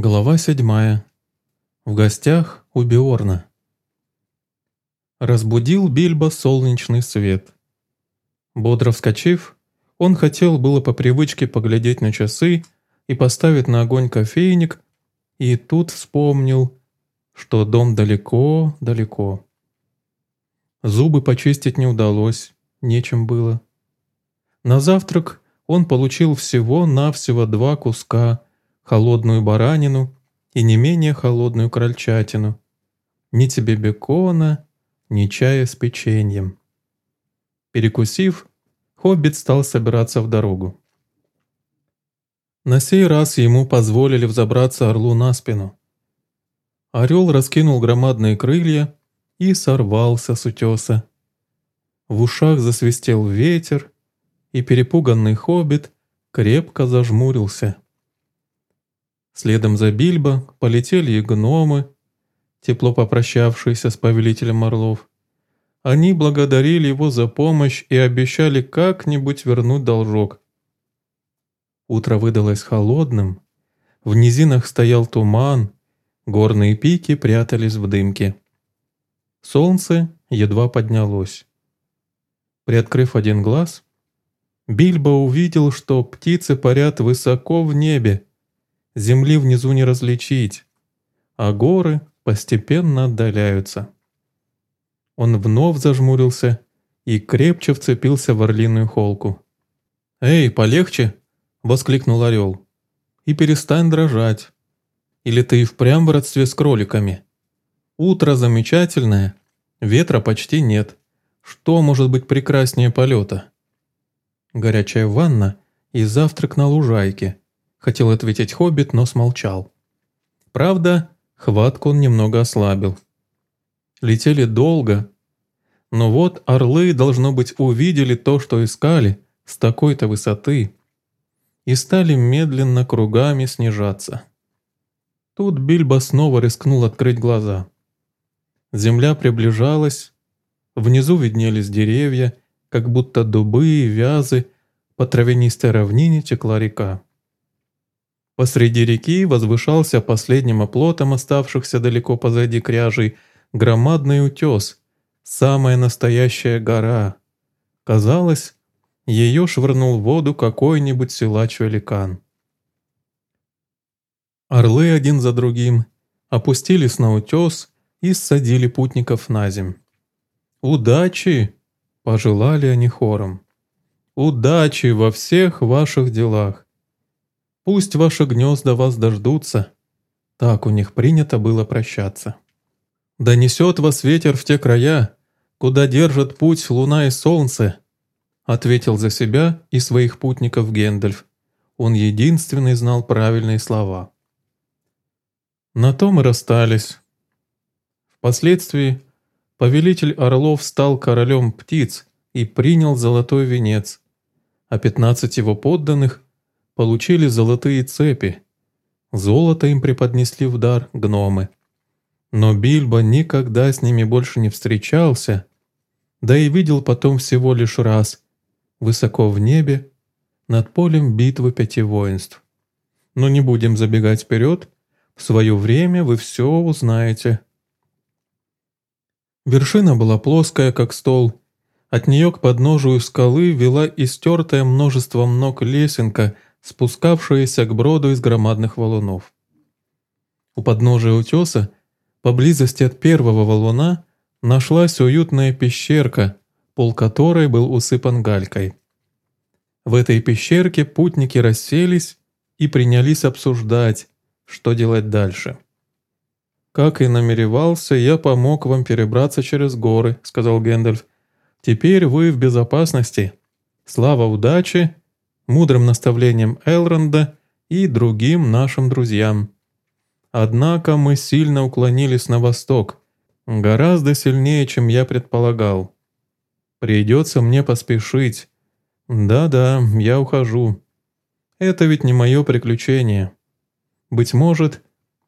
Глава седьмая. В гостях у Биорна. Разбудил Бильбо солнечный свет. Бодро вскочив, он хотел было по привычке поглядеть на часы и поставить на огонь кофейник, и тут вспомнил, что дом далеко-далеко. Зубы почистить не удалось, нечем было. На завтрак он получил всего-навсего два куска – холодную баранину и не менее холодную крольчатину. Ни тебе бекона, ни чая с печеньем. Перекусив, хоббит стал собираться в дорогу. На сей раз ему позволили взобраться орлу на спину. Орел раскинул громадные крылья и сорвался с утеса. В ушах засвистел ветер, и перепуганный хоббит крепко зажмурился. Следом за Бильбо полетели и гномы, тепло попрощавшиеся с повелителем орлов. Они благодарили его за помощь и обещали как-нибудь вернуть должок. Утро выдалось холодным, в низинах стоял туман, горные пики прятались в дымке. Солнце едва поднялось. Приоткрыв один глаз, Бильбо увидел, что птицы парят высоко в небе, земли внизу не различить, а горы постепенно отдаляются. Он вновь зажмурился и крепче вцепился в орлиную холку. «Эй, полегче!» — воскликнул орел. «И перестань дрожать. Или ты и впрямь в родстве с кроликами? Утро замечательное, ветра почти нет. Что может быть прекраснее полета?» Горячая ванна и завтрак на лужайке — Хотел ответить Хоббит, но смолчал. Правда, хватку он немного ослабил. Летели долго, но вот орлы, должно быть, увидели то, что искали, с такой-то высоты, и стали медленно кругами снижаться. Тут Бильбо снова рискнул открыть глаза. Земля приближалась, внизу виднелись деревья, как будто дубы и вязы, по травянистой равнине текла река. Посреди реки возвышался последним оплотом оставшихся далеко позади кряжей громадный утес, самая настоящая гора. Казалось, ее швырнул в воду какой-нибудь силач-великан. Орлы один за другим опустились на утес и ссадили путников на земь. «Удачи!» – пожелали они хором. «Удачи во всех ваших делах! Пусть ваши гнезда вас дождутся. Так у них принято было прощаться. Да несет вас ветер в те края, куда держат путь луна и солнце, ответил за себя и своих путников Гендальф. Он единственный знал правильные слова. На том и расстались. Впоследствии повелитель Орлов стал королем птиц и принял золотой венец, а пятнадцать его подданных получили золотые цепи. Золото им преподнесли в дар гномы. Но Бильбо никогда с ними больше не встречался, да и видел потом всего лишь раз, высоко в небе, над полем битвы пяти воинств. Но не будем забегать вперед, в свое время вы все узнаете. Вершина была плоская, как стол. От нее к подножию скалы вела истертая множеством ног лесенка – спускавшаяся к броду из громадных валунов. У подножия утеса, поблизости от первого валуна, нашлась уютная пещерка, пол которой был усыпан галькой. В этой пещерке путники расселись и принялись обсуждать, что делать дальше. «Как и намеревался, я помог вам перебраться через горы», — сказал Гэндальф. «Теперь вы в безопасности. Слава удачи мудрым наставлением Элронда и другим нашим друзьям. Однако мы сильно уклонились на восток, гораздо сильнее, чем я предполагал. Придется мне поспешить. Да-да, я ухожу. Это ведь не мое приключение. Быть может,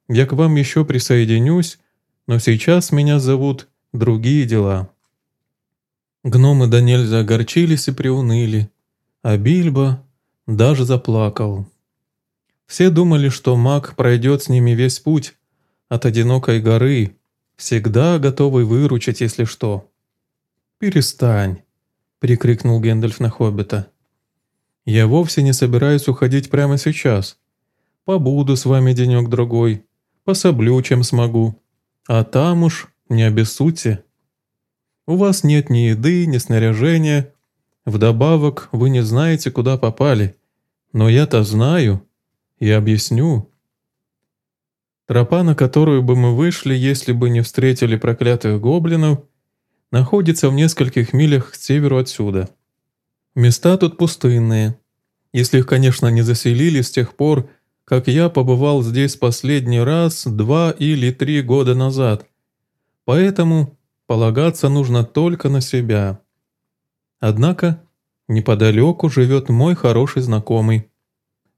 я к вам еще присоединюсь, но сейчас меня зовут другие дела». Гномы до нельзя огорчились и приуныли, а Бильбо даже заплакал. Все думали, что маг пройдет с ними весь путь от одинокой горы, всегда готовый выручить, если что. «Перестань», — прикрикнул Гэндальф на Хоббита. «Я вовсе не собираюсь уходить прямо сейчас. Побуду с вами денек-другой, пособлю, чем смогу. А там уж не обессудьте. У вас нет ни еды, ни снаряжения. Вдобавок вы не знаете, куда попали. Но я-то знаю и объясню. Тропа, на которую бы мы вышли, если бы не встретили проклятых гоблинов, находится в нескольких милях к северу отсюда. Места тут пустынные, если их, конечно, не заселили с тех пор, как я побывал здесь последний раз два или три года назад. Поэтому полагаться нужно только на себя. Однако неподалеку живет мой хороший знакомый.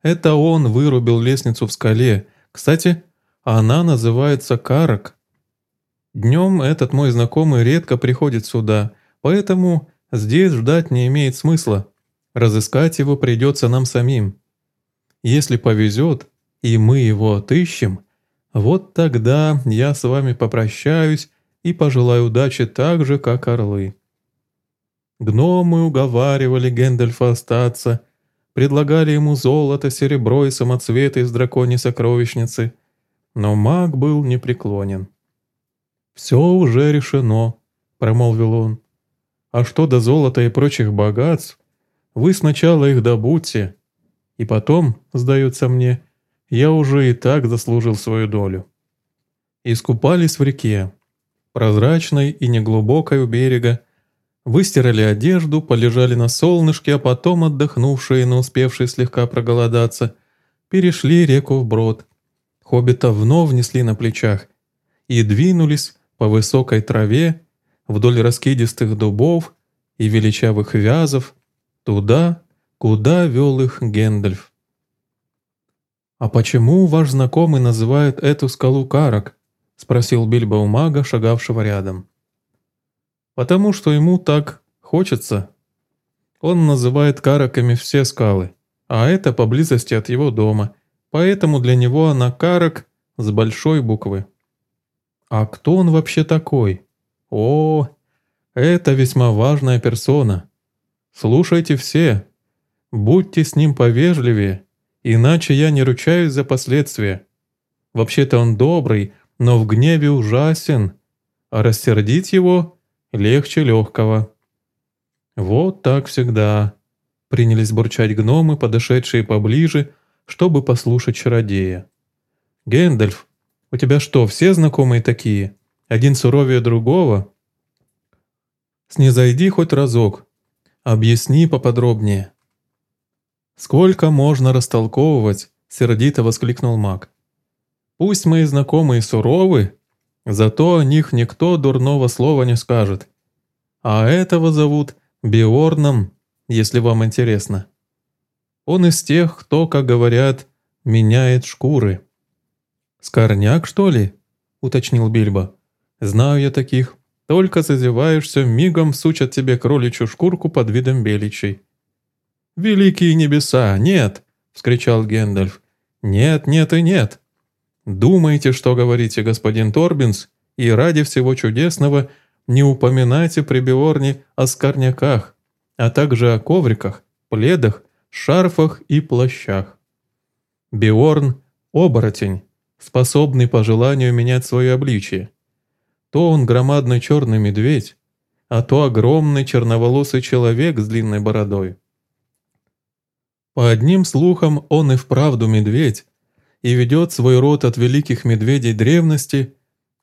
Это он вырубил лестницу в скале. Кстати, она называется Карак. Днем этот мой знакомый редко приходит сюда, поэтому здесь ждать не имеет смысла. Разыскать его придется нам самим. Если повезет, и мы его отыщем, вот тогда я с вами попрощаюсь и пожелаю удачи так же, как орлы. Гномы уговаривали Гэндальфа остаться, предлагали ему золото, серебро и самоцветы из драконьей сокровищницы, но маг был непреклонен. «Все уже решено», — промолвил он. «А что до золота и прочих богатств, вы сначала их добудьте, и потом, сдается мне, я уже и так заслужил свою долю». Искупались в реке, прозрачной и неглубокой у берега, выстирали одежду, полежали на солнышке, а потом, отдохнувшие, но успевшие слегка проголодаться, перешли реку вброд. Хоббита вновь несли на плечах и двинулись по высокой траве вдоль раскидистых дубов и величавых вязов туда, куда вел их Гэндальф. «А почему ваш знакомый называет эту скалу Карак?» — спросил Бильбо у мага, шагавшего рядом. «Потому что ему так хочется. Он называет Караками все скалы, а это поблизости от его дома, поэтому для него она Карак с большой буквы». А кто он вообще такой? О, это весьма важная персона. Слушайте все. Будьте с ним повежливее, иначе я не ручаюсь за последствия. Вообще-то он добрый, но в гневе ужасен, а рассердить его легче легкого. Вот так всегда. Принялись бурчать гномы, подошедшие поближе, чтобы послушать чародея. «Гэндальф, у тебя что, все знакомые такие? Один суровее другого?» «Снизойди хоть разок. Объясни поподробнее». «Сколько можно растолковывать?» — сердито воскликнул маг. «Пусть мои знакомые суровы, зато о них никто дурного слова не скажет. А этого зовут Биорном, если вам интересно. Он из тех, кто, как говорят, меняет шкуры». «Скорняк, что ли?» — уточнил Бильбо. «Знаю я таких. Только зазеваешься, мигом сучат тебе кроличью шкурку под видом беличей». «Великие небеса, нет!» — вскричал Гендальф. «Нет, нет и нет. Думаете, что говорите, господин Торбинс, и ради всего чудесного не упоминайте при Биорне о скорняках, а также о ковриках, пледах, шарфах и плащах. Биорн — оборотень, способный по желанию менять свое обличие. То он громадный черный медведь, а то огромный черноволосый человек с длинной бородой. По одним слухам, он и вправду медведь, и ведет свой род от великих медведей древности,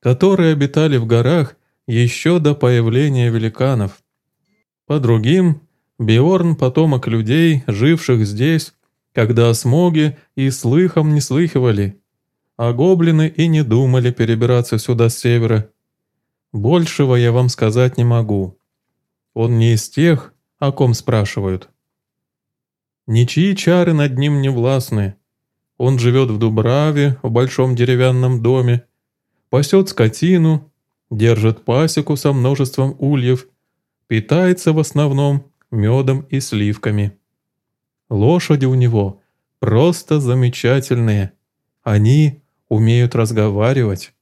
которые обитали в горах еще до появления великанов. По другим, Биорн – потомок людей, живших здесь, когда о и слыхом не слыхивали, а гоблины и не думали перебираться сюда с севера. Большего я вам сказать не могу. Он не из тех, о ком спрашивают. Ничьи чары над ним не властны. Он живет в Дубраве, в большом деревянном доме, пасет скотину, держит пасеку со множеством ульев, питается в основном медом и сливками. Лошади у него просто замечательные. Они умеют разговаривать.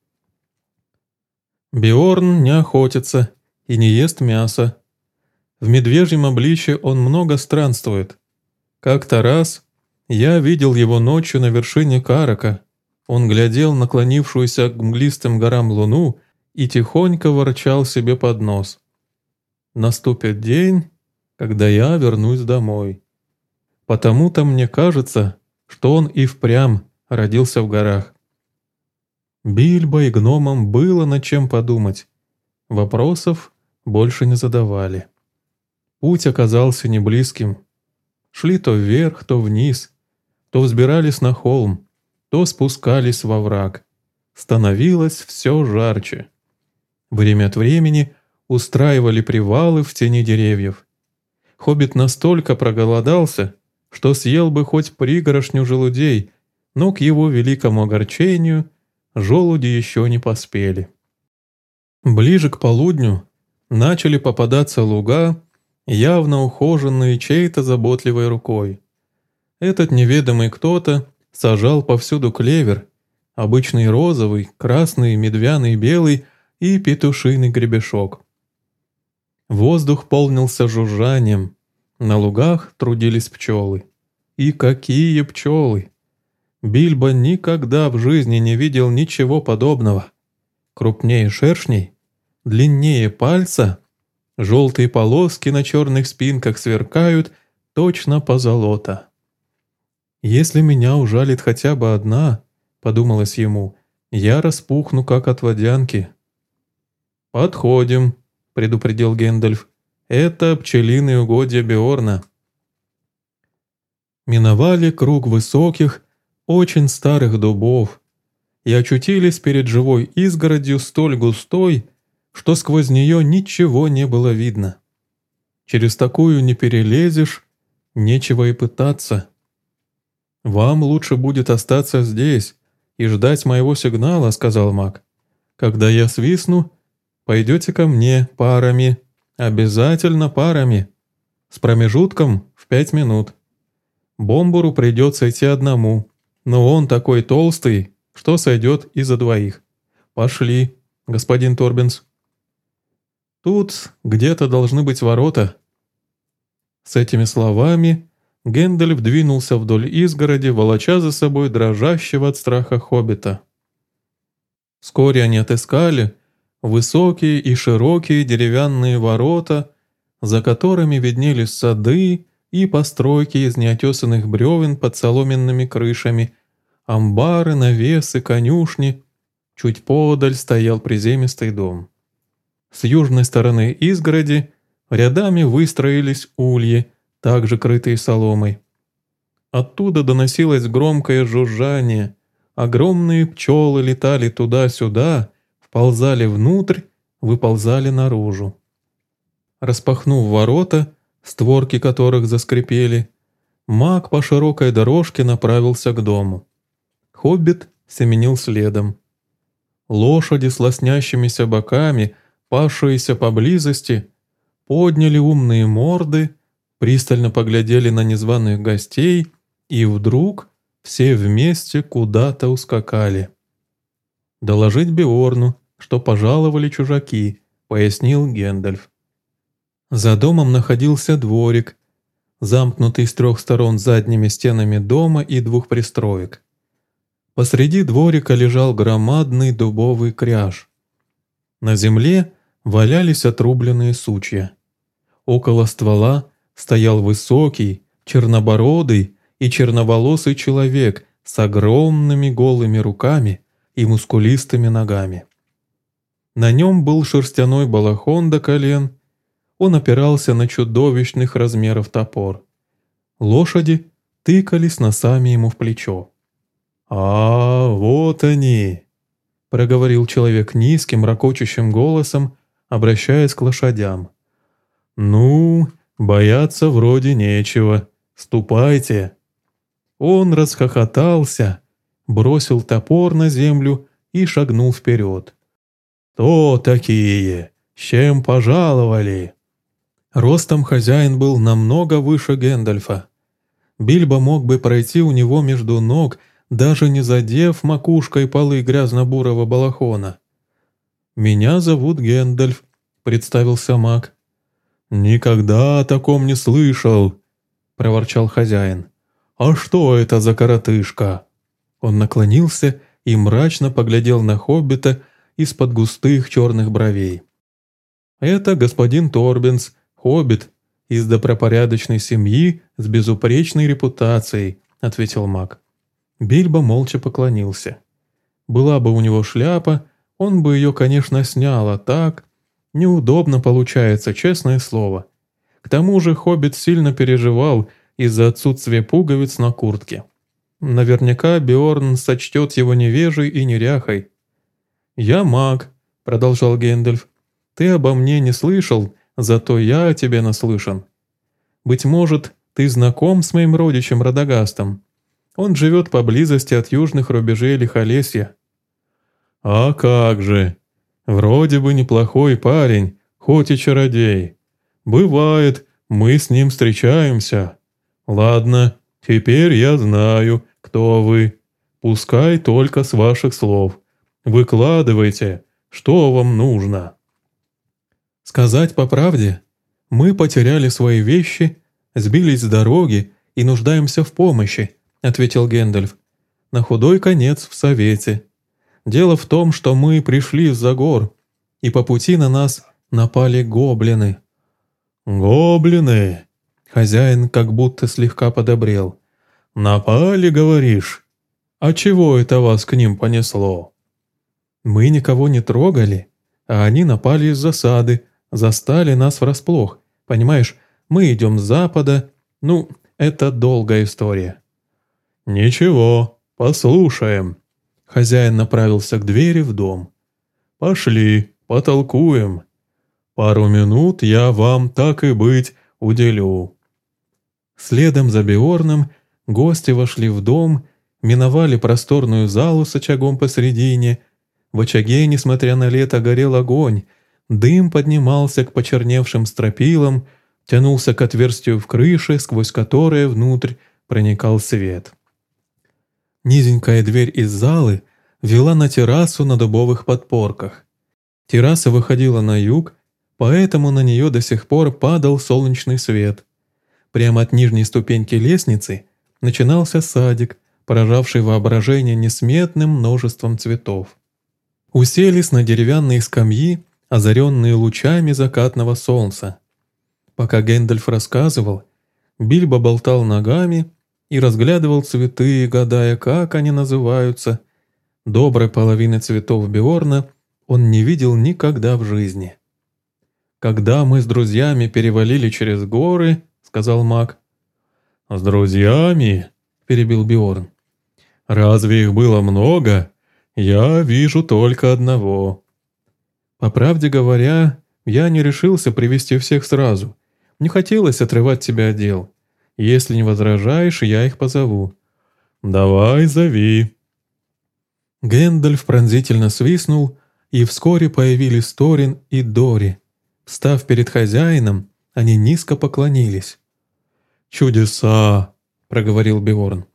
Биорн не охотится и не ест мясо. В медвежьем обличье он много странствует. Как-то раз я видел его ночью на вершине Карака. Он глядел наклонившуюся к мглистым горам луну и тихонько ворчал себе под нос. Наступит день, когда я вернусь домой. Потому-то мне кажется, что он и впрямь родился в горах. Бильбо и гномам было над чем подумать. Вопросов больше не задавали. Путь оказался неблизким. Шли то вверх, то вниз, то взбирались на холм, то спускались во враг. Становилось все жарче. Время от времени устраивали привалы в тени деревьев. Хоббит настолько проголодался, что съел бы хоть пригорошню желудей, но к его великому огорчению желуди еще не поспели. Ближе к полудню начали попадаться луга, явно ухоженные чьей-то заботливой рукой. Этот неведомый кто-то сажал повсюду клевер, обычный розовый, красный, медвяный, белый и петушиный гребешок. Воздух полнился жужжанием, на лугах трудились пчелы. И какие пчелы! Бильбо никогда в жизни не видел ничего подобного. Крупнее шершней, длиннее пальца, желтые полоски на черных спинках сверкают точно по золото. «Если меня ужалит хотя бы одна», — подумалось ему, — «я распухну, как от водянки». «Подходим», — предупредил Гендальф. «Это пчелиные угодья Биорна». Миновали круг высоких, очень старых дубов и очутились перед живой изгородью столь густой, что сквозь нее ничего не было видно. Через такую не перелезешь, нечего и пытаться. «Вам лучше будет остаться здесь и ждать моего сигнала», — сказал маг. «Когда я свистну, пойдете ко мне парами, обязательно парами, с промежутком в пять минут». Бомбуру придется идти одному, но он такой толстый, что сойдет и за двоих. Пошли, господин Торбинс. Тут где-то должны быть ворота. С этими словами Гэндальф двинулся вдоль изгороди, волоча за собой дрожащего от страха хоббита. Вскоре они отыскали высокие и широкие деревянные ворота, за которыми виднелись сады, и постройки из неотесанных бревен под соломенными крышами, амбары, навесы, конюшни. Чуть подаль стоял приземистый дом. С южной стороны изгороди рядами выстроились ульи, также крытые соломой. Оттуда доносилось громкое жужжание. Огромные пчелы летали туда-сюда, вползали внутрь, выползали наружу. Распахнув ворота, створки которых заскрипели, маг по широкой дорожке направился к дому. Хоббит семенил следом. Лошади с лоснящимися боками, павшиеся поблизости, подняли умные морды, пристально поглядели на незваных гостей и вдруг все вместе куда-то ускакали. «Доложить Биорну, что пожаловали чужаки», — пояснил Гендальф. За домом находился дворик, замкнутый с трех сторон задними стенами дома и двух пристроек. Посреди дворика лежал громадный дубовый кряж. На земле валялись отрубленные сучья. Около ствола стоял высокий, чернобородый и черноволосый человек с огромными голыми руками и мускулистыми ногами. На нем был шерстяной балахон до колен он опирался на чудовищных размеров топор. Лошади тыкались носами ему в плечо. «А, вот они!» — проговорил человек низким, ракочущим голосом, обращаясь к лошадям. «Ну, бояться вроде нечего. Ступайте!» Он расхохотался, бросил топор на землю и шагнул вперед. «Кто такие? С чем пожаловали?» Ростом хозяин был намного выше Гэндальфа. Бильбо мог бы пройти у него между ног, даже не задев макушкой полы грязно-бурого балахона. «Меня зовут Гэндальф», — представился маг. «Никогда о таком не слышал», — проворчал хозяин. «А что это за коротышка?» Он наклонился и мрачно поглядел на хоббита из-под густых черных бровей. «Это господин Торбинс, хоббит, из добропорядочной семьи с безупречной репутацией», — ответил маг. Бильбо молча поклонился. Была бы у него шляпа, он бы ее, конечно, снял, а так... Неудобно получается, честное слово. К тому же Хоббит сильно переживал из-за отсутствия пуговиц на куртке. Наверняка Биорн сочтет его невежей и неряхой. «Я маг», — продолжал Гэндальф. «Ты обо мне не слышал, зато я о тебе наслышан. Быть может, ты знаком с моим родичем Радагастом. Он живет поблизости от южных рубежей Лихолесья». «А как же! Вроде бы неплохой парень, хоть и чародей. Бывает, мы с ним встречаемся. Ладно, теперь я знаю, кто вы. Пускай только с ваших слов. Выкладывайте, что вам нужно». «Сказать по правде, мы потеряли свои вещи, сбились с дороги и нуждаемся в помощи», — ответил Гэндальф. «На худой конец в совете. Дело в том, что мы пришли из-за гор, и по пути на нас напали гоблины». «Гоблины?» Хозяин как будто слегка подобрел. «Напали, говоришь? А чего это вас к ним понесло?» «Мы никого не трогали, а они напали из засады, застали нас врасплох. Понимаешь, мы идем с запада. Ну, это долгая история». «Ничего, послушаем». Хозяин направился к двери в дом. «Пошли, потолкуем. Пару минут я вам, так и быть, уделю». Следом за Биорном гости вошли в дом, миновали просторную залу с очагом посредине. В очаге, несмотря на лето, горел огонь, Дым поднимался к почерневшим стропилам, тянулся к отверстию в крыше, сквозь которое внутрь проникал свет. Низенькая дверь из залы вела на террасу на дубовых подпорках. Терраса выходила на юг, поэтому на нее до сих пор падал солнечный свет. Прямо от нижней ступеньки лестницы начинался садик, поражавший воображение несметным множеством цветов. Уселись на деревянные скамьи озаренные лучами закатного солнца. Пока Гэндальф рассказывал, Бильбо болтал ногами и разглядывал цветы, гадая, как они называются. Доброй половины цветов Биорна он не видел никогда в жизни. «Когда мы с друзьями перевалили через горы», — сказал маг. «С друзьями?» — перебил Биорн. «Разве их было много? Я вижу только одного». По правде говоря, я не решился привести всех сразу. Не хотелось отрывать тебя от дел. Если не возражаешь, я их позову. Давай, зови. Гэндальф пронзительно свистнул, и вскоре появились Торин и Дори. Встав перед хозяином, они низко поклонились. «Чудеса!» — проговорил Биорн.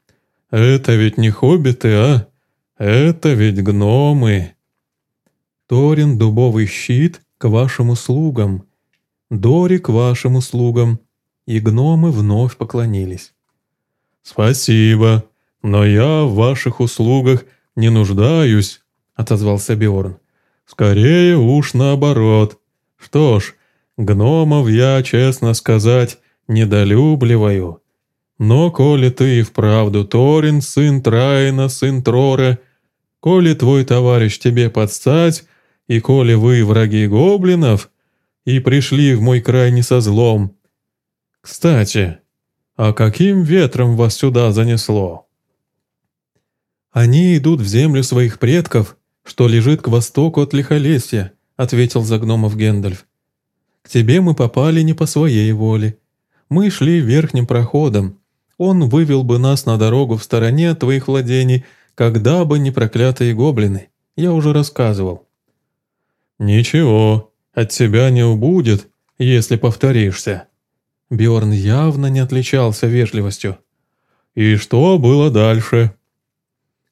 «Это ведь не хоббиты, а? Это ведь гномы!» Торин, дубовый щит, к вашим услугам. Дори, к вашим услугам». И гномы вновь поклонились. «Спасибо, но я в ваших услугах не нуждаюсь», — отозвался Биорн. «Скорее уж наоборот. Что ж, гномов я, честно сказать, недолюбливаю. Но коли ты и вправду Торин, сын Траина, сын Трора, коли твой товарищ тебе подстать, и коли вы враги гоблинов и пришли в мой край не со злом... Кстати, а каким ветром вас сюда занесло? Они идут в землю своих предков, что лежит к востоку от Лихолесья, ответил за гномов Гэндальф. К тебе мы попали не по своей воле. Мы шли верхним проходом. Он вывел бы нас на дорогу в стороне от твоих владений, когда бы не проклятые гоблины. Я уже рассказывал. «Ничего, от тебя не убудет, если повторишься». Бjorn явно не отличался вежливостью. «И что было дальше?»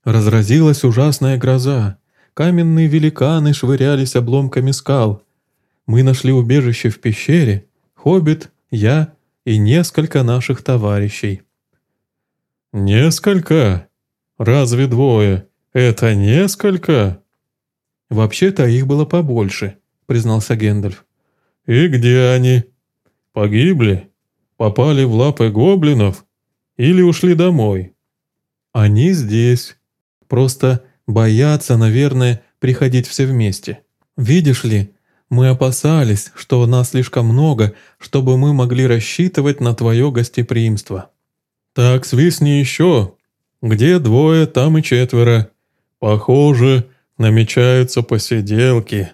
Разразилась ужасная гроза. Каменные великаны швырялись обломками скал. Мы нашли убежище в пещере. Хоббит, я и несколько наших товарищей. «Несколько? Разве двое? Это несколько?» «Вообще-то их было побольше», — признался Гендальф. «И где они? Погибли? Попали в лапы гоблинов? Или ушли домой?» «Они здесь. Просто боятся, наверное, приходить все вместе. Видишь ли, мы опасались, что нас слишком много, чтобы мы могли рассчитывать на твое гостеприимство». «Так свистни еще. Где двое, там и четверо. Похоже, намечаются посиделки».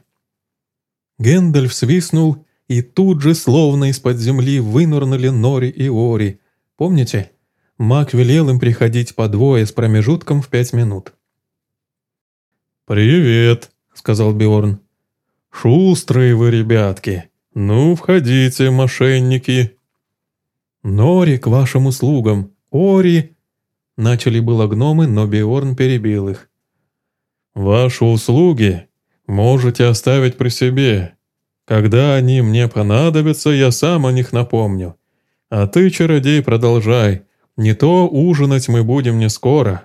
Гэндальф свистнул, и тут же, словно из-под земли, вынырнули Нори и Ори. Помните? Маг велел им приходить по двое с промежутком в пять минут. «Привет», — сказал Биорн. «Шустрые вы, ребятки! Ну, входите, мошенники!» «Нори к вашим услугам! Ори!» Начали было гномы, но Биорн перебил их. «Ваши услуги можете оставить при себе. Когда они мне понадобятся, я сам о них напомню. А ты, чародей, продолжай. Не то ужинать мы будем не скоро».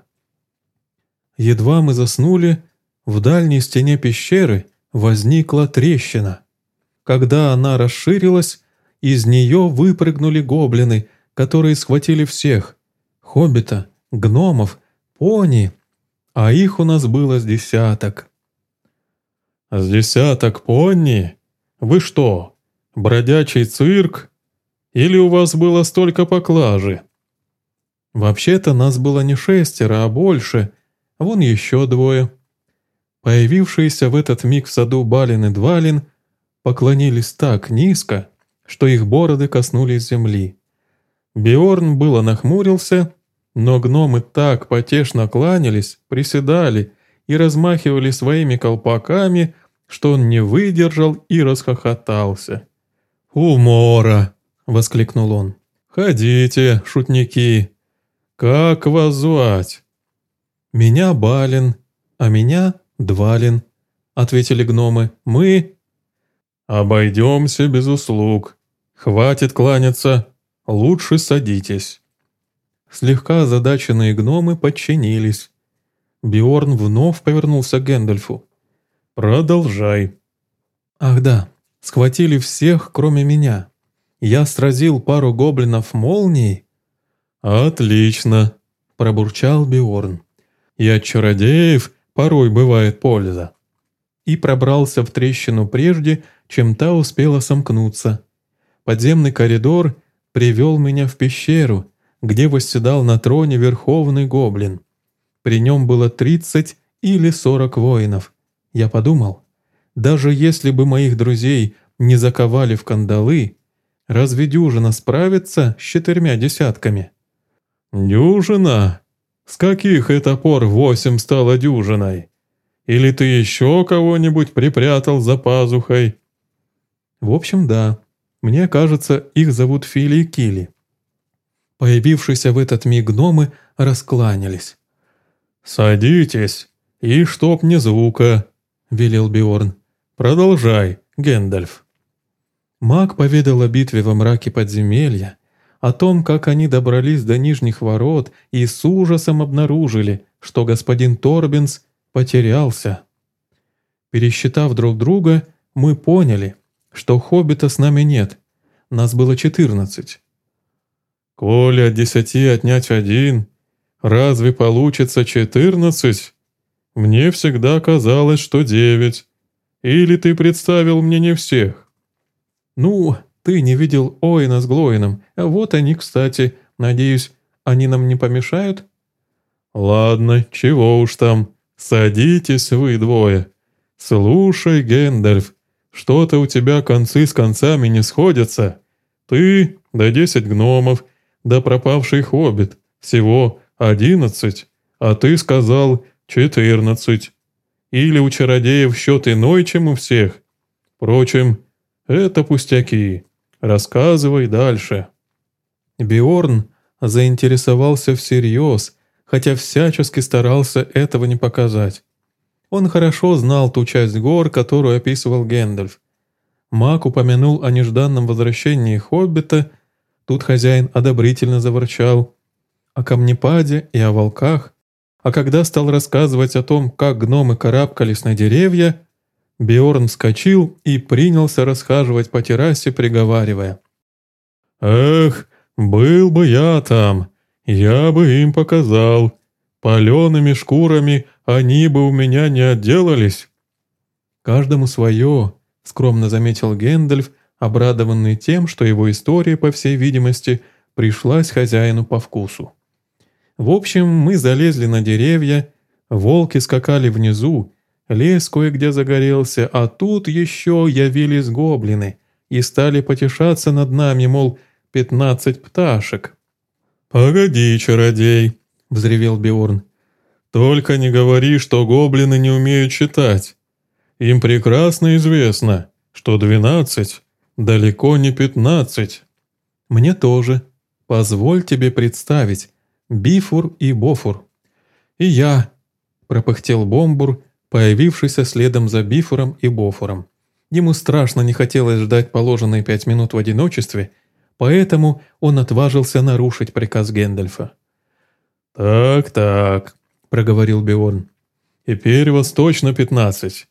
Едва мы заснули, в дальней стене пещеры возникла трещина. Когда она расширилась, из нее выпрыгнули гоблины, которые схватили всех — хоббита, гномов, пони, а их у нас было с десяток. «С десяток пони? Вы что, бродячий цирк? Или у вас было столько поклажи?» «Вообще-то нас было не шестеро, а больше, вон еще двое». Появившиеся в этот миг в саду Балин и Двалин поклонились так низко, что их бороды коснулись земли. Биорн было нахмурился, но гномы так потешно кланялись, приседали и размахивали своими колпаками, что он не выдержал и расхохотался. «Умора!» — воскликнул он. «Ходите, шутники! Как вас звать?» «Меня Балин, а меня «Двалин», — ответили гномы. «Мы...» «Обойдемся без услуг. Хватит кланяться. Лучше садитесь». Слегка озадаченные гномы подчинились. Биорн вновь повернулся к Гэндальфу. «Продолжай». «Ах да, схватили всех, кроме меня. Я сразил пару гоблинов молнией». «Отлично», — пробурчал Биорн. «Я чародеев порой бывает польза. И пробрался в трещину прежде, чем та успела сомкнуться. Подземный коридор привел меня в пещеру, где восседал на троне верховный гоблин. При нем было тридцать или сорок воинов. Я подумал, даже если бы моих друзей не заковали в кандалы, разве дюжина справится с четырьмя десятками? «Дюжина?» С каких это пор восемь стало дюжиной? Или ты еще кого-нибудь припрятал за пазухой?» «В общем, да. Мне кажется, их зовут Фили и Кили». Появившиеся в этот миг гномы раскланялись. «Садитесь, и чтоб не звука», — велел Биорн. «Продолжай, Гэндальф». Маг поведал о битве во мраке подземелья, о том, как они добрались до нижних ворот и с ужасом обнаружили, что господин Торбинс потерялся. Пересчитав друг друга, мы поняли, что хоббита с нами нет, нас было четырнадцать. «Коли от десяти отнять один, разве получится четырнадцать? Мне всегда казалось, что девять. Или ты представил мне не всех?» «Ну, ты не видел Оина с Глоином. Вот они, кстати. Надеюсь, они нам не помешают?» «Ладно, чего уж там. Садитесь вы двое. Слушай, Гэндальф, что-то у тебя концы с концами не сходятся. Ты, да десять гномов, да пропавший хоббит. Всего одиннадцать, а ты сказал четырнадцать. Или у чародеев счет иной, чем у всех. Впрочем, это пустяки. Рассказывай дальше». Биорн заинтересовался всерьез, хотя всячески старался этого не показать. Он хорошо знал ту часть гор, которую описывал Гэндальф. Маг упомянул о нежданном возвращении Хоббита, тут хозяин одобрительно заворчал. О камнепаде и о волках. А когда стал рассказывать о том, как гномы карабкались на деревья, Биорн вскочил и принялся расхаживать по террасе, приговаривая. «Эх, был бы я там, я бы им показал. Палеными шкурами они бы у меня не отделались». «Каждому свое», — скромно заметил Гэндальф, обрадованный тем, что его история, по всей видимости, пришлась хозяину по вкусу. В общем, мы залезли на деревья, волки скакали внизу, Лес кое-где загорелся, а тут еще явились гоблины и стали потешаться над нами, мол, пятнадцать пташек. «Погоди, чародей!» — взревел Биорн. «Только не говори, что гоблины не умеют читать. Им прекрасно известно, что двенадцать далеко не пятнадцать». «Мне тоже. Позволь тебе представить. Бифур и Бофур». «И я», — пропыхтел Бомбур, — появившийся следом за Бифором и Бофором. Ему страшно не хотелось ждать положенные пять минут в одиночестве, поэтому он отважился нарушить приказ Гэндальфа. «Так-так», — проговорил Биорн. «Теперь вас точно пятнадцать.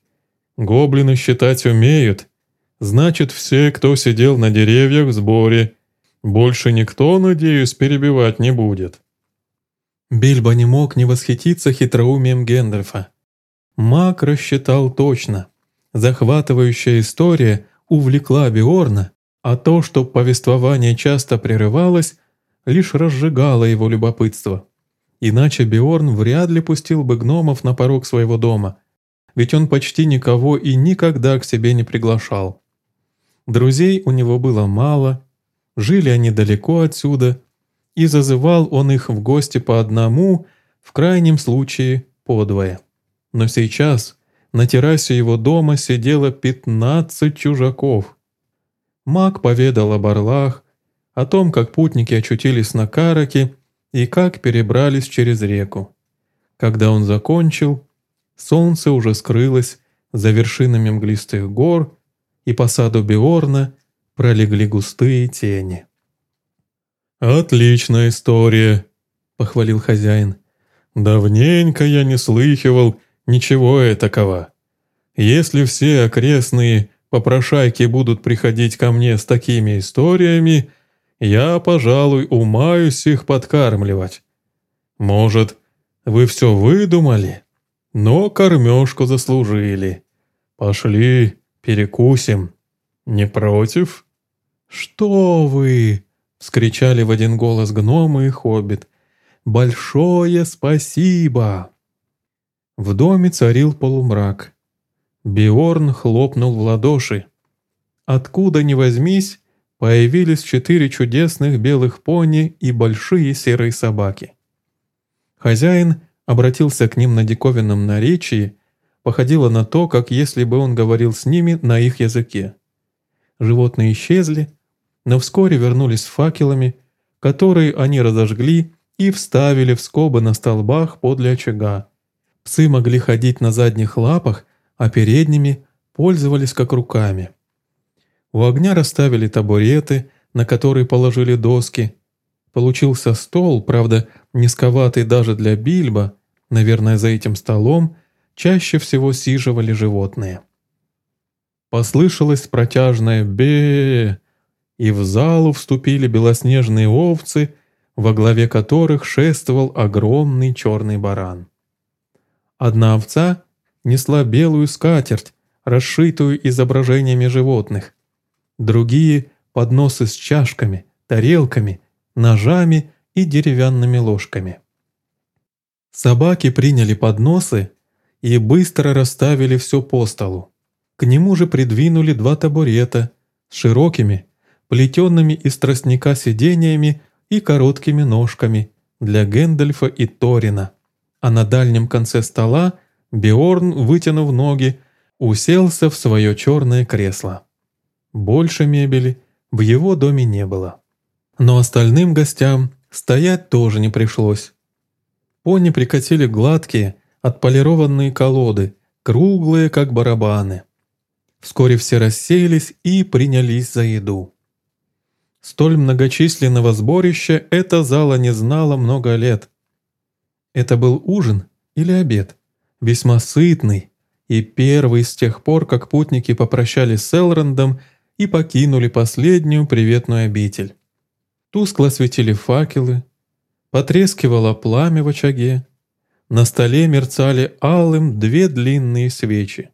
Гоблины считать умеют. Значит, все, кто сидел на деревьях в сборе. Больше никто, надеюсь, перебивать не будет». Бильбо не мог не восхититься хитроумием Гэндальфа. Маг рассчитал точно. Захватывающая история увлекла Биорна, а то, что повествование часто прерывалось, лишь разжигало его любопытство. Иначе Биорн вряд ли пустил бы гномов на порог своего дома, ведь он почти никого и никогда к себе не приглашал. Друзей у него было мало, жили они далеко отсюда, и зазывал он их в гости по одному, в крайнем случае подвое. Но сейчас на террасе его дома сидело пятнадцать чужаков. Маг поведал об орлах, о том, как путники очутились на Караке и как перебрались через реку. Когда он закончил, солнце уже скрылось за вершинами мглистых гор, и по саду Биорна пролегли густые тени. «Отличная история», — похвалил хозяин. «Давненько я не слыхивал, Ничего и такова. Если все окрестные попрошайки будут приходить ко мне с такими историями, я, пожалуй, умаюсь их подкармливать. Может, вы все выдумали, но кормежку заслужили. Пошли, перекусим. Не против?» «Что вы!» — вскричали в один голос гномы и хоббит. «Большое спасибо!» В доме царил полумрак. Биорн хлопнул в ладоши. Откуда ни возьмись, появились четыре чудесных белых пони и большие серые собаки. Хозяин обратился к ним на диковинном наречии, походило на то, как если бы он говорил с ними на их языке. Животные исчезли, но вскоре вернулись с факелами, которые они разожгли и вставили в скобы на столбах подле очага. Псы могли ходить на задних лапах, а передними пользовались как руками. У огня расставили табуреты, на которые положили доски. Получился стол, правда, низковатый даже для Бильбо, наверное, за этим столом чаще всего сиживали животные. Послышалось протяжное бе и в залу вступили белоснежные овцы, во главе которых шествовал огромный черный баран. Одна овца несла белую скатерть, расшитую изображениями животных. Другие — подносы с чашками, тарелками, ножами и деревянными ложками. Собаки приняли подносы и быстро расставили все по столу. К нему же придвинули два табурета с широкими, плетенными из тростника сидениями и короткими ножками для Гэндальфа и Торина а на дальнем конце стола Биорн, вытянув ноги, уселся в свое черное кресло. Больше мебели в его доме не было. Но остальным гостям Стоять тоже не пришлось. Пони прикатили гладкие, отполированные колоды, круглые, как барабаны. Вскоре все рассеялись и принялись за еду. Столь многочисленного сборища эта зала не знала много лет. Это был ужин или обед, весьма сытный, и первый с тех пор, как путники попрощались с Элрондом и покинули последнюю приветную обитель. Тускло светили факелы, потрескивало пламя в очаге, на столе мерцали алым две длинные свечи.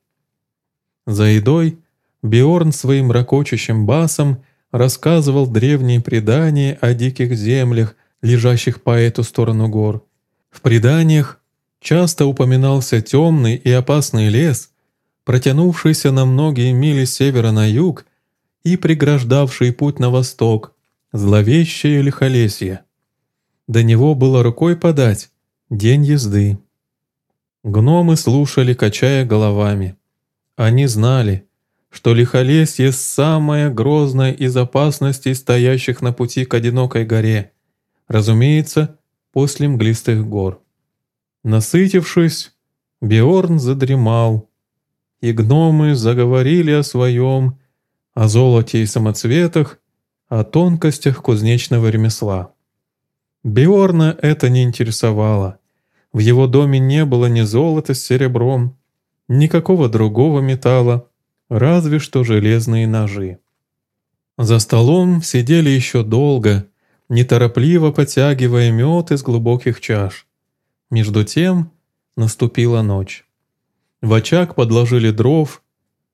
За едой Биорн своим ракочущим басом рассказывал древние предания о диких землях, лежащих по эту сторону гор. В преданиях часто упоминался темный и опасный лес, протянувшийся на многие мили с севера на юг и преграждавший путь на восток, зловещее лихолесье. До него было рукой подать день езды. Гномы слушали, качая головами. Они знали, что лихолесье – самое грозное из опасностей, стоящих на пути к одинокой горе, разумеется, после мглистых гор. Насытившись, Биорн задремал, и гномы заговорили о своем, о золоте и самоцветах, о тонкостях кузнечного ремесла. Биорна это не интересовало. В его доме не было ни золота с серебром, никакого другого металла, разве что железные ножи. За столом сидели еще долго, неторопливо потягивая мед из глубоких чаш. Между тем наступила ночь. В очаг подложили дров,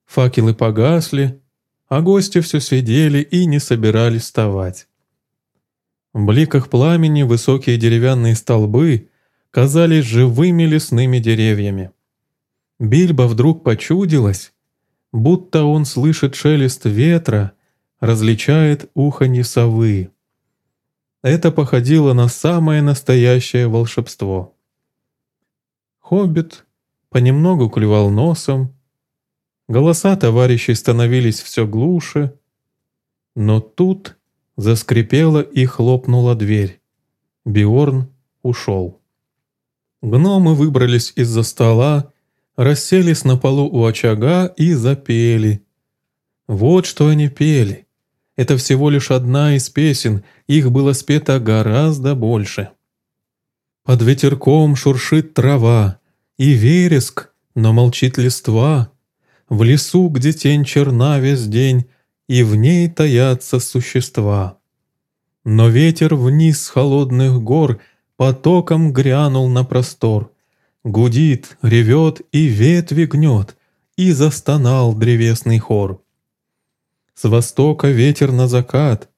факелы погасли, а гости все сидели и не собирались вставать. В бликах пламени высокие деревянные столбы казались живыми лесными деревьями. Бильбо вдруг почудилось, будто он слышит шелест ветра, различает уханье совы. Это походило на самое настоящее волшебство. Хоббит понемногу клевал носом, голоса товарищей становились все глуше, но тут Заскрипела и хлопнула дверь. Биорн ушел. Гномы выбрались из-за стола, расселись на полу у очага и запели. Вот что они пели. Это всего лишь одна из песен, их было спето гораздо больше. Под ветерком шуршит трава, и вереск, но молчит листва. В лесу, где тень черна весь день, и в ней таятся существа. Но ветер вниз с холодных гор потоком грянул на простор, гудит, ревет и ветви гнет, и застонал древесный хор. С востока ветер на закат,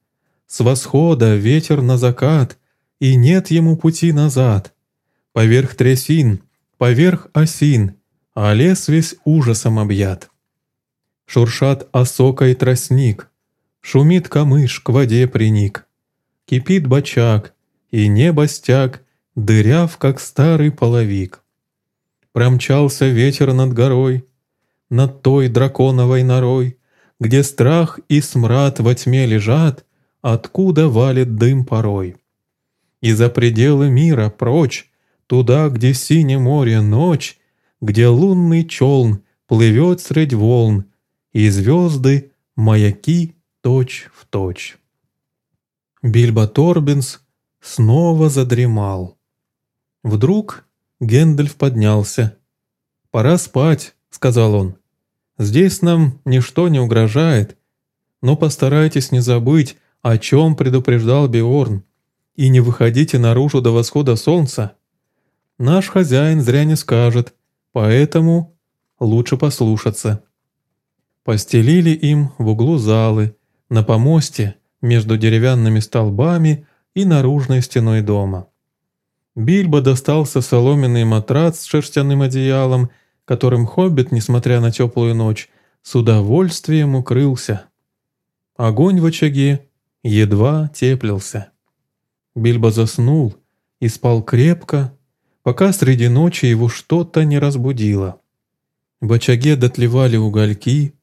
с восхода ветер на закат, и нет ему пути назад. Поверх трясин, поверх осин, а лес весь ужасом объят. Шуршат осока и тростник, Шумит камыш, к воде приник. Кипит бочак, и небо стяг, Дыряв, как старый половик. Промчался ветер над горой, Над той драконовой норой, Где страх и смрад во тьме лежат, Откуда валит дым порой. И за пределы мира прочь, Туда, где синее море ночь, Где лунный челн плывет средь волн, и звезды — маяки точь в точь. Бильбо Торбинс снова задремал. Вдруг Гэндальф поднялся. «Пора спать», — сказал он. «Здесь нам ничто не угрожает, но постарайтесь не забыть, о чем предупреждал Биорн, и не выходите наружу до восхода солнца. Наш хозяин зря не скажет, поэтому лучше послушаться». Постелили им в углу залы, на помосте, между деревянными столбами и наружной стеной дома. Бильбо достался соломенный матрац с шерстяным одеялом, которым хоббит, несмотря на теплую ночь, с удовольствием укрылся. Огонь в очаге едва теплился. Бильбо заснул и спал крепко, пока среди ночи его что-то не разбудило. В очаге дотлевали угольки,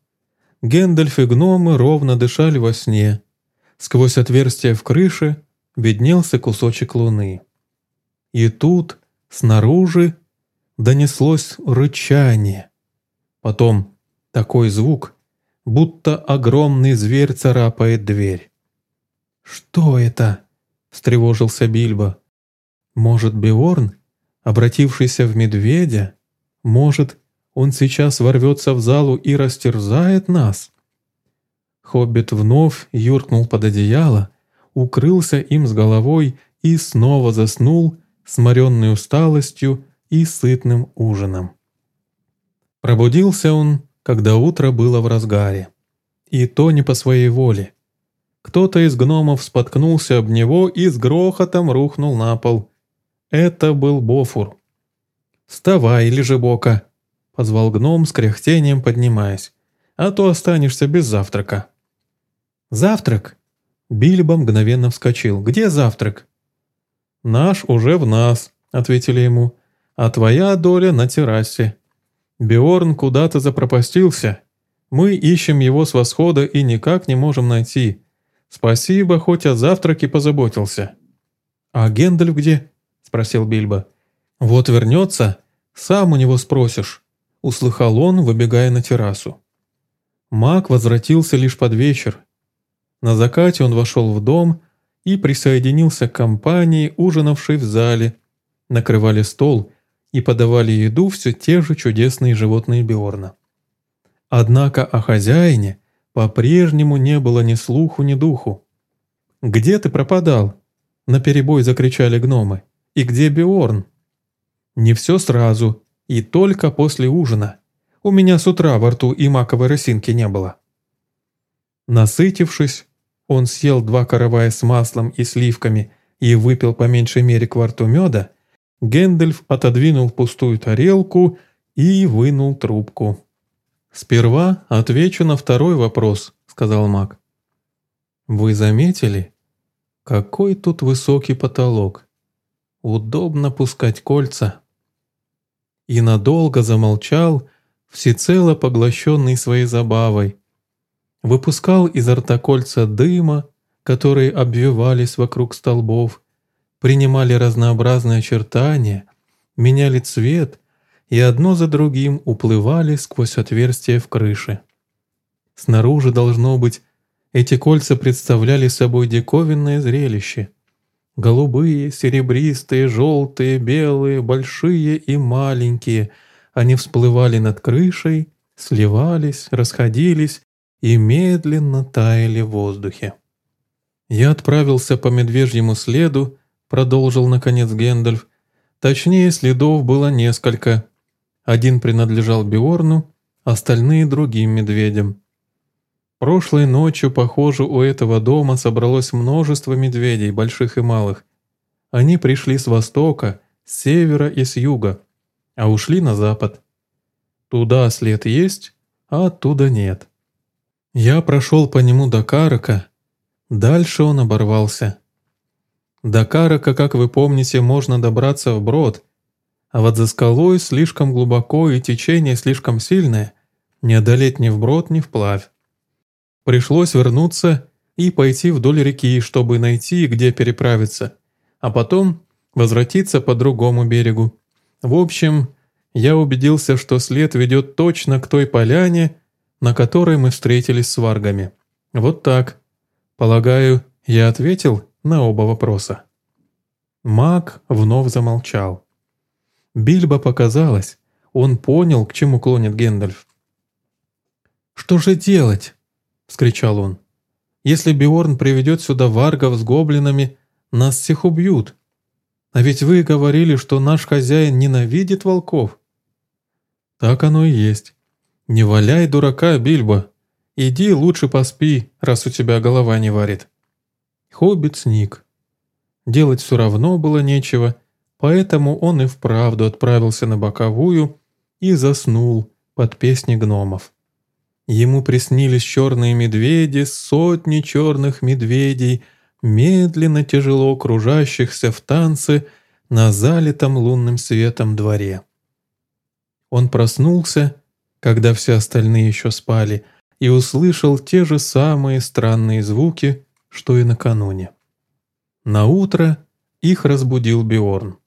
Гэндальф и гномы ровно дышали во сне. Сквозь отверстие в крыше виднелся кусочек луны. И тут, снаружи, донеслось рычание. Потом такой звук, будто огромный зверь царапает дверь. «Что это?» – встревожился Бильбо. «Может, Биорн, обратившийся в медведя? Может, он сейчас ворвется в залу и растерзает нас?» Хоббит вновь юркнул под одеяло, укрылся им с головой и снова заснул, сморенный усталостью и сытным ужином. Пробудился он, когда утро было в разгаре. И то не по своей воле. Кто-то из гномов споткнулся об него и с грохотом рухнул на пол. Это был Бофур. «Вставай, лежебока!» — позвал гном с кряхтением, поднимаясь. «А то останешься без завтрака». «Завтрак?» Бильбо мгновенно вскочил. «Где завтрак?» «Наш уже в нас», — ответили ему. «А твоя доля на террасе. Биорн куда-то запропастился. Мы ищем его с восхода и никак не можем найти. Спасибо, хоть о завтраке позаботился». «А Гендальф где?» — спросил Бильбо. «Вот вернется, сам у него спросишь», — услыхал он, выбегая на террасу. Маг возвратился лишь под вечер, на закате он вошел в дом и присоединился к компании, ужинавшей в зале. Накрывали стол и подавали еду все те же чудесные животные Биорна. Однако о хозяине по-прежнему не было ни слуху, ни духу. «Где ты пропадал?» – наперебой закричали гномы. «И где Биорн?» «Не все сразу, и только после ужина. У меня с утра во рту и маковой росинки не было». Насытившись, он съел два каравая с маслом и сливками и выпил по меньшей мере кварту меда, Гэндальф отодвинул пустую тарелку и вынул трубку. «Сперва отвечу на второй вопрос», — сказал маг. «Вы заметили, какой тут высокий потолок? Удобно пускать кольца». И надолго замолчал, всецело поглощенный своей забавой, выпускал изо рта кольца дыма, которые обвивались вокруг столбов, принимали разнообразные очертания, меняли цвет и одно за другим уплывали сквозь отверстия в крыше. Снаружи, должно быть, эти кольца представляли собой диковинное зрелище. Голубые, серебристые, желтые, белые, большие и маленькие, они всплывали над крышей, сливались, расходились и медленно таяли в воздухе. «Я отправился по медвежьему следу», — продолжил наконец Гендальф. «Точнее, следов было несколько. Один принадлежал Биорну, остальные — другим медведям. Прошлой ночью, похоже, у этого дома собралось множество медведей, больших и малых. Они пришли с востока, с севера и с юга, а ушли на запад. Туда след есть, а оттуда нет. Я прошел по нему до Карака. Дальше он оборвался. До Карака, как вы помните, можно добраться вброд, а вот за скалой слишком глубоко и течение слишком сильное, не одолеть ни вброд, ни вплавь. Пришлось вернуться и пойти вдоль реки, чтобы найти, где переправиться, а потом возвратиться по другому берегу. В общем, я убедился, что след ведет точно к той поляне, на которой мы встретились с варгами. Вот так. Полагаю, я ответил на оба вопроса. Маг вновь замолчал. Бильбо показалось, он понял, к чему клонит Гендальф. «Что же делать?» — вскричал он. «Если Биорн приведет сюда варгов с гоблинами, нас всех убьют. А ведь вы говорили, что наш хозяин ненавидит волков». «Так оно и есть. «Не валяй дурака, Бильбо. Иди лучше поспи, раз у тебя голова не варит». Хоббит сник. Делать все равно было нечего, поэтому он и вправду отправился на боковую и заснул под песни гномов. Ему приснились черные медведи, сотни черных медведей, медленно тяжело кружащихся в танце на залитом лунным светом дворе. Он проснулся когда все остальные еще спали, и услышал те же самые странные звуки, что и накануне. На утро их разбудил Биорн.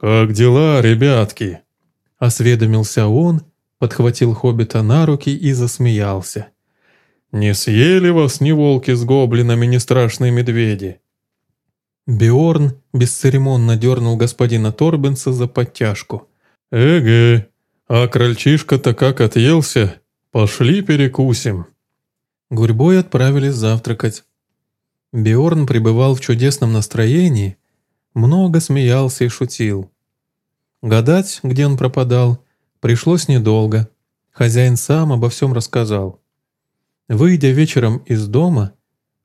«Как дела, ребятки?» – осведомился он, подхватил хоббита на руки и засмеялся. «Не съели вас ни волки с гоблинами, ни страшные медведи?» Биорн бесцеремонно дернул господина Торбенса за подтяжку. «Эге, а крольчишка-то как отъелся? Пошли перекусим». Гурьбой отправились завтракать. Биорн пребывал в чудесном настроении, много смеялся и шутил. Гадать, где он пропадал, пришлось недолго. Хозяин сам обо всем рассказал. Выйдя вечером из дома,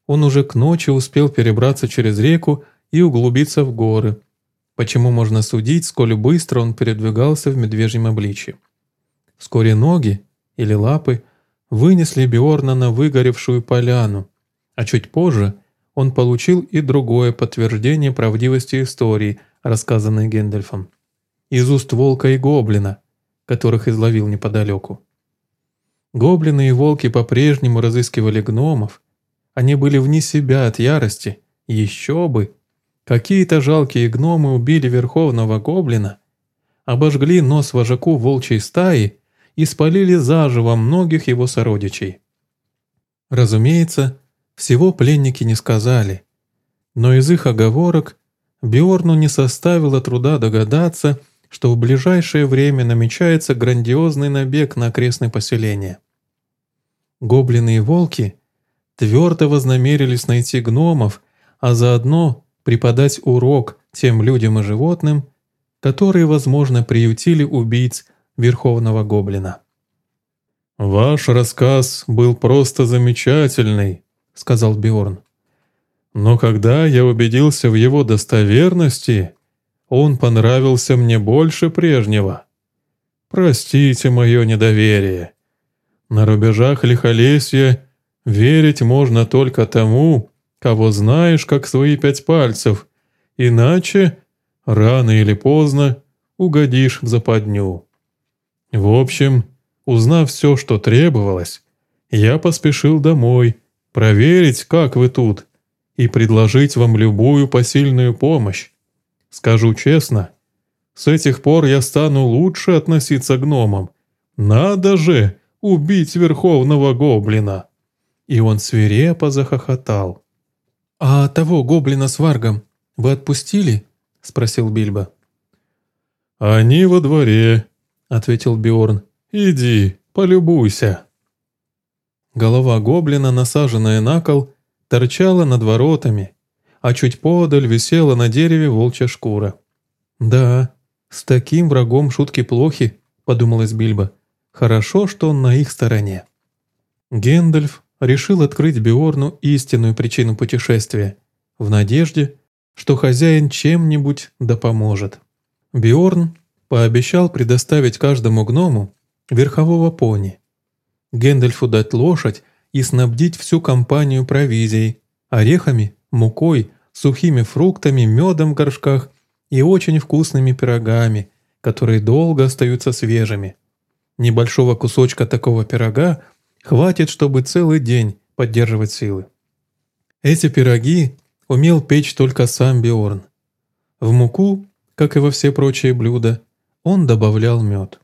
он уже к ночи успел перебраться через реку и углубиться в горы, почему можно судить, сколь быстро он передвигался в медвежьем обличье. Вскоре ноги или лапы вынесли Биорна на выгоревшую поляну, а чуть позже он получил и другое подтверждение правдивости истории, рассказанной Гендельфом, из уст волка и гоблина, которых изловил неподалеку. Гоблины и волки по-прежнему разыскивали гномов, они были вне себя от ярости, еще бы. Какие-то жалкие гномы убили верховного гоблина, обожгли нос вожаку волчьей стаи и спалили заживо многих его сородичей. Разумеется, всего пленники не сказали, но из их оговорок Биорну не составило труда догадаться, что в ближайшее время намечается грандиозный набег на окрестные поселения. Гоблины и волки твердо вознамерились найти гномов, а заодно преподать урок тем людям и животным, которые, возможно, приютили убийц Верховного Гоблина. «Ваш рассказ был просто замечательный», — сказал Биорн. «Но когда я убедился в его достоверности, он понравился мне больше прежнего. Простите мое недоверие. На рубежах лихолесья верить можно только тому, кого знаешь, как свои пять пальцев, иначе, рано или поздно, угодишь в западню. В общем, узнав все, что требовалось, я поспешил домой, проверить, как вы тут, и предложить вам любую посильную помощь. Скажу честно, с этих пор я стану лучше относиться к гномам. Надо же убить верховного гоблина!» И он свирепо захохотал. «А того гоблина с варгом вы отпустили?» — спросил Бильбо. «Они во дворе», — ответил Биорн. «Иди, полюбуйся». Голова гоблина, насаженная на кол, торчала над воротами, а чуть подаль висела на дереве волчья шкура. «Да, с таким врагом шутки плохи», — подумалось Бильбо. «Хорошо, что он на их стороне». Гендальф решил открыть Биорну истинную причину путешествия, в надежде, что хозяин чем-нибудь да поможет. Биорн пообещал предоставить каждому гному верхового пони, Гэндальфу дать лошадь и снабдить всю компанию провизией, орехами, мукой, сухими фруктами, медом в горшках и очень вкусными пирогами, которые долго остаются свежими. Небольшого кусочка такого пирога Хватит, чтобы целый день поддерживать силы. Эти пироги умел печь только сам Биорн. В муку, как и во все прочие блюда, он добавлял мед.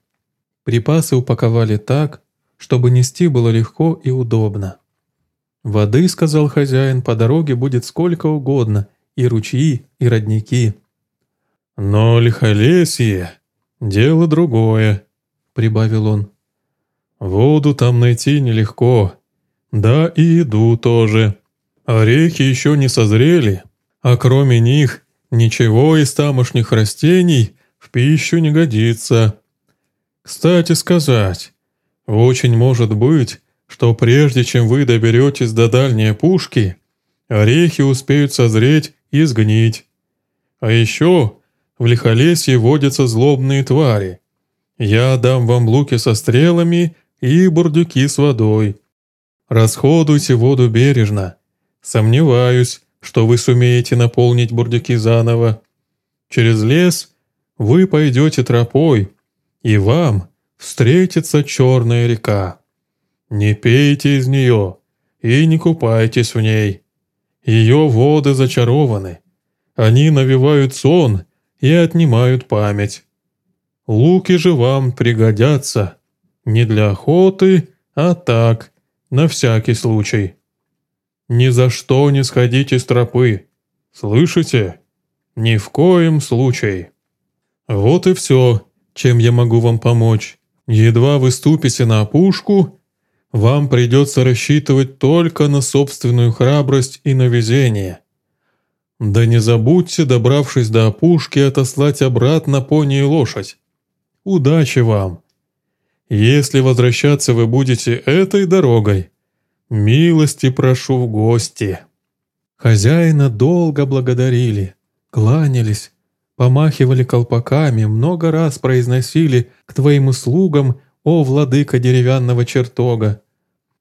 Припасы упаковали так, чтобы нести было легко и удобно. «Воды, — сказал хозяин, — по дороге будет сколько угодно, и ручьи, и родники». «Но лихолесье — дело другое», — прибавил он. Воду там найти нелегко. Да и еду тоже. Орехи еще не созрели, а кроме них ничего из тамошних растений в пищу не годится. Кстати сказать, очень может быть, что прежде чем вы доберетесь до дальней пушки, орехи успеют созреть и сгнить. А еще в лихолесье водятся злобные твари. Я дам вам луки со стрелами и бурдюки с водой. Расходуйте воду бережно. Сомневаюсь, что вы сумеете наполнить бурдюки заново. Через лес вы пойдете тропой, и вам встретится черная река. Не пейте из нее и не купайтесь в ней. Ее воды зачарованы. Они навевают сон и отнимают память. Луки же вам пригодятся. Не для охоты, а так, на всякий случай. Ни за что не сходите с тропы. Слышите? Ни в коем случае. Вот и все, чем я могу вам помочь. Едва вы ступите на опушку, вам придется рассчитывать только на собственную храбрость и на везение. Да не забудьте, добравшись до опушки, отослать обратно пони и лошадь. Удачи вам! Если возвращаться вы будете этой дорогой, милости прошу в гости». Хозяина долго благодарили, кланялись, помахивали колпаками, много раз произносили «к твоим услугам, о владыка деревянного чертога».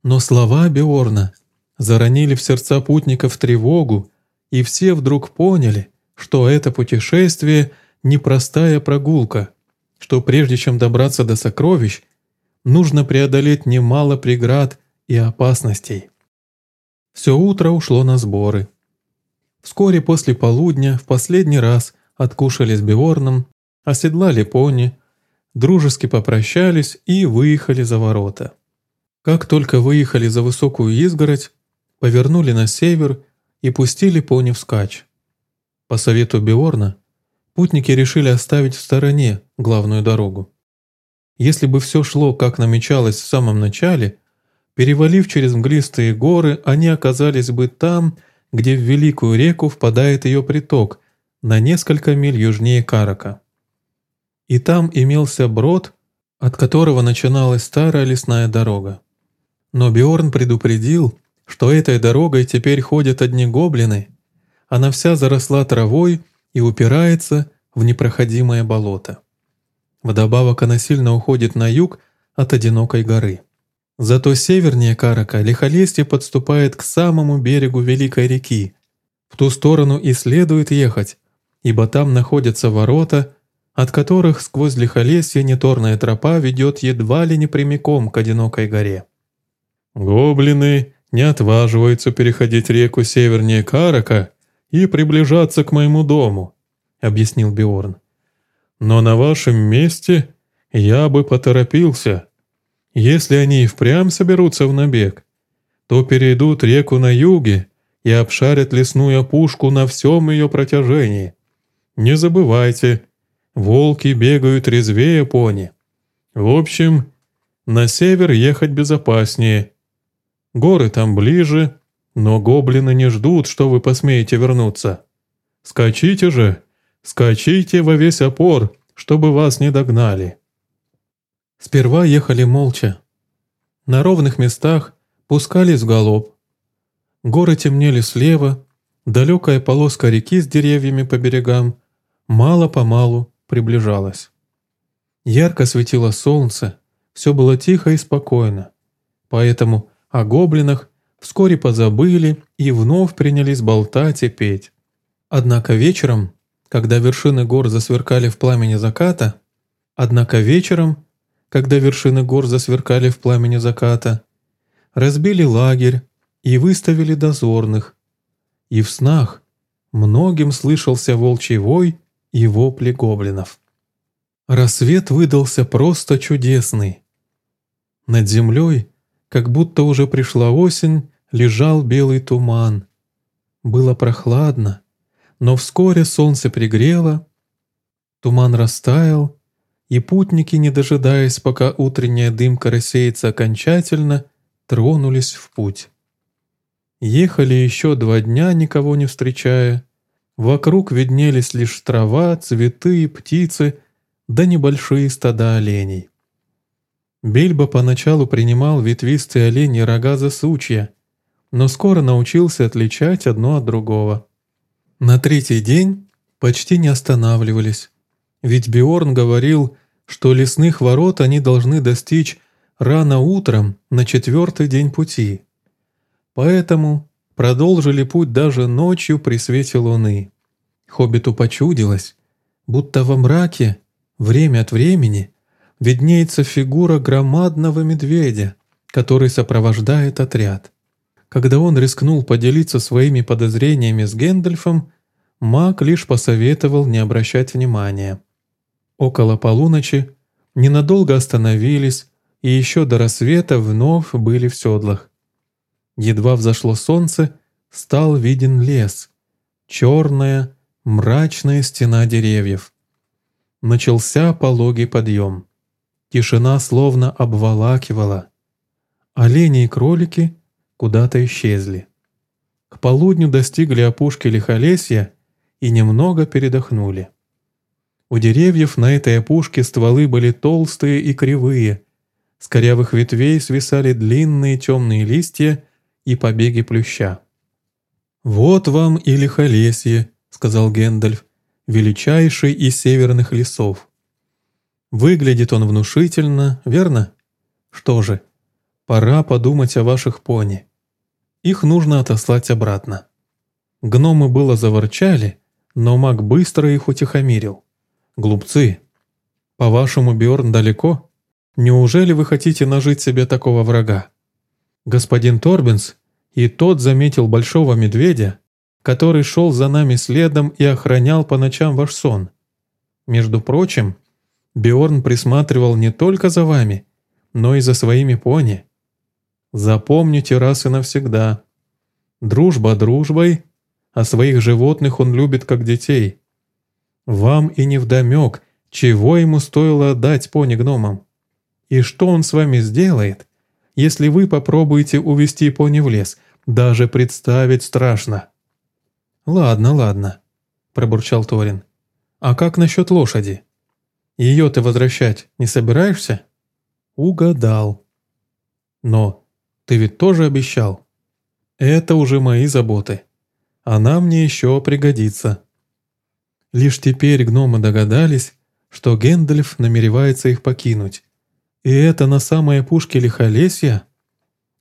Но слова Биорна заронили в сердца путников тревогу, и все вдруг поняли, что это путешествие – непростая прогулка – что прежде чем добраться до сокровищ, нужно преодолеть немало преград и опасностей. Все утро ушло на сборы. Вскоре после полудня в последний раз откушали с Биорном, оседлали пони, дружески попрощались и выехали за ворота. Как только выехали за высокую изгородь, повернули на север и пустили пони вскачь. По совету Биорна путники решили оставить в стороне главную дорогу. Если бы все шло, как намечалось в самом начале, перевалив через мглистые горы, они оказались бы там, где в Великую реку впадает ее приток, на несколько миль южнее Карака. И там имелся брод, от которого начиналась старая лесная дорога. Но Биорн предупредил, что этой дорогой теперь ходят одни гоблины, она вся заросла травой и упирается в непроходимое болото. Вдобавок она сильно уходит на юг от одинокой горы. Зато севернее Карака лихолестье подступает к самому берегу Великой реки. В ту сторону и следует ехать, ибо там находятся ворота, от которых сквозь лихолесье неторная тропа ведет едва ли не прямиком к одинокой горе. «Гоблины не отваживаются переходить реку севернее Карака и приближаться к моему дому», — объяснил Биорн. «Но на вашем месте я бы поторопился. Если они и впрямь соберутся в набег, то перейдут реку на юге и обшарят лесную опушку на всем ее протяжении. Не забывайте, волки бегают резвее пони. В общем, на север ехать безопаснее. Горы там ближе, но гоблины не ждут, что вы посмеете вернуться. Скачите же, скачите во весь опор, чтобы вас не догнали». Сперва ехали молча. На ровных местах пускались в галоп. Горы темнели слева, далекая полоска реки с деревьями по берегам мало-помалу приближалась. Ярко светило солнце, все было тихо и спокойно, поэтому о гоблинах вскоре позабыли и вновь принялись болтать и петь. Однако вечером, когда вершины гор засверкали в пламени заката, однако вечером, когда вершины гор засверкали в пламени заката, разбили лагерь и выставили дозорных, и в снах многим слышался волчий вой и вопли гоблинов. Рассвет выдался просто чудесный. Над землей как будто уже пришла осень, лежал белый туман. Было прохладно, но вскоре солнце пригрело, туман растаял, и путники, не дожидаясь, пока утренняя дымка рассеется окончательно, тронулись в путь. Ехали еще два дня, никого не встречая. Вокруг виднелись лишь трава, цветы и птицы, да небольшие стада оленей. Бильбо поначалу принимал ветвистые оленьи рога за сучья, но скоро научился отличать одно от другого. На третий день почти не останавливались, ведь Биорн говорил, что лесных ворот они должны достичь рано утром на четвертый день пути. Поэтому продолжили путь даже ночью при свете луны. Хоббиту почудилось, будто во мраке, время от времени, виднеется фигура громадного медведя, который сопровождает отряд. Когда он рискнул поделиться своими подозрениями с Гэндальфом, маг лишь посоветовал не обращать внимания. Около полуночи ненадолго остановились и еще до рассвета вновь были в седлах. Едва взошло солнце, стал виден лес, черная, мрачная стена деревьев. Начался пологий подъем. Тишина словно обволакивала. Олени и кролики куда-то исчезли. К полудню достигли опушки лихолесья и немного передохнули. У деревьев на этой опушке стволы были толстые и кривые, с корявых ветвей свисали длинные темные листья и побеги плюща. «Вот вам и лихолесье», — сказал Гэндальф, — «величайший из северных лесов. Выглядит он внушительно, верно? Что же, пора подумать о ваших пони. Их нужно отослать обратно». Гномы было заворчали, но маг быстро их утихомирил. «Глупцы! По-вашему, Бьорн далеко?» Неужели вы хотите нажить себе такого врага? Господин Торбинс и тот заметил большого медведя, который шел за нами следом и охранял по ночам ваш сон. Между прочим, Биорн присматривал не только за вами, но и за своими пони. Запомните раз и навсегда. Дружба дружбой, а своих животных он любит как детей. Вам и невдомек, чего ему стоило отдать пони гномам. И что он с вами сделает, если вы попробуете увести пони в лес? Даже представить страшно». «Ладно, ладно», – пробурчал Торин. «А как насчет лошади? Ее ты возвращать не собираешься?» «Угадал». «Но ты ведь тоже обещал?» «Это уже мои заботы. Она мне еще пригодится». Лишь теперь гномы догадались, что Гэндальф намеревается их покинуть, и это на самой опушке лихолесья?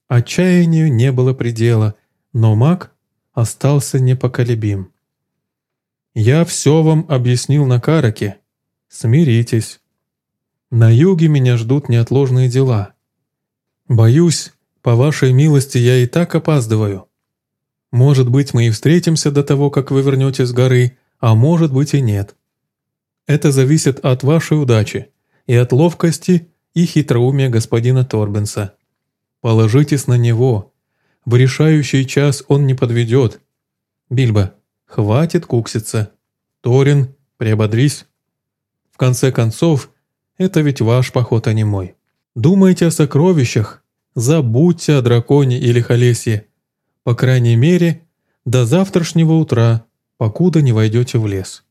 Отчаянию не было предела, но маг остался непоколебим. «Я все вам объяснил на Караке. Смиритесь. На юге меня ждут неотложные дела. Боюсь, по вашей милости я и так опаздываю. Может быть, мы и встретимся до того, как вы вернетесь с горы, а может быть и нет. Это зависит от вашей удачи и от ловкости и хитроумие господина Торбенса. Положитесь на него. В решающий час он не подведет. Бильбо, хватит кукситься. Торин, приободрись. В конце концов, это ведь ваш поход, а не мой. Думайте о сокровищах, забудьте о драконе или холесье. По крайней мере, до завтрашнего утра, покуда не войдете в лес.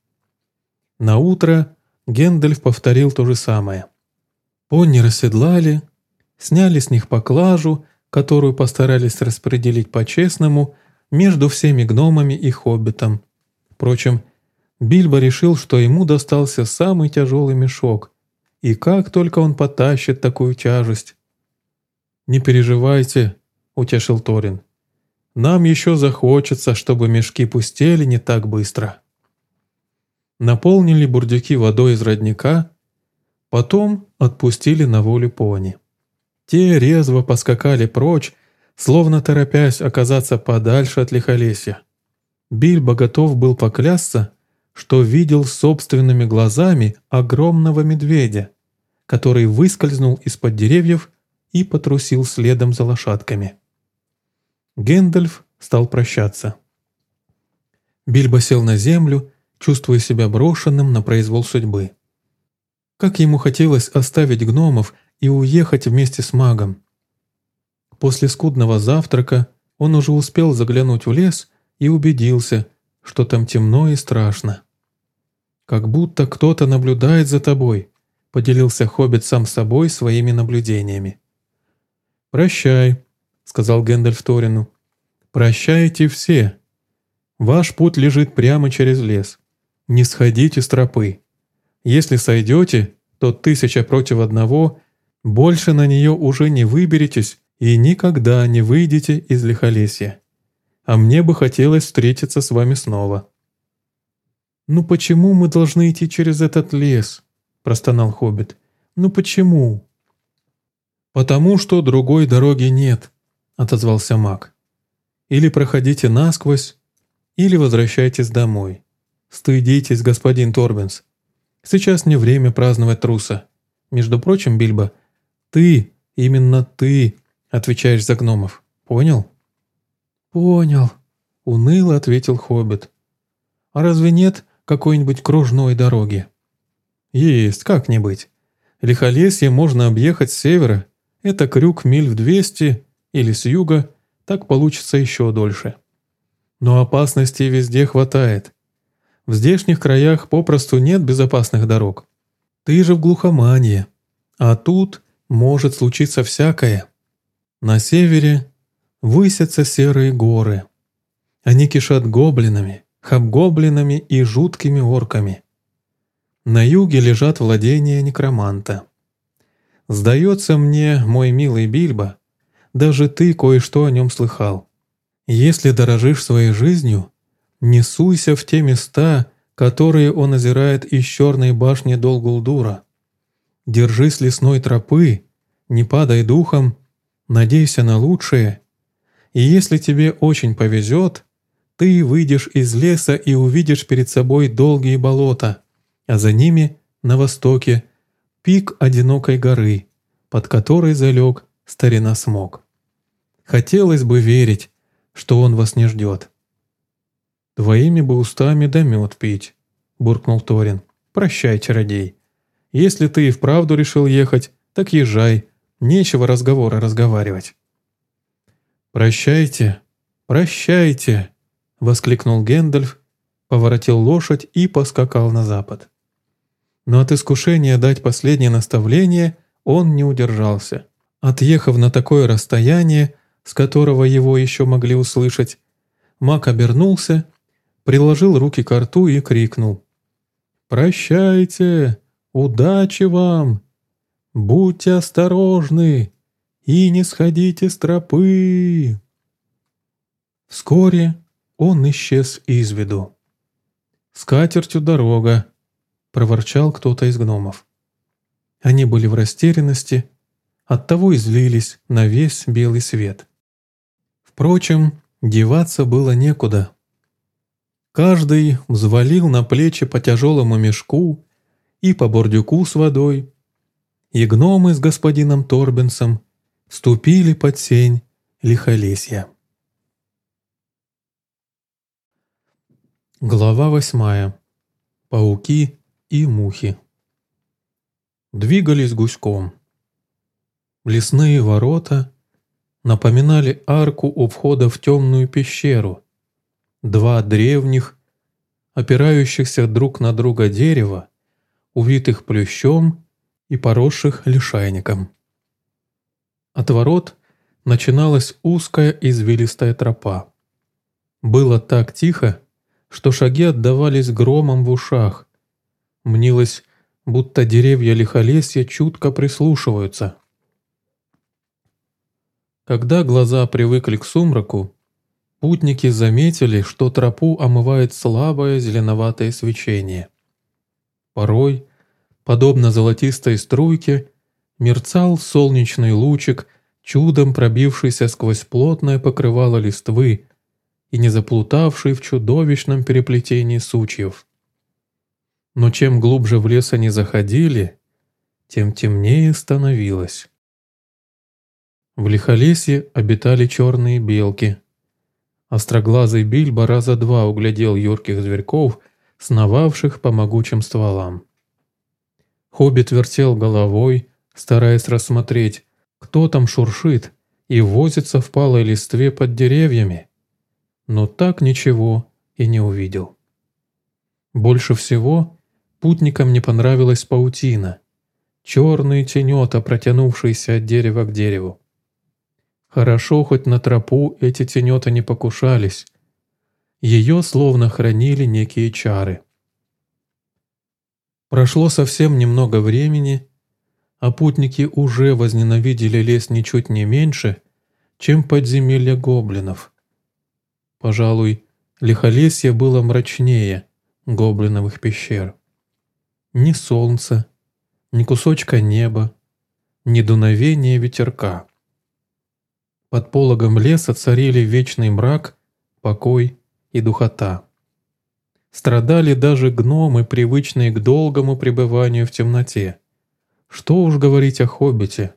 На утро Гендальф повторил то же самое. Пони расседлали, сняли с них поклажу, которую постарались распределить по-честному между всеми гномами и хоббитом. Впрочем, Бильбо решил, что ему достался самый тяжелый мешок, и как только он потащит такую тяжесть. «Не переживайте», — утешил Торин. «Нам еще захочется, чтобы мешки пустели не так быстро». Наполнили бурдюки водой из родника, Потом отпустили на волю пони. Те резво поскакали прочь, словно торопясь оказаться подальше от лихолесья. Бильбо готов был поклясться, что видел собственными глазами огромного медведя, который выскользнул из-под деревьев и потрусил следом за лошадками. Гэндальф стал прощаться. Бильбо сел на землю, чувствуя себя брошенным на произвол судьбы. Как ему хотелось оставить гномов и уехать вместе с магом. После скудного завтрака он уже успел заглянуть в лес и убедился, что там темно и страшно. «Как будто кто-то наблюдает за тобой», — поделился Хоббит сам собой своими наблюдениями. «Прощай», — сказал Гэндальф Торину. «Прощайте все. Ваш путь лежит прямо через лес. Не сходите с тропы. Если сойдете, то тысяча против одного, больше на нее уже не выберетесь и никогда не выйдете из лихолесья. А мне бы хотелось встретиться с вами снова». «Ну почему мы должны идти через этот лес?» – простонал Хоббит. «Ну почему?» «Потому что другой дороги нет», – отозвался маг. Или проходите насквозь, или возвращайтесь домой. Стыдитесь, господин Торбинс. Сейчас не время праздновать труса. Между прочим, Бильбо, ты, именно ты, отвечаешь за гномов. Понял? Понял, уныло ответил Хоббит. А разве нет какой-нибудь кружной дороги? Есть, как не быть. Лихолесье можно объехать с севера. Это крюк миль в двести или с юга, так получится еще дольше. Но опасностей везде хватает. В здешних краях попросту нет безопасных дорог. Ты же в глухомании. А тут может случиться всякое. На севере высятся серые горы. Они кишат гоблинами, хабгоблинами и жуткими орками. На юге лежат владения некроманта. Сдается мне, мой милый Бильбо, даже ты кое-что о нем слыхал. Если дорожишь своей жизнью, не суйся в те места, которые он озирает из черной башни Долгулдура. Держись лесной тропы, не падай духом, надейся на лучшее, и если тебе очень повезет, ты выйдешь из леса и увидишь перед собой долгие болота, а за ними, на востоке, пик одинокой горы, под которой залег старина смог. Хотелось бы верить, что он вас не ждет. «Твоими бы устами да мед пить», — буркнул Торин. «Прощай, чародей. Если ты и вправду решил ехать, так езжай, нечего разговора разговаривать». «Прощайте, прощайте!» — воскликнул Гэндальф, поворотил лошадь и поскакал на запад. Но от искушения дать последнее наставление он не удержался. Отъехав на такое расстояние, с которого его еще могли услышать, маг обернулся, приложил руки к рту и крикнул. «Прощайте! Удачи вам! Будьте осторожны! и не сходите с тропы!» Вскоре он исчез из виду. «С катертью дорога!» — проворчал кто-то из гномов. Они были в растерянности, оттого излились на весь белый свет. Впрочем, деваться было некуда. Каждый взвалил на плечи по тяжелому мешку и по бордюку с водой, и гномы с господином Торбенсом Ступили под сень лихолесья. Глава восьмая. Пауки и мухи. Двигались гуськом. Лесные ворота напоминали арку у входа в темную пещеру. Два древних, опирающихся друг на друга дерева, увитых плющом и поросших лишайником. От ворот начиналась узкая извилистая тропа. Было так тихо, что шаги отдавались громом в ушах. Мнилось, будто деревья лихолесья чутко прислушиваются. Когда глаза привыкли к сумраку, путники заметили, что тропу омывает слабое зеленоватое свечение. Порой, подобно золотистой струйке, мерцал солнечный лучик, чудом пробившийся сквозь плотное покрывало листвы и не заплутавший в чудовищном переплетении сучьев. Но чем глубже в лес они заходили, тем темнее становилось. В лихолесье обитали черные белки. Остроглазый Бильбо раза два углядел юрких зверьков, сновавших по могучим стволам. Хоббит вертел головой, стараясь рассмотреть, кто там шуршит и возится в палой листве под деревьями. Но так ничего и не увидел. Больше всего путникам не понравилась паутина, черные тенета, протянувшиеся от дерева к дереву. Хорошо, хоть на тропу эти тенета не покушались. Ее словно хранили некие чары. Прошло совсем немного времени, а путники уже возненавидели лес ничуть не меньше, чем подземелье гоблинов. Пожалуй, лихолесье было мрачнее гоблиновых пещер. Ни солнца, ни кусочка неба, ни дуновения ветерка. Под пологом леса царили вечный мрак, покой и духота. Страдали даже гномы, привычные к долгому пребыванию в темноте. Что уж говорить о хоббите.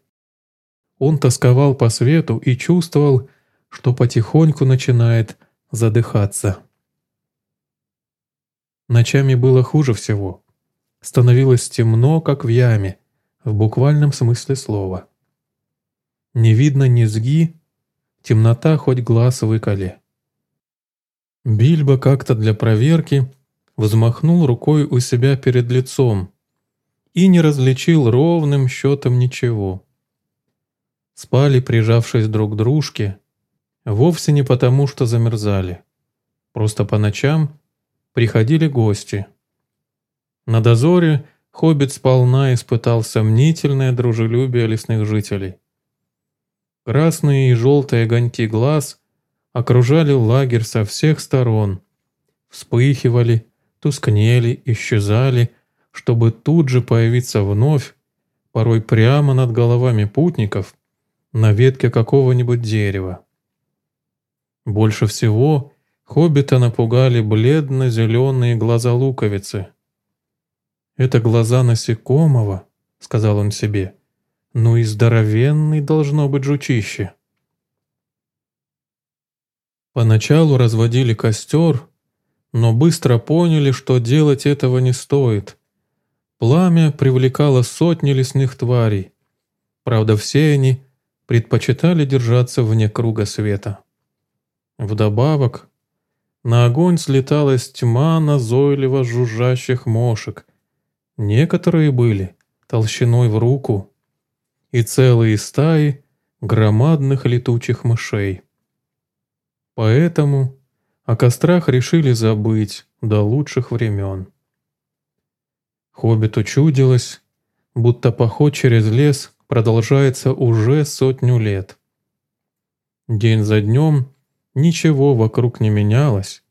Он тосковал по свету и чувствовал, что потихоньку начинает задыхаться. Ночами было хуже всего. Становилось темно, как в яме, в буквальном смысле слова. Не видно низги, темнота хоть глаз выколи. Бильбо как-то для проверки взмахнул рукой у себя перед лицом и не различил ровным счетом ничего. Спали, прижавшись друг к дружке, вовсе не потому, что замерзали. Просто по ночам приходили гости. На дозоре хоббит сполна испытал сомнительное дружелюбие лесных жителей. Красные и желтые огоньки глаз окружали лагерь со всех сторон, вспыхивали, тускнели, исчезали, чтобы тут же появиться вновь, порой прямо над головами путников, на ветке какого-нибудь дерева. Больше всего хоббита напугали бледно-зеленые глаза луковицы. «Это глаза насекомого», — сказал он себе, — ну и здоровенный должно быть жучище. Поначалу разводили костер, но быстро поняли, что делать этого не стоит. Пламя привлекало сотни лесных тварей. Правда, все они предпочитали держаться вне круга света. Вдобавок, на огонь слеталась тьма назойливо жужжащих мошек. Некоторые были толщиной в руку, и целые стаи громадных летучих мышей. Поэтому о кострах решили забыть до лучших времен. Хоббиту чудилось, будто поход через лес продолжается уже сотню лет. День за днем ничего вокруг не менялось,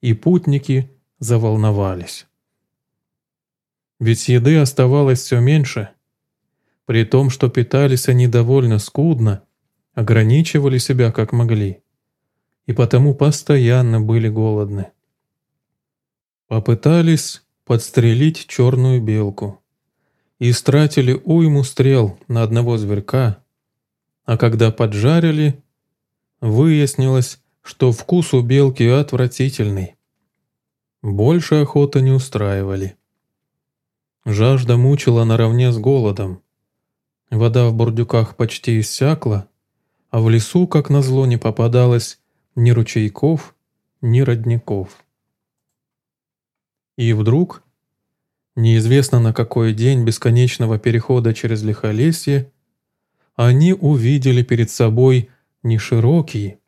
и путники заволновались. Ведь еды оставалось все меньше, при том, что питались они довольно скудно, ограничивали себя как могли, и потому постоянно были голодны. Попытались подстрелить черную белку и стратили уйму стрел на одного зверька, а когда поджарили, выяснилось, что вкус у белки отвратительный. Больше охоты не устраивали. Жажда мучила наравне с голодом. Вода в бурдюках почти иссякла, а в лесу, как назло, не попадалось ни ручейков, ни родников. И вдруг, неизвестно на какой день бесконечного перехода через Лихолесье, они увидели перед собой не широкий,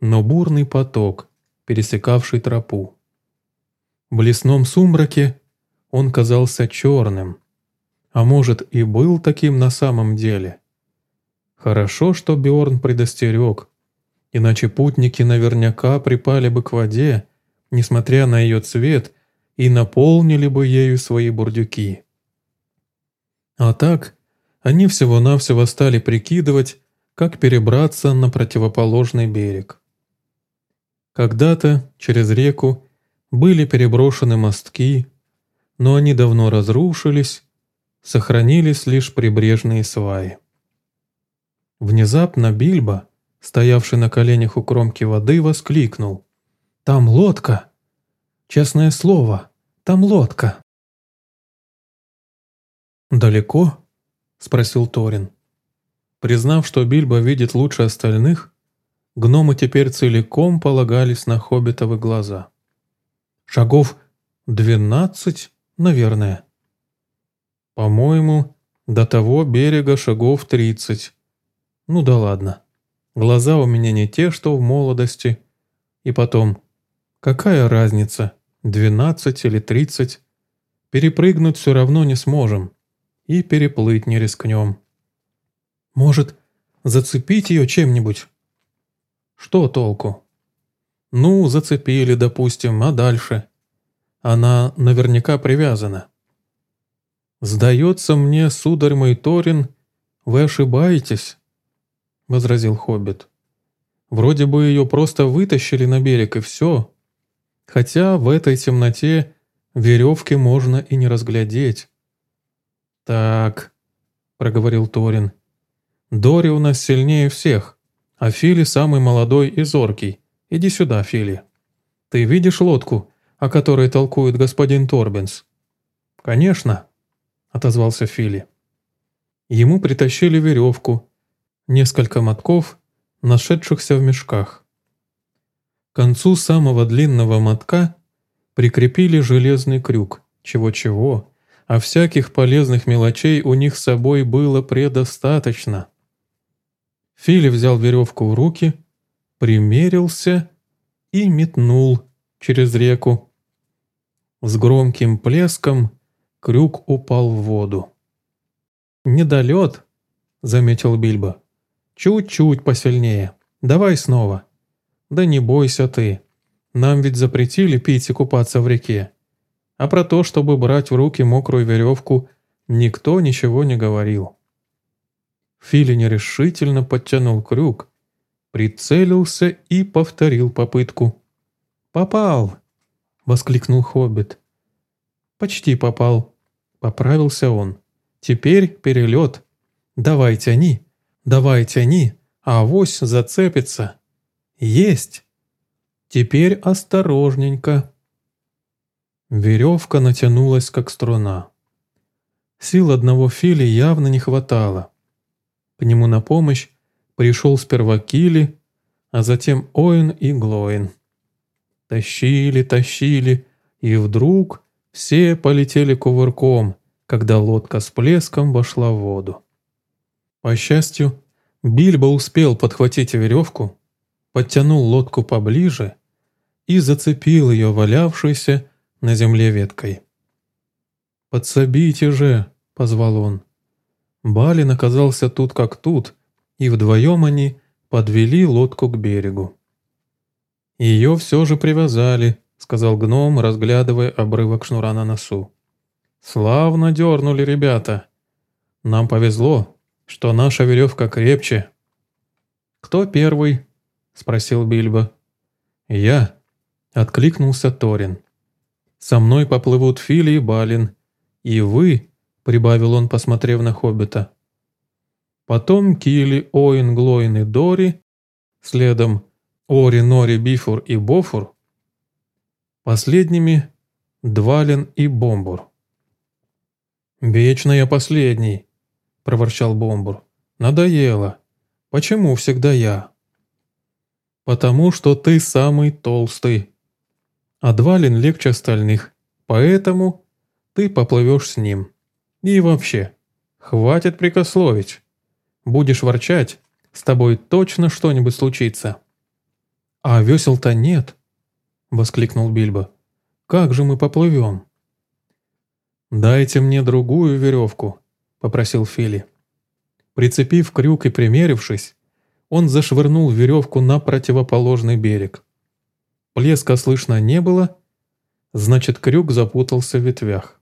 но бурный поток, пересекавший тропу. В лесном сумраке он казался черным, а может и был таким на самом деле. Хорошо, что Биорн предостерег, иначе путники наверняка припали бы к воде, несмотря на ее цвет, и наполнили бы ею свои бурдюки. А так, они всего-навсего стали прикидывать, как перебраться на противоположный берег. Когда-то через реку были переброшены мостки, но они давно разрушились, сохранились лишь прибрежные сваи. Внезапно Бильбо, стоявший на коленях у кромки воды, воскликнул. «Там лодка! Честное слово, там лодка!» «Далеко?» — спросил Торин. Признав, что Бильбо видит лучше остальных, гномы теперь целиком полагались на хоббитовы глаза. «Шагов двенадцать, наверное», по-моему, до того берега шагов тридцать. Ну да ладно. Глаза у меня не те, что в молодости. И потом, какая разница, двенадцать или тридцать? Перепрыгнуть все равно не сможем. И переплыть не рискнем. Может, зацепить ее чем-нибудь? Что толку? Ну, зацепили, допустим, а дальше? Она наверняка привязана. «Сдается мне, сударь мой Торин, вы ошибаетесь», — возразил Хоббит. Вроде бы ее просто вытащили на берег и все. Хотя в этой темноте веревки можно и не разглядеть. «Так», — проговорил Торин, — «Дори у нас сильнее всех, а Фили самый молодой и зоркий. Иди сюда, Фили. Ты видишь лодку, о которой толкует господин Торбинс?» «Конечно», — отозвался Фили. Ему притащили веревку, несколько мотков, нашедшихся в мешках. К концу самого длинного мотка прикрепили железный крюк, чего-чего, а всяких полезных мелочей у них с собой было предостаточно. Фили взял веревку в руки, примерился и метнул через реку. С громким плеском крюк упал в воду. «Недолет», — заметил Бильбо. «Чуть-чуть посильнее. Давай снова». «Да не бойся ты. Нам ведь запретили пить и купаться в реке. А про то, чтобы брать в руки мокрую веревку, никто ничего не говорил». Фили нерешительно подтянул крюк, прицелился и повторил попытку. «Попал!» — воскликнул Хоббит. «Почти попал», — поправился он. Теперь перелет. Давай тяни, давай тяни, а авось зацепится. Есть. Теперь осторожненько. Веревка натянулась, как струна. Сил одного Фили явно не хватало. К нему на помощь пришел сперва Кили, а затем Оин и Глоин. Тащили, тащили, и вдруг все полетели кувырком, когда лодка с плеском вошла в воду. По счастью, Бильбо успел подхватить веревку, подтянул лодку поближе и зацепил ее валявшейся на земле веткой. «Подсобите же!» — позвал он. Балин оказался тут как тут, и вдвоем они подвели лодку к берегу. «Ее все же привязали», — сказал гном, разглядывая обрывок шнура на носу. Славно дернули ребята. Нам повезло, что наша веревка крепче. «Кто первый?» — спросил Бильбо. «Я», — откликнулся Торин. «Со мной поплывут Фили и Балин. И вы», — прибавил он, посмотрев на Хоббита. Потом Кили, Оин, Глоин и Дори, следом Ори, Нори, Бифур и Бофур, последними Двалин и Бомбур. «Вечно я последний», — проворчал Бомбур. «Надоело. Почему всегда я?» «Потому что ты самый толстый. Адвалин легче остальных, поэтому ты поплывешь с ним. И вообще, хватит прикословить. Будешь ворчать, с тобой точно что-нибудь случится». «А весел-то нет», — воскликнул Бильбо. «Как же мы поплывем?» «Дайте мне другую веревку», — попросил Фили. Прицепив крюк и примерившись, он зашвырнул веревку на противоположный берег. Плеска слышно не было, значит, крюк запутался в ветвях.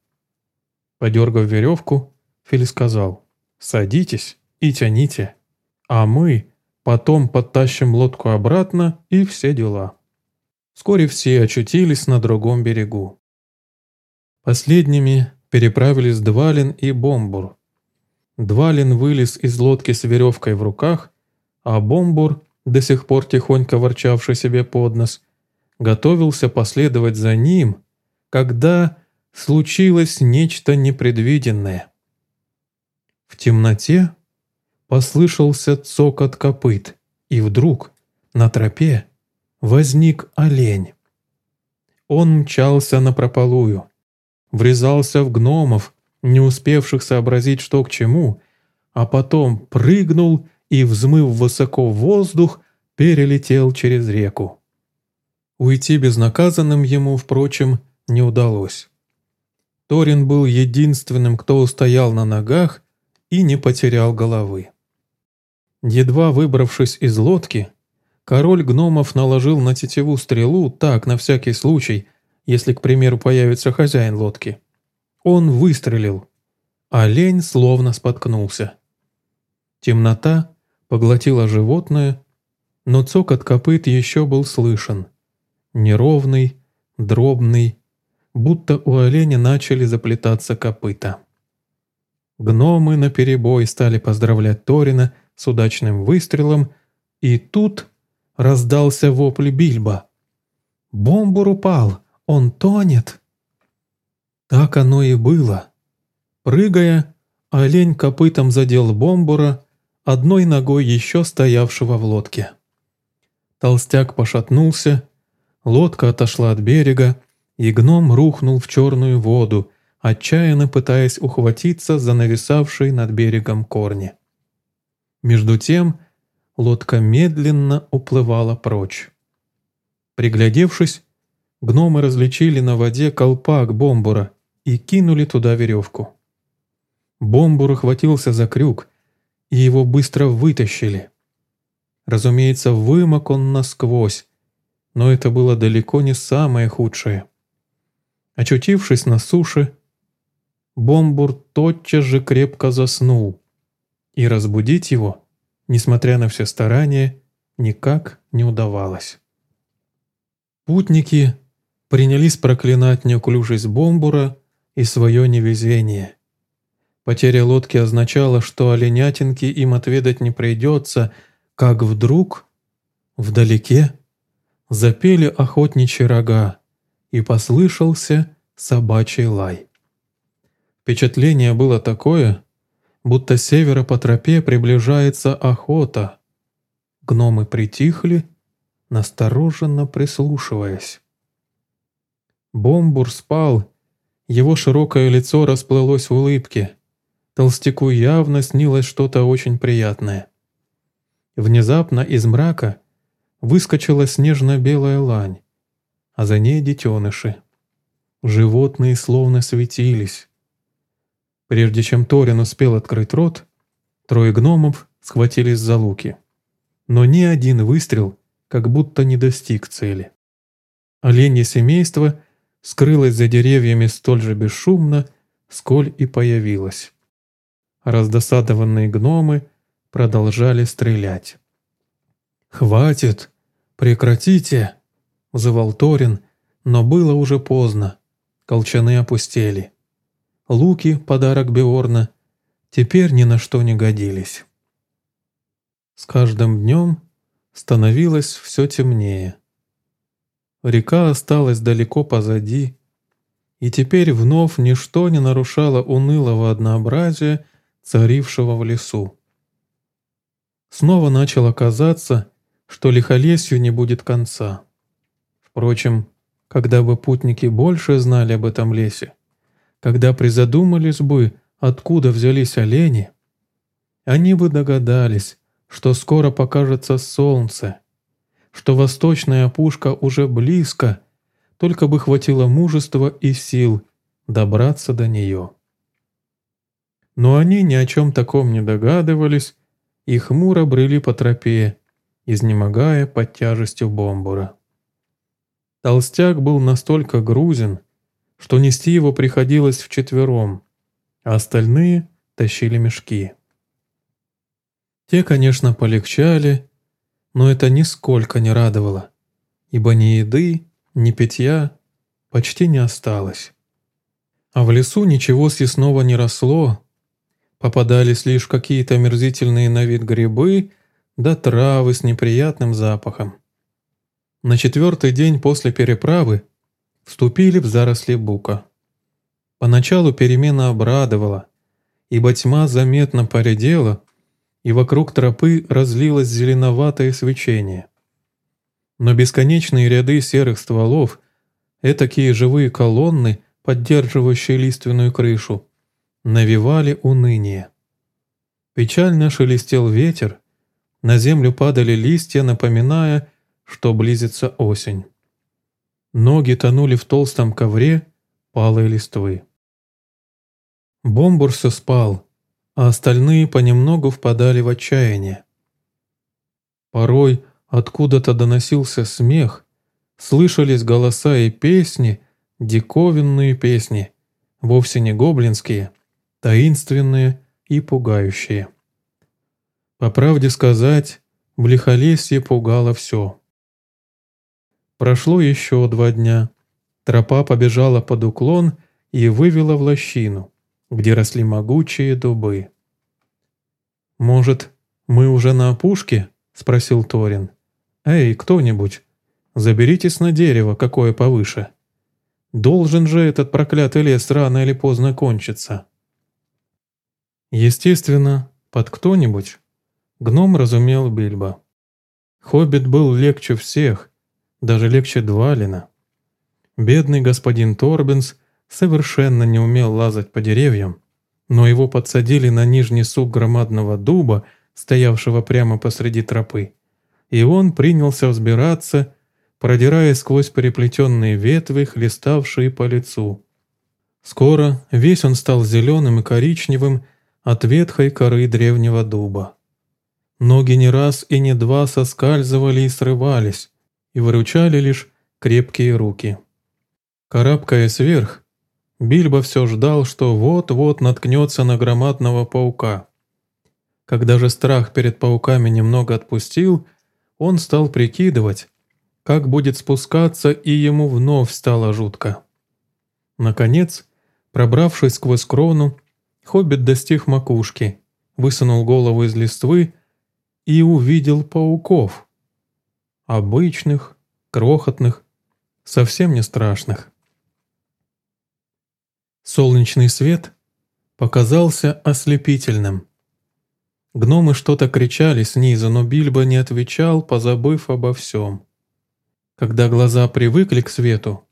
Подергав веревку, Фили сказал, «Садитесь и тяните, а мы потом подтащим лодку обратно и все дела». Вскоре все очутились на другом берегу. Последними переправились Двалин и Бомбур. Двалин вылез из лодки с веревкой в руках, а Бомбур, до сих пор тихонько ворчавший себе под нос, готовился последовать за ним, когда случилось нечто непредвиденное. В темноте послышался цокот копыт, и вдруг на тропе возник олень. Он мчался напропалую, врезался в гномов, не успевших сообразить, что к чему, а потом прыгнул и, взмыв высоко в воздух, перелетел через реку. Уйти безнаказанным ему, впрочем, не удалось. Торин был единственным, кто устоял на ногах и не потерял головы. Едва выбравшись из лодки, король гномов наложил на тетиву стрелу так, на всякий случай, если, к примеру, появится хозяин лодки. Он выстрелил. Олень словно споткнулся. Темнота поглотила животное, но цокот копыт еще был слышен. Неровный, дробный, будто у оленя начали заплетаться копыта. Гномы наперебой стали поздравлять Торина с удачным выстрелом, и тут раздался вопль Бильбо. «Бомбур упал! Он тонет!» Так оно и было. Прыгая, олень копытом задел бомбура, одной ногой еще стоявшего в лодке. Толстяк пошатнулся, лодка отошла от берега, и гном рухнул в черную воду, отчаянно пытаясь ухватиться за нависавшие над берегом корни. Между тем лодка медленно уплывала прочь. Приглядевшись, гномы различили на воде колпак бомбура и кинули туда веревку. Бомбур ухватился за крюк, и его быстро вытащили. Разумеется, вымок он насквозь, но это было далеко не самое худшее. Очутившись на суше, Бомбур тотчас же крепко заснул, и разбудить его, несмотря на все старания, никак не удавалось. Путники принялись проклинать неуклюжесть Бомбура и свое невезение. Потеря лодки означала, что оленятинки им отведать не придется, как вдруг вдалеке запели охотничьи рога, и послышался собачий лай. Впечатление было такое, будто с севера по тропе приближается охота. Гномы притихли, настороженно прислушиваясь. Бомбур спал, его широкое лицо расплылось в улыбке. Толстяку явно снилось что-то очень приятное. Внезапно из мрака выскочила снежно-белая лань, а за ней детеныши. Животные словно светились. Прежде чем Торин успел открыть рот, трое гномов схватились за луки. Но ни один выстрел как будто не достиг цели. Оленье семейство скрылось за деревьями столь же бесшумно, сколь и появилось. Раздосадованные гномы продолжали стрелять. «Хватит! Прекратите!» — взывал Торин, но было уже поздно. Колчаны опустели. Луки, подарок Беорна, теперь ни на что не годились. С каждым днем становилось все темнее. Река осталась далеко позади, и теперь вновь ничто не нарушало унылого однообразия, царившего в лесу. Снова начало казаться, что лихолесью не будет конца. Впрочем, когда бы путники больше знали об этом лесе, когда призадумались бы, откуда взялись олени, они бы догадались, что скоро покажется солнце, что восточная опушка уже близко, только бы хватило мужества и сил добраться до нее. Но они ни о чем таком не догадывались и хмуро брели по тропе, изнемогая под тяжестью бомбура. Толстяк был настолько грузен, что нести его приходилось вчетвером, а остальные тащили мешки. Те, конечно, полегчали, но это нисколько не радовало, ибо ни еды, ни питья почти не осталось. А в лесу ничего съестного не росло, попадались лишь какие-то омерзительные на вид грибы да травы с неприятным запахом. На четвертый день после переправы вступили в заросли бука. Поначалу перемена обрадовала, ибо тьма заметно поредела, и вокруг тропы разлилось зеленоватое свечение. Но бесконечные ряды серых стволов, этакие живые колонны, поддерживающие лиственную крышу, навевали уныние. Печально шелестел ветер, на землю падали листья, напоминая, что близится осень. Ноги тонули в толстом ковре палой листвы. Бомбур спал, а остальные понемногу впадали в отчаяние. Порой откуда-то доносился смех, слышались голоса и песни, диковинные песни, вовсе не гоблинские, таинственные и пугающие. По правде сказать, в лихолесье пугало все. Прошло еще два дня. Тропа побежала под уклон и вывела в лощину, где росли могучие дубы. «Может, мы уже на опушке?» — спросил Торин. «Эй, кто-нибудь, заберитесь на дерево, какое повыше. Должен же этот проклятый лес рано или поздно кончиться». Естественно, под кто-нибудь гном разумел Бильбо. Хоббит был легче всех, даже легче Двалина. Бедный господин Торбинс совершенно не умел лазать по деревьям, но его подсадили на нижний сук громадного дуба, стоявшего прямо посреди тропы, и он принялся взбираться, продирая сквозь переплетенные ветви, хлеставшие по лицу. Скоро весь он стал зеленым и коричневым от ветхой коры древнего дуба. Ноги не раз и не два соскальзывали и срывались, и выручали лишь крепкие руки. Карабкаясь вверх, Бильбо все ждал, что вот-вот наткнется на громадного паука. Когда же страх перед пауками немного отпустил, он стал прикидывать, как будет спускаться, и ему вновь стало жутко. Наконец, пробравшись сквозь крону, хоббит достиг макушки, высунул голову из листвы и увидел пауков. Обычных, крохотных, совсем не страшных. Солнечный свет показался ослепительным. Гномы что-то кричали снизу, но Бильбо не отвечал, позабыв обо всем. Когда глаза привыкли к свету,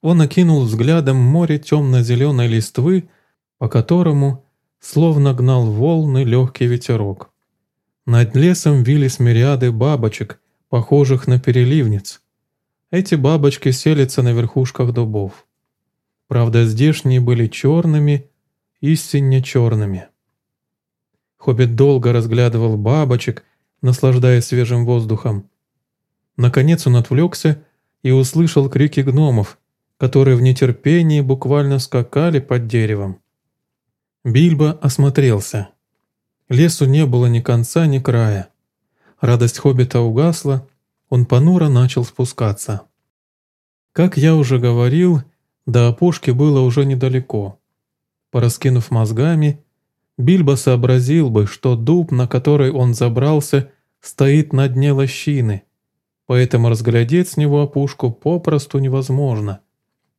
он окинул взглядом море темно-зеленой листвы, по которому словно гнал волны легкий ветерок. Над лесом вились мириады бабочек, похожих на переливниц. Эти бабочки селятся на верхушках дубов. Правда, здешние были черными, истинно черными. Хоббит долго разглядывал бабочек, наслаждаясь свежим воздухом. Наконец он отвлекся и услышал крики гномов, которые в нетерпении буквально скакали под деревом. Бильбо осмотрелся. Лесу не было ни конца, ни края. Радость хоббита угасла, он понуро начал спускаться. Как я уже говорил, до опушки было уже недалеко. Пораскинув мозгами, Бильбо сообразил бы, что дуб, на который он забрался, стоит на дне лощины, поэтому разглядеть с него опушку попросту невозможно.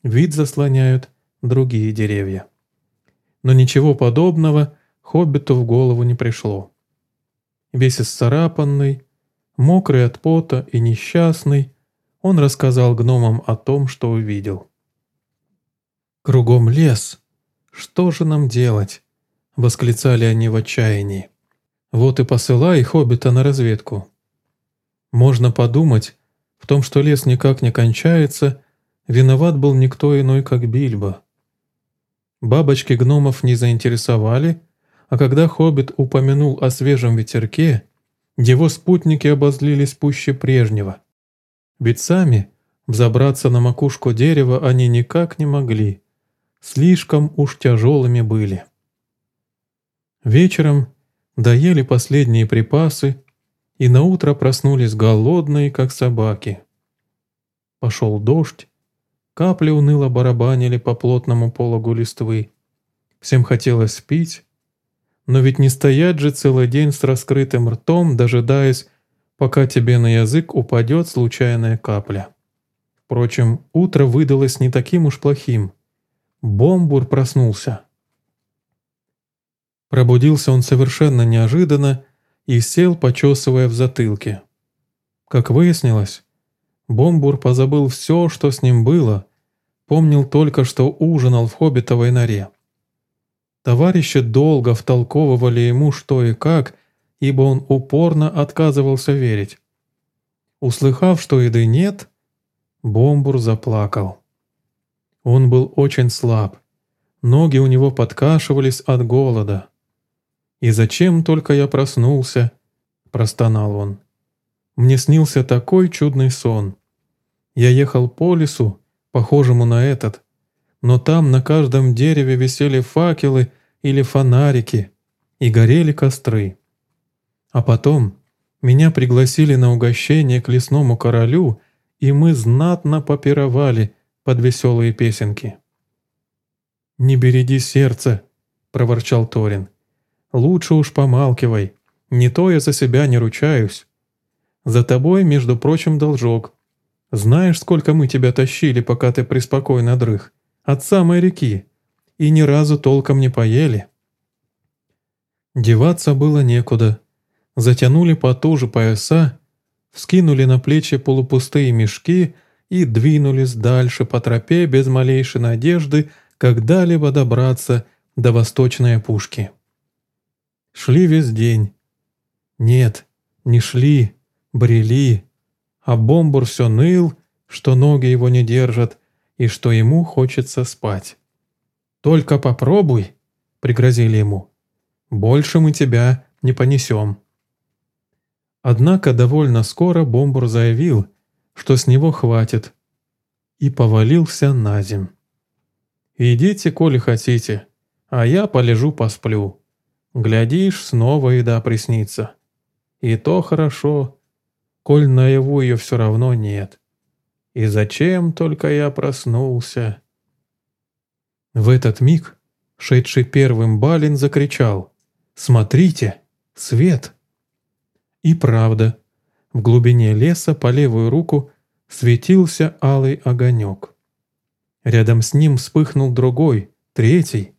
Вид заслоняют другие деревья. Но ничего подобного Хоббиту в голову не пришло. Весь исцарапанный, мокрый от пота и несчастный, он рассказал гномам о том, что увидел. «Кругом лес. Что же нам делать?» — восклицали они в отчаянии. «Вот и посылай хоббита на разведку. Можно подумать, в том, что лес никак не кончается, виноват был никто иной, как Бильбо. Бабочки гномов не заинтересовали, а когда хоббит упомянул о свежем ветерке, его спутники обозлились пуще прежнего. Ведь сами взобраться на макушку дерева они никак не могли. Слишком уж тяжелыми были. Вечером доели последние припасы и наутро проснулись голодные, как собаки. Пошел дождь, капли уныло барабанили по плотному пологу листвы. Всем хотелось пить, но ведь не стоять же целый день с раскрытым ртом, дожидаясь, пока тебе на язык упадет случайная капля. Впрочем, утро выдалось не таким уж плохим. Бомбур проснулся. Пробудился он совершенно неожиданно и сел, почесывая в затылке. Как выяснилось, Бомбур позабыл все, что с ним было, помнил только, что ужинал в хоббитовой норе. Товарищи долго втолковывали ему что и как, ибо он упорно отказывался верить. Услыхав, что еды нет, Бомбур заплакал. Он был очень слаб. Ноги у него подкашивались от голода. «И зачем только я проснулся?» – простонал он. «Мне снился такой чудный сон. Я ехал по лесу, похожему на этот, но там на каждом дереве висели факелы или фонарики и горели костры. А потом Меня пригласили на угощение к лесному королю, и мы знатно попировали под веселые песенки. «Не береди сердце», — проворчал Торин. «Лучше уж помалкивай, не то я за себя не ручаюсь. За тобой, между прочим, должок. Знаешь, сколько мы тебя тащили, пока ты преспокойно дрых? От самой реки. И ни разу толком не поели». Деваться было некуда. Затянули потуже пояса, вскинули на плечи полупустые мешки и двинулись дальше по тропе без малейшей надежды когда-либо добраться до восточной опушки. Шли весь день. Нет, не шли, брели, а бомбур все ныл, что ноги его не держат и что ему хочется спать. «Только попробуй», — пригрозили ему, — «больше мы тебя не понесем». Однако довольно скоро бомбур заявил, что с него хватит, и повалился на земь. «Идите, коли хотите, а я полежу посплю. Глядишь, снова еда приснится. И то хорошо, коль наяву ее все равно нет. И зачем только я проснулся?» В этот миг шедший первым Балин закричал «Смотрите! Свет!» И правда, в глубине леса по левую руку светился алый огонек. Рядом с ним вспыхнул другой, третий.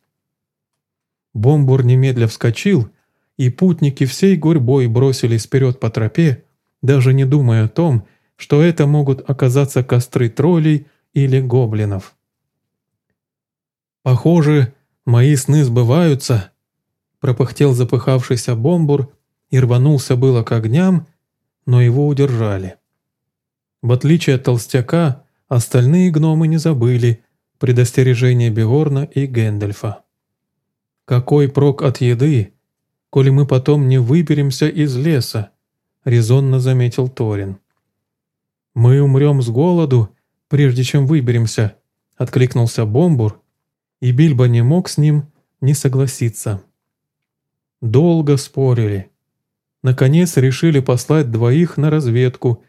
Бомбур немедля вскочил, и путники всей гурьбой бросились вперед по тропе, даже не думая о том, что это могут оказаться костры троллей или гоблинов. «Похоже, мои сны сбываются», — пропыхтел запыхавшийся бомбур и рванулся было к огням, но его удержали. В отличие от толстяка, Остальные гномы не забыли предостережение Бегорна и Гэндальфа. «Какой прок от еды, коли мы потом не выберемся из леса?» — резонно заметил Торин. «Мы умрем с голоду, прежде чем выберемся», — откликнулся Бомбур, и Бильбо не мог с ним не согласиться. Долго спорили. Наконец решили послать двоих на разведку,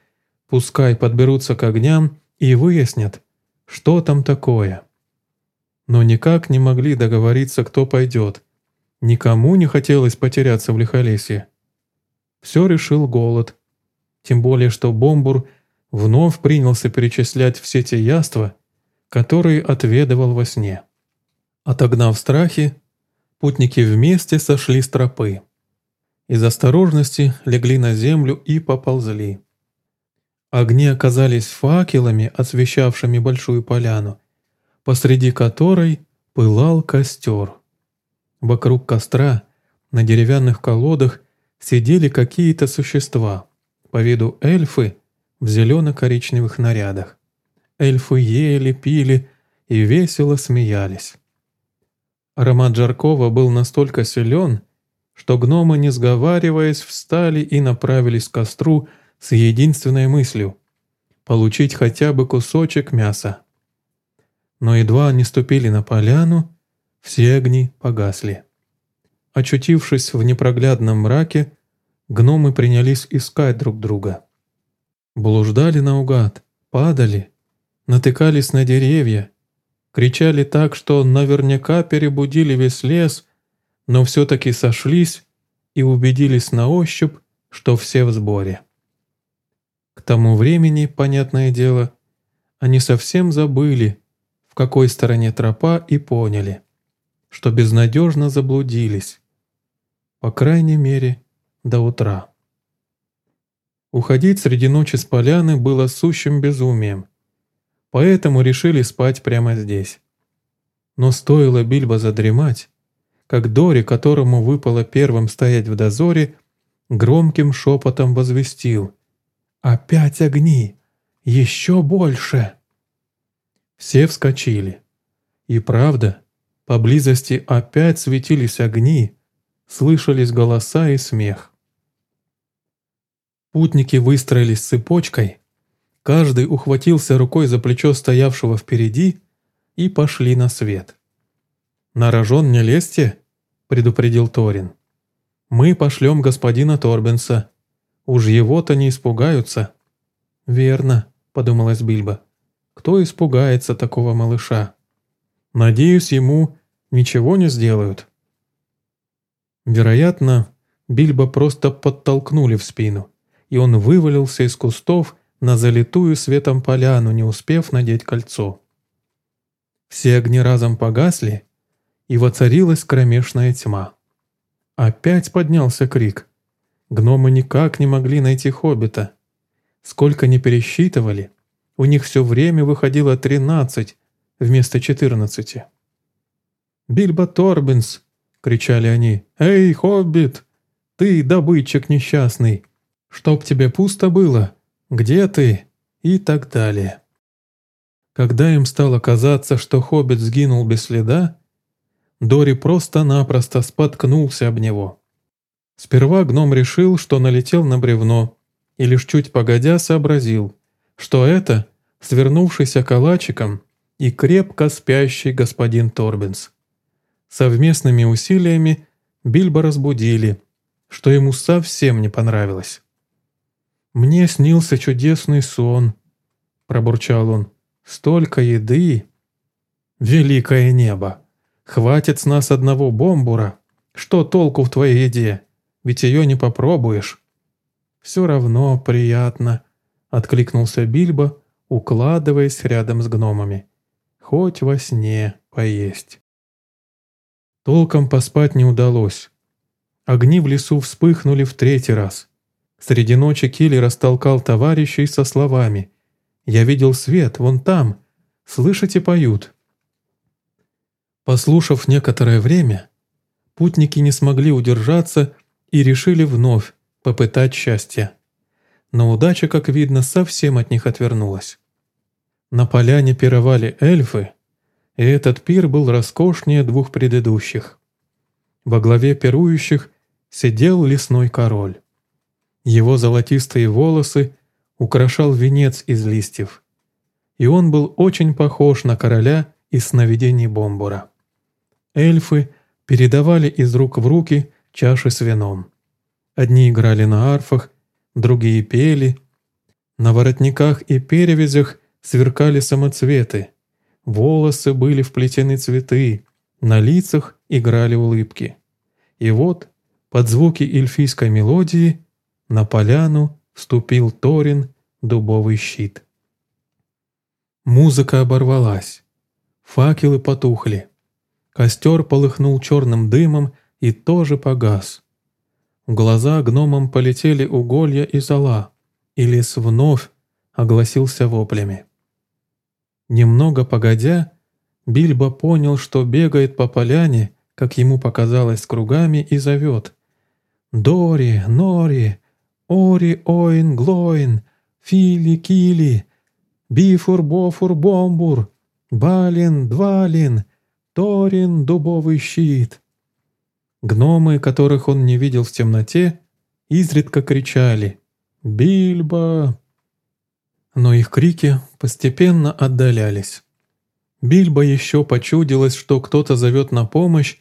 пускай подберутся к огням и выяснят, что там такое. Но никак не могли договориться, кто пойдет. Никому не хотелось потеряться в лихолесье. Все решил голод. Тем более, что Бомбур вновь принялся перечислять все те яства, которые отведывал во сне. Отогнав страхи, путники вместе сошли с тропы. Из осторожности легли на землю и поползли. Огни оказались факелами, освещавшими большую поляну, посреди которой пылал костер. Вокруг костра на деревянных колодах сидели какие-то существа, по виду эльфы в зелено-коричневых нарядах. Эльфы ели, пили и весело смеялись. Аромат Жаркова был настолько силен, что гномы, не сговариваясь, встали и направились к костру, с единственной мыслью – получить хотя бы кусочек мяса. Но едва они ступили на поляну, все огни погасли. Очутившись в непроглядном мраке, гномы принялись искать друг друга. Блуждали наугад, падали, натыкались на деревья, кричали так, что наверняка перебудили весь лес, но все-таки сошлись и убедились на ощупь, что все в сборе. К тому времени, понятное дело, они совсем забыли, в какой стороне тропа, и поняли, что безнадежно заблудились. По крайней мере, до утра. Уходить среди ночи с поляны было сущим безумием, поэтому решили спать прямо здесь. Но стоило Бильбо задремать, как Дори, которому выпало первым стоять в дозоре, громким шепотом возвестил — «Опять огни! Еще больше!» Все вскочили. И правда, поблизости опять светились огни, слышались голоса и смех. Путники выстроились цепочкой, каждый ухватился рукой за плечо стоявшего впереди и пошли на свет. «На рожон не лезьте», — предупредил Торин. «Мы пошлем господина Торбенса. Уж его-то не испугаются». «Верно», — подумалась Бильбо. «Кто испугается такого малыша? Надеюсь, ему ничего не сделают». Вероятно, Бильбо просто подтолкнули в спину, и он вывалился из кустов на залитую светом поляну, не успев надеть кольцо. Все огни разом погасли, и воцарилась кромешная тьма. Опять поднялся крик. Гномы никак не могли найти хоббита. Сколько ни пересчитывали, у них все время выходило тринадцать вместо четырнадцати. «Бильбо Торбинс!» — кричали они. «Эй, хоббит! Ты, добытчик несчастный! Чтоб тебе пусто было! Где ты?» И так далее. Когда им стало казаться, что хоббит сгинул без следа, Дори просто-напросто споткнулся об него. Сперва гном решил, что налетел на бревно, и лишь чуть погодя сообразил, что это свернувшийся калачиком и крепко спящий господин Торбинс. Совместными усилиями Бильбо разбудили, что ему совсем не понравилось. «Мне снился чудесный сон», — пробурчал он. «Столько еды! Великое небо! Хватит с нас одного бомбура! Что толку в твоей еде? Ведь ее не попробуешь!» «Все равно приятно», — откликнулся Бильбо, укладываясь рядом с гномами. «Хоть во сне поесть». Толком поспать не удалось. Огни в лесу вспыхнули в третий раз. Среди ночи Килли растолкал товарищей со словами «Я видел свет, вон там. Слышите, поют». Послушав некоторое время, путники не смогли удержаться и решили вновь попытать счастье. Но удача, как видно, совсем от них отвернулась. На поляне пировали эльфы, и этот пир был роскошнее двух предыдущих. Во главе пирующих сидел лесной король. Его золотистые волосы украшал венец из листьев, и он был очень похож на короля из сновидений Бомбура. Эльфы передавали из рук в руки чаши с вином. Одни играли на арфах, другие пели. На воротниках и перевязях сверкали самоцветы. Волосы были вплетены цветы, на лицах играли улыбки. И вот, под звуки эльфийской мелодии, на поляну вступил Торин дубовый щит. Музыка оборвалась. Факелы потухли. Костер полыхнул черным дымом и тоже погас. В глаза гномам полетели уголья и зола, и лес вновь огласился воплями. Немного погодя, Бильбо понял, что бегает по поляне, как ему показалось, кругами и зовет. «Дори, Нори, Ори, Оин, Глоин, Фили, Кили, Бифур, Бофур, Бомбур, Балин, Двалин, Торин, Дубовый щит». Гномы, которых он не видел в темноте, изредка кричали «Бильбо!». Но их крики постепенно отдалялись. Бильбо еще почудилось, что кто-то зовет на помощь,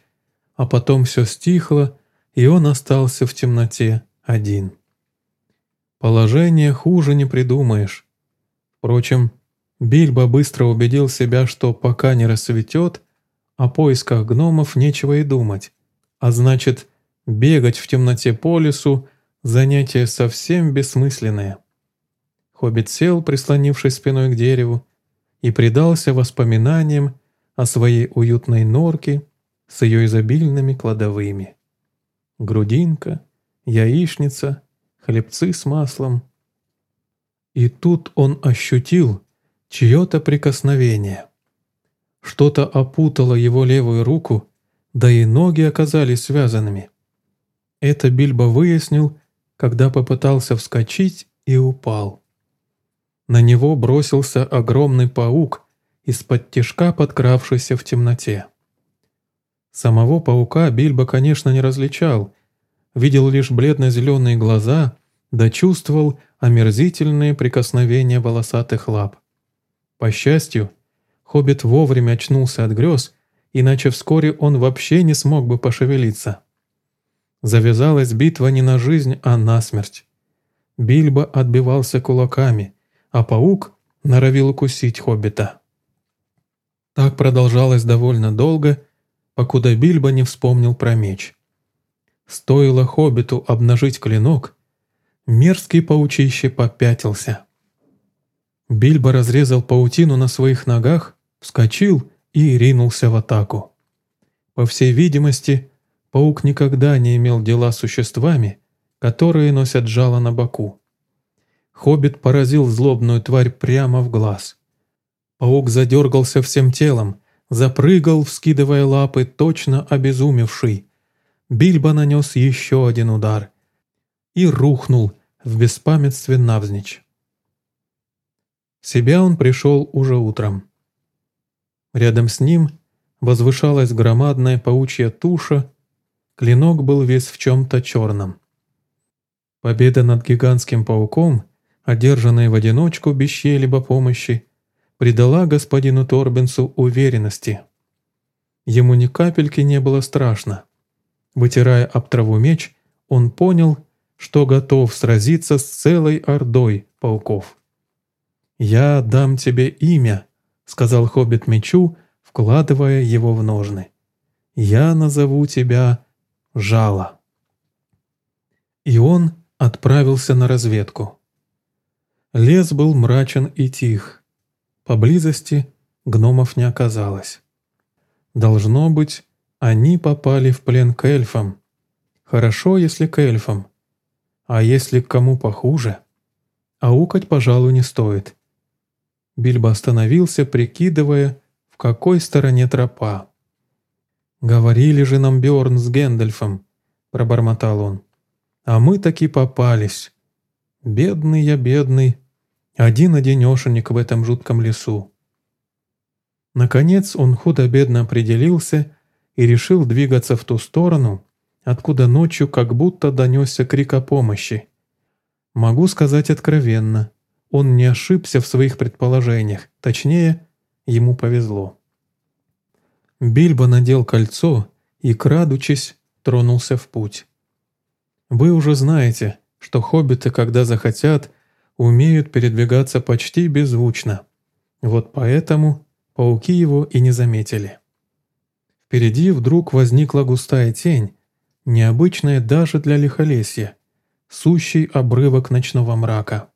а потом все стихло, и он остался в темноте один. Положение хуже не придумаешь. Впрочем, Бильбо быстро убедил себя, что пока не рассветет, о поисках гномов нечего и думать. А значит, бегать в темноте по лесу – занятие совсем бессмысленное. Хоббит сел, прислонившись спиной к дереву, и предался воспоминаниям о своей уютной норке с ее изобильными кладовыми. Грудинка, яичница, хлебцы с маслом. И тут он ощутил чье-то прикосновение. Что-то опутало его левую руку да и ноги оказались связанными. Это Бильбо выяснил, когда попытался вскочить и упал. На него бросился огромный паук, из-под тишка подкравшийся в темноте. Самого паука Бильбо, конечно, не различал, видел лишь бледно-зеленые глаза, да чувствовал омерзительные прикосновения волосатых лап. По счастью, хоббит вовремя очнулся от грез иначе вскоре он вообще не смог бы пошевелиться. Завязалась битва не на жизнь, а на смерть. Бильбо отбивался кулаками, а паук норовил укусить хоббита. Так продолжалось довольно долго, покуда Бильбо не вспомнил про меч. Стоило хоббиту обнажить клинок, мерзкий паучище попятился. Бильбо разрезал паутину на своих ногах, вскочил и ринулся в атаку. По всей видимости, паук никогда не имел дела с существами, которые носят жало на боку. Хоббит поразил злобную тварь прямо в глаз. Паук задергался всем телом, запрыгал, вскидывая лапы, точно обезумевший. Бильбо нанес еще один удар и рухнул в беспамятстве навзничь. В себя он пришел уже утром. Рядом с ним возвышалась громадная паучья туша, клинок был весь в чем-то черном. Победа над гигантским пауком, одержанная в одиночку без чьей-либо помощи, придала господину Торбинсу уверенности. Ему ни капельки не было страшно. Вытирая об траву меч, он понял, что готов сразиться с целой ордой пауков. «Я дам тебе имя», — сказал хоббит мечу, вкладывая его в ножны. «Я назову тебя Жало». И он отправился на разведку. Лес был мрачен и тих. Поблизости гномов не оказалось. Должно быть, они попали в плен к эльфам. Хорошо, если к эльфам. А если к кому похуже? Аукать, пожалуй, не стоит. Бильбо остановился, прикидывая, в какой стороне тропа. «Говорили же нам Бjorn с Гэндальфом», — пробормотал он. А мы таки попались. Бедный я, бедный. Один-одинешенек в этом жутком лесу. Наконец он худо-бедно определился и решил двигаться в ту сторону, откуда ночью как будто донесся крик о помощи. Могу сказать откровенно, он не ошибся в своих предположениях, точнее, ему повезло. Бильбо надел кольцо и, крадучись, тронулся в путь. Вы уже знаете, что хоббиты, когда захотят, умеют передвигаться почти беззвучно. Вот поэтому пауки его и не заметили. Впереди вдруг возникла густая тень, необычная даже для лихолесья, сущий обрывок ночного мрака.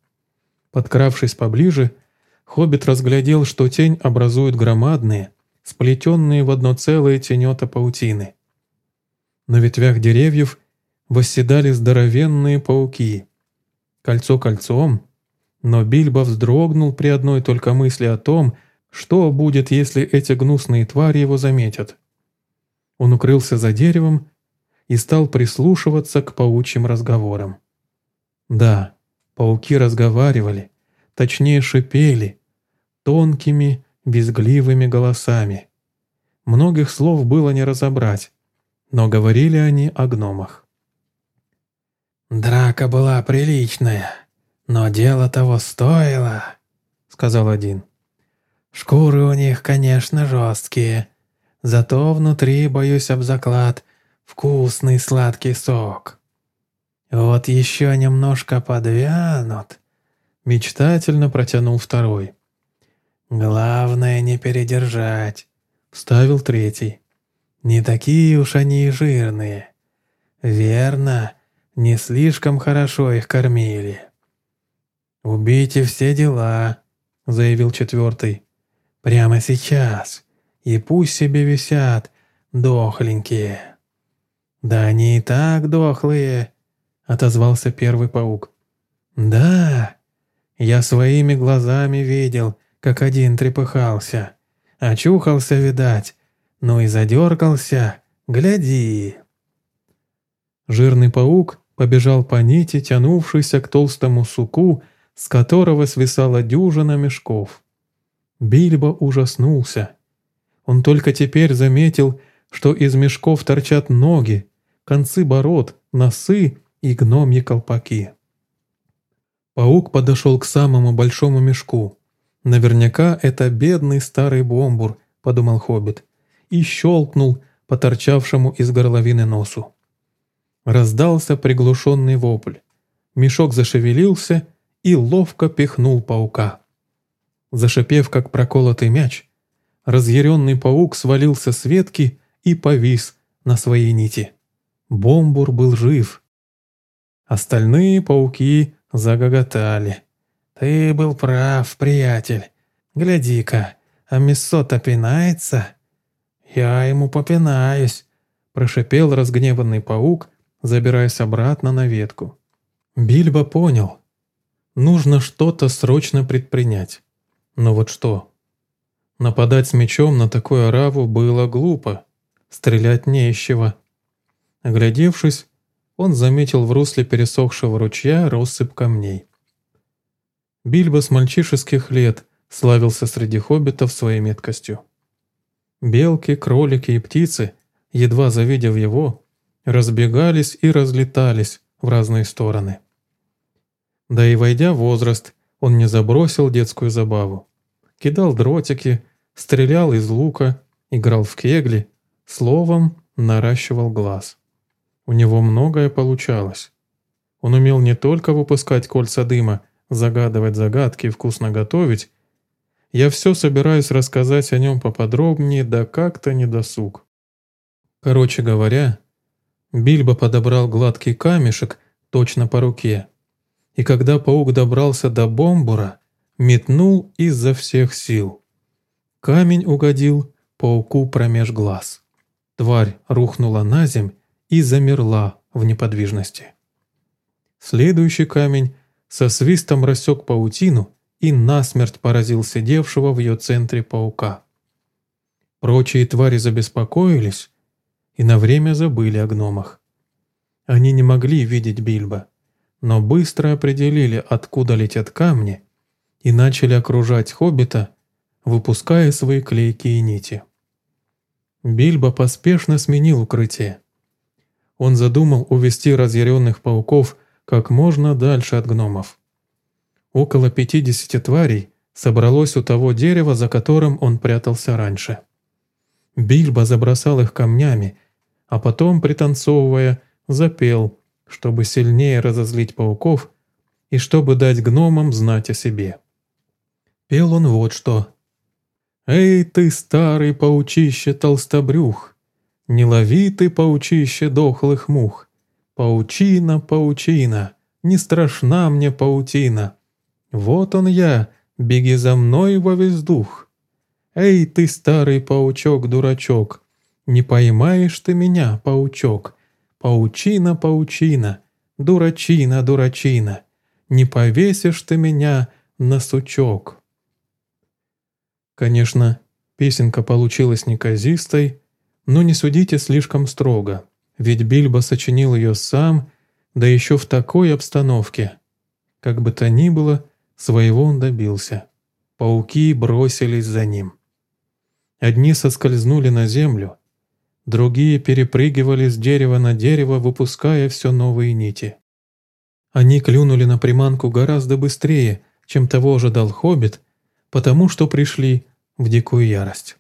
Подкравшись поближе, хоббит разглядел, что тень образует громадные, сплетенные в одно целое тенета паутины. На ветвях деревьев восседали здоровенные пауки. Кольцо кольцом, но Бильбо вздрогнул при одной только мысли о том, что будет, если эти гнусные твари его заметят. Он укрылся за деревом и стал прислушиваться к паучьим разговорам. Да, пауки разговаривали, точнее шипели, тонкими, безгливыми голосами. Многих слов было не разобрать, но говорили они о гномах. «Драка была приличная, но дело того стоило», — сказал один. «Шкуры у них, конечно, жесткие, зато внутри, боюсь об заклад, вкусный сладкий сок. Вот еще немножко подвянут», — мечтательно протянул второй. «Главное не передержать», — вставил третий. «Не такие уж они и жирные». «Верно, не слишком хорошо их кормили. «Убейте все дела», — заявил четвертый. «Прямо сейчас. И пусть себе висят, дохленькие». «Да они и так дохлые», — отозвался первый паук. «Да, я своими глазами видел, как один трепыхался. Очухался, видать, ну и задергался. Гляди». Жирный паук побежал по нити, тянувшейся к толстому суку, с которого свисала дюжина мешков. Бильбо ужаснулся. Он только теперь заметил, что из мешков торчат ноги, концы бород, носы и гномьи колпаки. Паук подошел к самому большому мешку. «Наверняка это бедный старый бомбур», — подумал Хоббит, и щелкнул по торчавшему из горловины носу. Раздался приглушенный вопль. Мешок зашевелился и ловко пихнул паука. Зашипев, как проколотый мяч, разъяренный паук свалился с ветки и повис на своей нити. Бомбур был жив. Остальные пауки загоготали. «Ты был прав, приятель. Гляди-ка, а Мессота пинается?» «Я ему попинаюсь», – прошипел разгневанный паук, забираясь обратно на ветку. Бильбо понял. Нужно что-то срочно предпринять. Но вот что? Нападать с мечом на такую ораву было глупо. Стрелять не из чего. Оглядевшись, он заметил в русле пересохшего ручья россыпь камней. Бильбо с мальчишеских лет славился среди хоббитов своей меткостью. Белки, кролики и птицы, едва завидев его, разбегались и разлетались в разные стороны. Да и войдя в возраст, он не забросил детскую забаву. Кидал дротики, стрелял из лука, играл в кегли, словом, наращивал глаз. У него многое получалось. Он умел не только выпускать кольца дыма, загадывать загадки и вкусно готовить. Я все собираюсь рассказать о нем поподробнее, да как-то не досуг. Короче говоря, Бильбо подобрал гладкий камешек точно по руке, и когда паук добрался до бомбура, метнул изо всех сил. Камень угодил пауку промеж глаз. Тварь рухнула на земь и замерла в неподвижности. Следующий камень со свистом рассек паутину и насмерть поразил сидевшего в ее центре паука. Прочие твари забеспокоились и на время забыли о гномах. Они не могли видеть Бильбо, но быстро определили, откуда летят камни, и начали окружать хоббита, выпуская свои клейкие нити. Бильбо поспешно сменил укрытие. Он задумал увести разъяренных пауков как можно дальше от гномов. Около 50 тварей собралось у того дерева, за которым он прятался раньше. Бильбо забросал их камнями, а потом, пританцовывая, запел, чтобы сильнее разозлить пауков и чтобы дать гномам знать о себе. Пел он вот что. «Эй ты, старый паучище толстобрюх, не лови ты, паучище, дохлых мух. Паучина, паучина, не страшна мне паутина. Вот он я, беги за мной во весь дух. Эй ты, старый паучок-дурачок, не поймаешь ты меня, паучок. Паучина, паучина, дурачина, дурачина, не повесишь ты меня на сучок. Конечно, песенка получилась неказистой, но не судите слишком строго, ведь Бильбо сочинил ее сам, да еще в такой обстановке. Как бы то ни было, своего он добился. Пауки бросились за ним. Одни соскользнули на землю, другие перепрыгивали с дерева на дерево, выпуская все новые нити. Они клюнули на приманку гораздо быстрее, чем того ожидал Хоббит, потому что пришли в дикую ярость.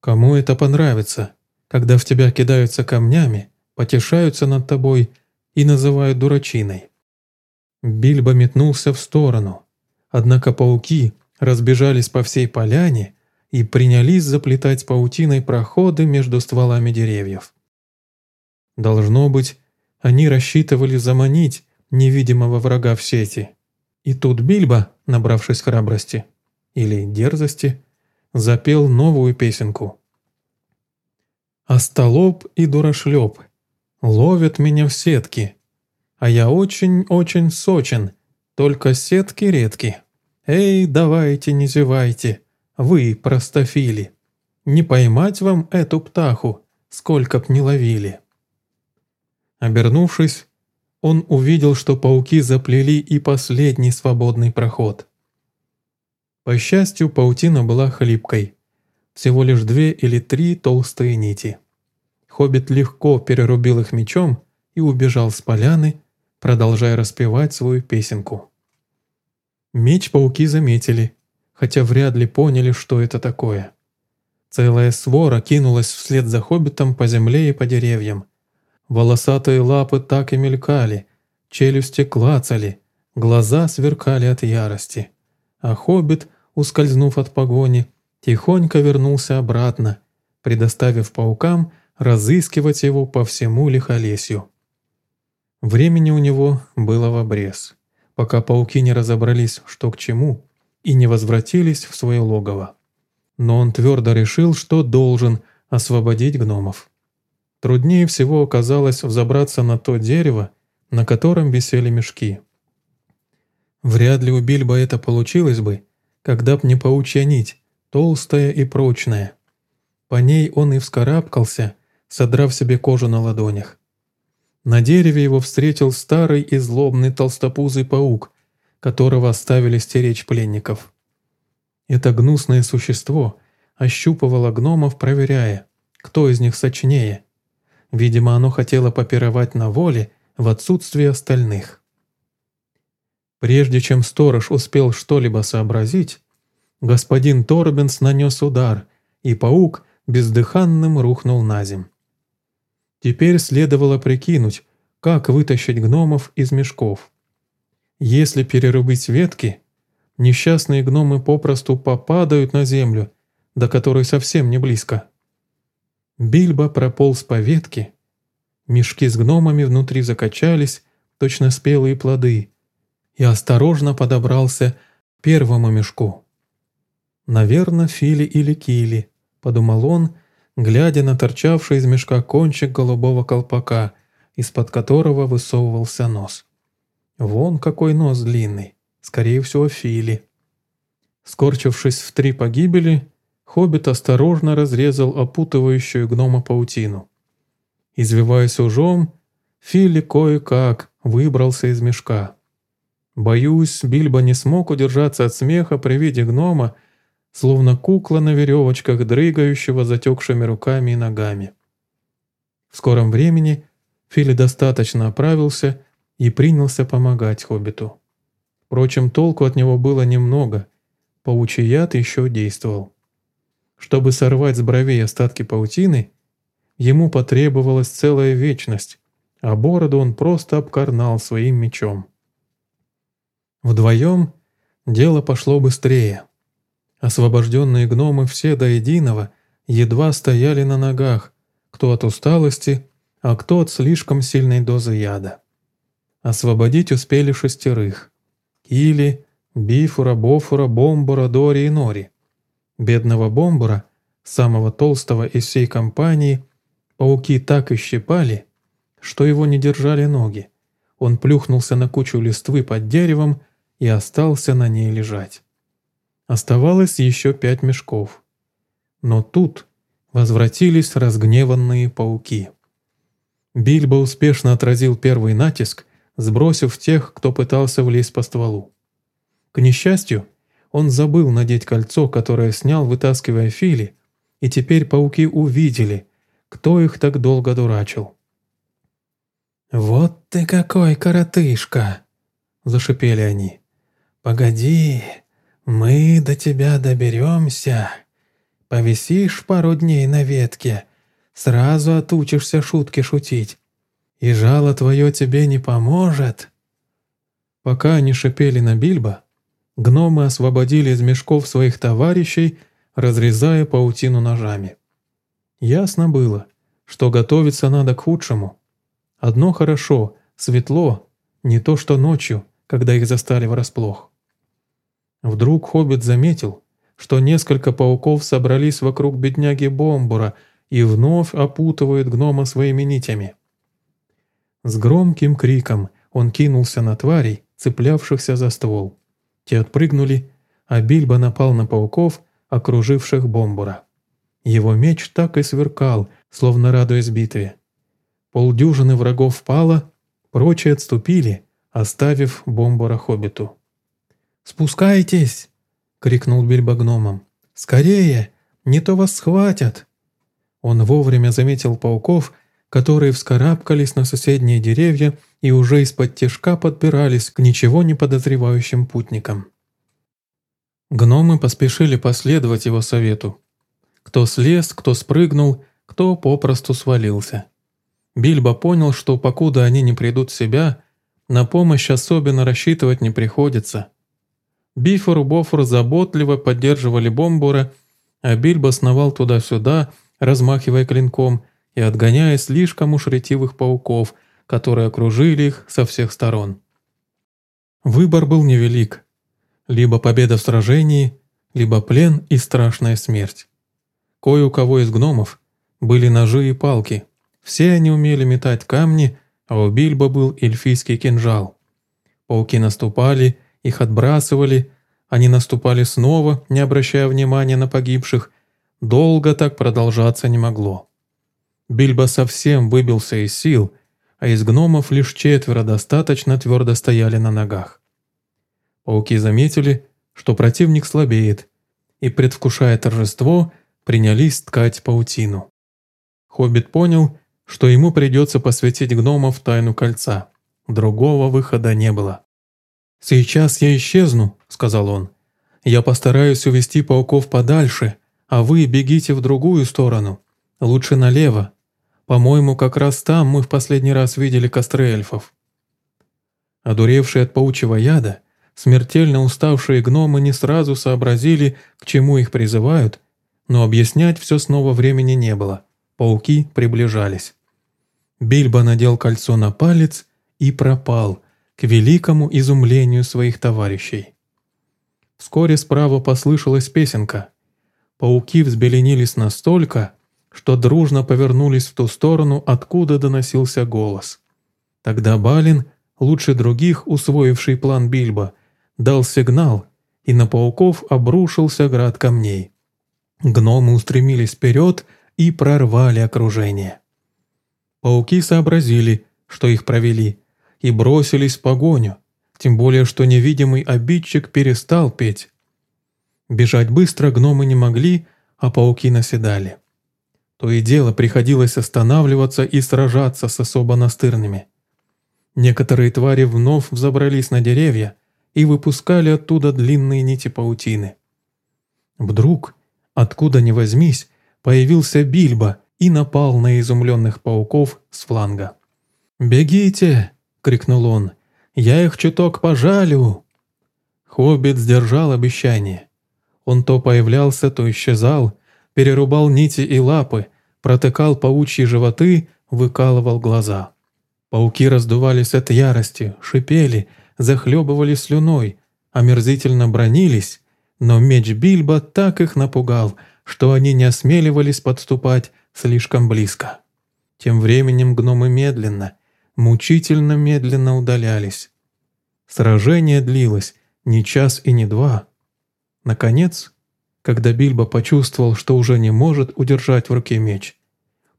Кому это понравится, когда в тебя кидаются камнями, потешаются над тобой и называют дурачиной? Бильбо метнулся в сторону, однако пауки разбежались по всей поляне и принялись заплетать паутиной проходы между стволами деревьев. Должно быть, они рассчитывали заманить невидимого врага в сети. И тут Бильбо, набравшись храбрости или дерзости, запел новую песенку. «Остолоп и дурашлеп ловят меня в сетки, а я очень-очень сочен, только сетки редки. Эй, давайте, не зевайте, вы, простофили, не поймать вам эту птаху, сколько б не ловили». Обернувшись, он увидел, что пауки заплели и последний свободный проход. По счастью, паутина была хлипкой. Всего лишь две или три толстые нити. Хоббит легко перерубил их мечом и убежал с поляны, продолжая распевать свою песенку. Меч пауки заметили, хотя вряд ли поняли, что это такое. Целая свора кинулась вслед за хоббитом по земле и по деревьям. Волосатые лапы так и мелькали, челюсти клацали, глаза сверкали от ярости. А хоббит, ускользнув от погони, тихонько вернулся обратно, предоставив паукам разыскивать его по всему лихолесью. Времени у него было в обрез, пока пауки не разобрались, что к чему, и не возвратились в свое логово. Но он твердо решил, что должен освободить гномов. Труднее всего оказалось взобраться на то дерево, на котором висели мешки. Вряд ли у Бильбо это получилось бы, когда б не паучья нить, толстая и прочная. По ней он и вскарабкался, содрав себе кожу на ладонях. На дереве его встретил старый и злобный толстопузый паук, которого оставили стеречь пленников. Это гнусное существо ощупывало гномов, проверяя, кто из них сочнее. Видимо, оно хотело попировать на воле в отсутствие остальных. Прежде чем сторож успел что-либо сообразить, господин Торбенс нанес удар, и паук бездыханным рухнул на земь. Теперь следовало прикинуть, как вытащить гномов из мешков. Если перерубить ветки, несчастные гномы попросту попадают на землю, до которой совсем не близко. Бильбо прополз по ветке, мешки с гномами внутри закачались, точно спелые плоды, и осторожно подобрался к первому мешку. «Наверное, Фили или Кили», — подумал он, глядя на торчавший из мешка кончик голубого колпака, из-под которого высовывался нос. Вон какой нос длинный, скорее всего, Фили. Скорчившись в три погибели, Хоббит осторожно разрезал опутывающую гнома паутину. Извиваясь ужом, Фили кое-как выбрался из мешка. Боюсь, Бильбо не смог удержаться от смеха при виде гнома, словно кукла на веревочках, дрыгающего затекшими руками и ногами. В скором времени Фили достаточно оправился и принялся помогать хоббиту. Впрочем, толку от него было немного, паучий яд еще действовал. Чтобы сорвать с бровей остатки паутины, ему потребовалась целая вечность, а бороду он просто обкорнал своим мечом. Вдвоем дело пошло быстрее. Освобожденные гномы все до единого едва стояли на ногах, кто от усталости, а кто от слишком сильной дозы яда. Освободить успели шестерых. Кили, Бифура, Бофура, Бомбура, Дори и Нори. Бедного Бомбура, самого толстого из всей компании, пауки так и щипали, что его не держали ноги. Он плюхнулся на кучу листвы под деревом и остался на ней лежать. Оставалось еще пять мешков. Но тут возвратились разгневанные пауки. Бильбо успешно отразил первый натиск, сбросив тех, кто пытался влезть по стволу. К несчастью, он забыл надеть кольцо, которое снял, вытаскивая фили, и теперь пауки увидели, кто их так долго дурачил. «Вот ты какой коротышка!» – зашипели они. «Погоди, мы до тебя доберемся. Повисишь пару дней на ветке, сразу отучишься шутки шутить. И жало твое тебе не поможет». Пока они шипели на Бильбо, гномы освободили из мешков своих товарищей, разрезая паутину ножами. Ясно было, что готовиться надо к худшему. Одно хорошо, светло, не то что ночью, когда их застали врасплох. Вдруг Хоббит заметил, что несколько пауков собрались вокруг бедняги Бомбура и вновь опутывают гнома своими нитями. С громким криком он кинулся на тварей, цеплявшихся за ствол. Те отпрыгнули, а Бильбо напал на пауков, окруживших Бомбура. Его меч так и сверкал, словно радуясь битве. Полдюжины врагов пало, прочие отступили, оставив Бомбура Хоббиту. «Спускайтесь!» — крикнул Бильбо гномом. «Скорее! Не то вас схватят!» Он вовремя заметил пауков, которые вскарабкались на соседние деревья и уже из-под тяжка подбирались к ничего не подозревающим путникам. Гномы поспешили последовать его совету. Кто слез, кто спрыгнул, кто попросту свалился. Бильбо понял, что покуда они не придут в себя, На помощь особенно рассчитывать не приходится. Бифор и Бофор заботливо поддерживали Бомбура, а Бильбо сновал туда-сюда, размахивая клинком и отгоняя слишком уж ретивых пауков, которые окружили их со всех сторон. Выбор был невелик. Либо победа в сражении, либо плен и страшная смерть. Кое у кого из гномов были ножи и палки. Все они умели метать камни, а у Бильбо был эльфийский кинжал. Пауки наступали их отбрасывали, они наступали снова, не обращая внимания на погибших. Долго так продолжаться не могло. Бильбо совсем выбился из сил, а из гномов лишь четверо достаточно твердо стояли на ногах. Пауки заметили, что противник слабеет, и, предвкушая торжество, принялись ткать паутину. Хоббит понял, что ему придется посвятить гномов тайну кольца. Другого выхода не было. «Сейчас я исчезну», — сказал он. «Я постараюсь увести пауков подальше, а вы бегите в другую сторону, лучше налево. По-моему, как раз там мы в последний раз видели костры эльфов». Одуревшие от паучьего яда, смертельно уставшие гномы не сразу сообразили, к чему их призывают, но объяснять все снова времени не было. Пауки приближались. Бильбо надел кольцо на палец и пропал — к великому изумлению своих товарищей. Вскоре справа послышалась песенка. Пауки взбеленились настолько, что дружно повернулись в ту сторону, откуда доносился голос. Тогда Балин, лучше других усвоивший план Бильбо, дал сигнал, и на пауков обрушился град камней. Гномы устремились вперед и прорвали окружение. Пауки сообразили, что их провели, и бросились в погоню, тем более что невидимый обидчик перестал петь. Бежать быстро гномы не могли, а пауки наседали. То и дело приходилось останавливаться и сражаться с особо настырными. Некоторые твари вновь взобрались на деревья и выпускали оттуда длинные нити паутины. Вдруг, откуда ни возьмись, появился Бильбо и напал на изумленных пауков с фланга. «Бегите!» — крикнул он. «Я их чуток пожалю!» Хоббит сдержал обещание. Он то появлялся, то исчезал, перерубал нити и лапы, протыкал паучьи животы, выкалывал глаза. Пауки раздувались от ярости, шипели, захлебывались слюной, омерзительно бронились, но меч Бильбо так их напугал, что они не осмеливались подступать слишком близко. Тем временем гномы медленно, мучительно медленно удалялись. Сражение длилось не час и не два. Наконец, когда Бильбо почувствовал, что уже не может удержать в руке меч,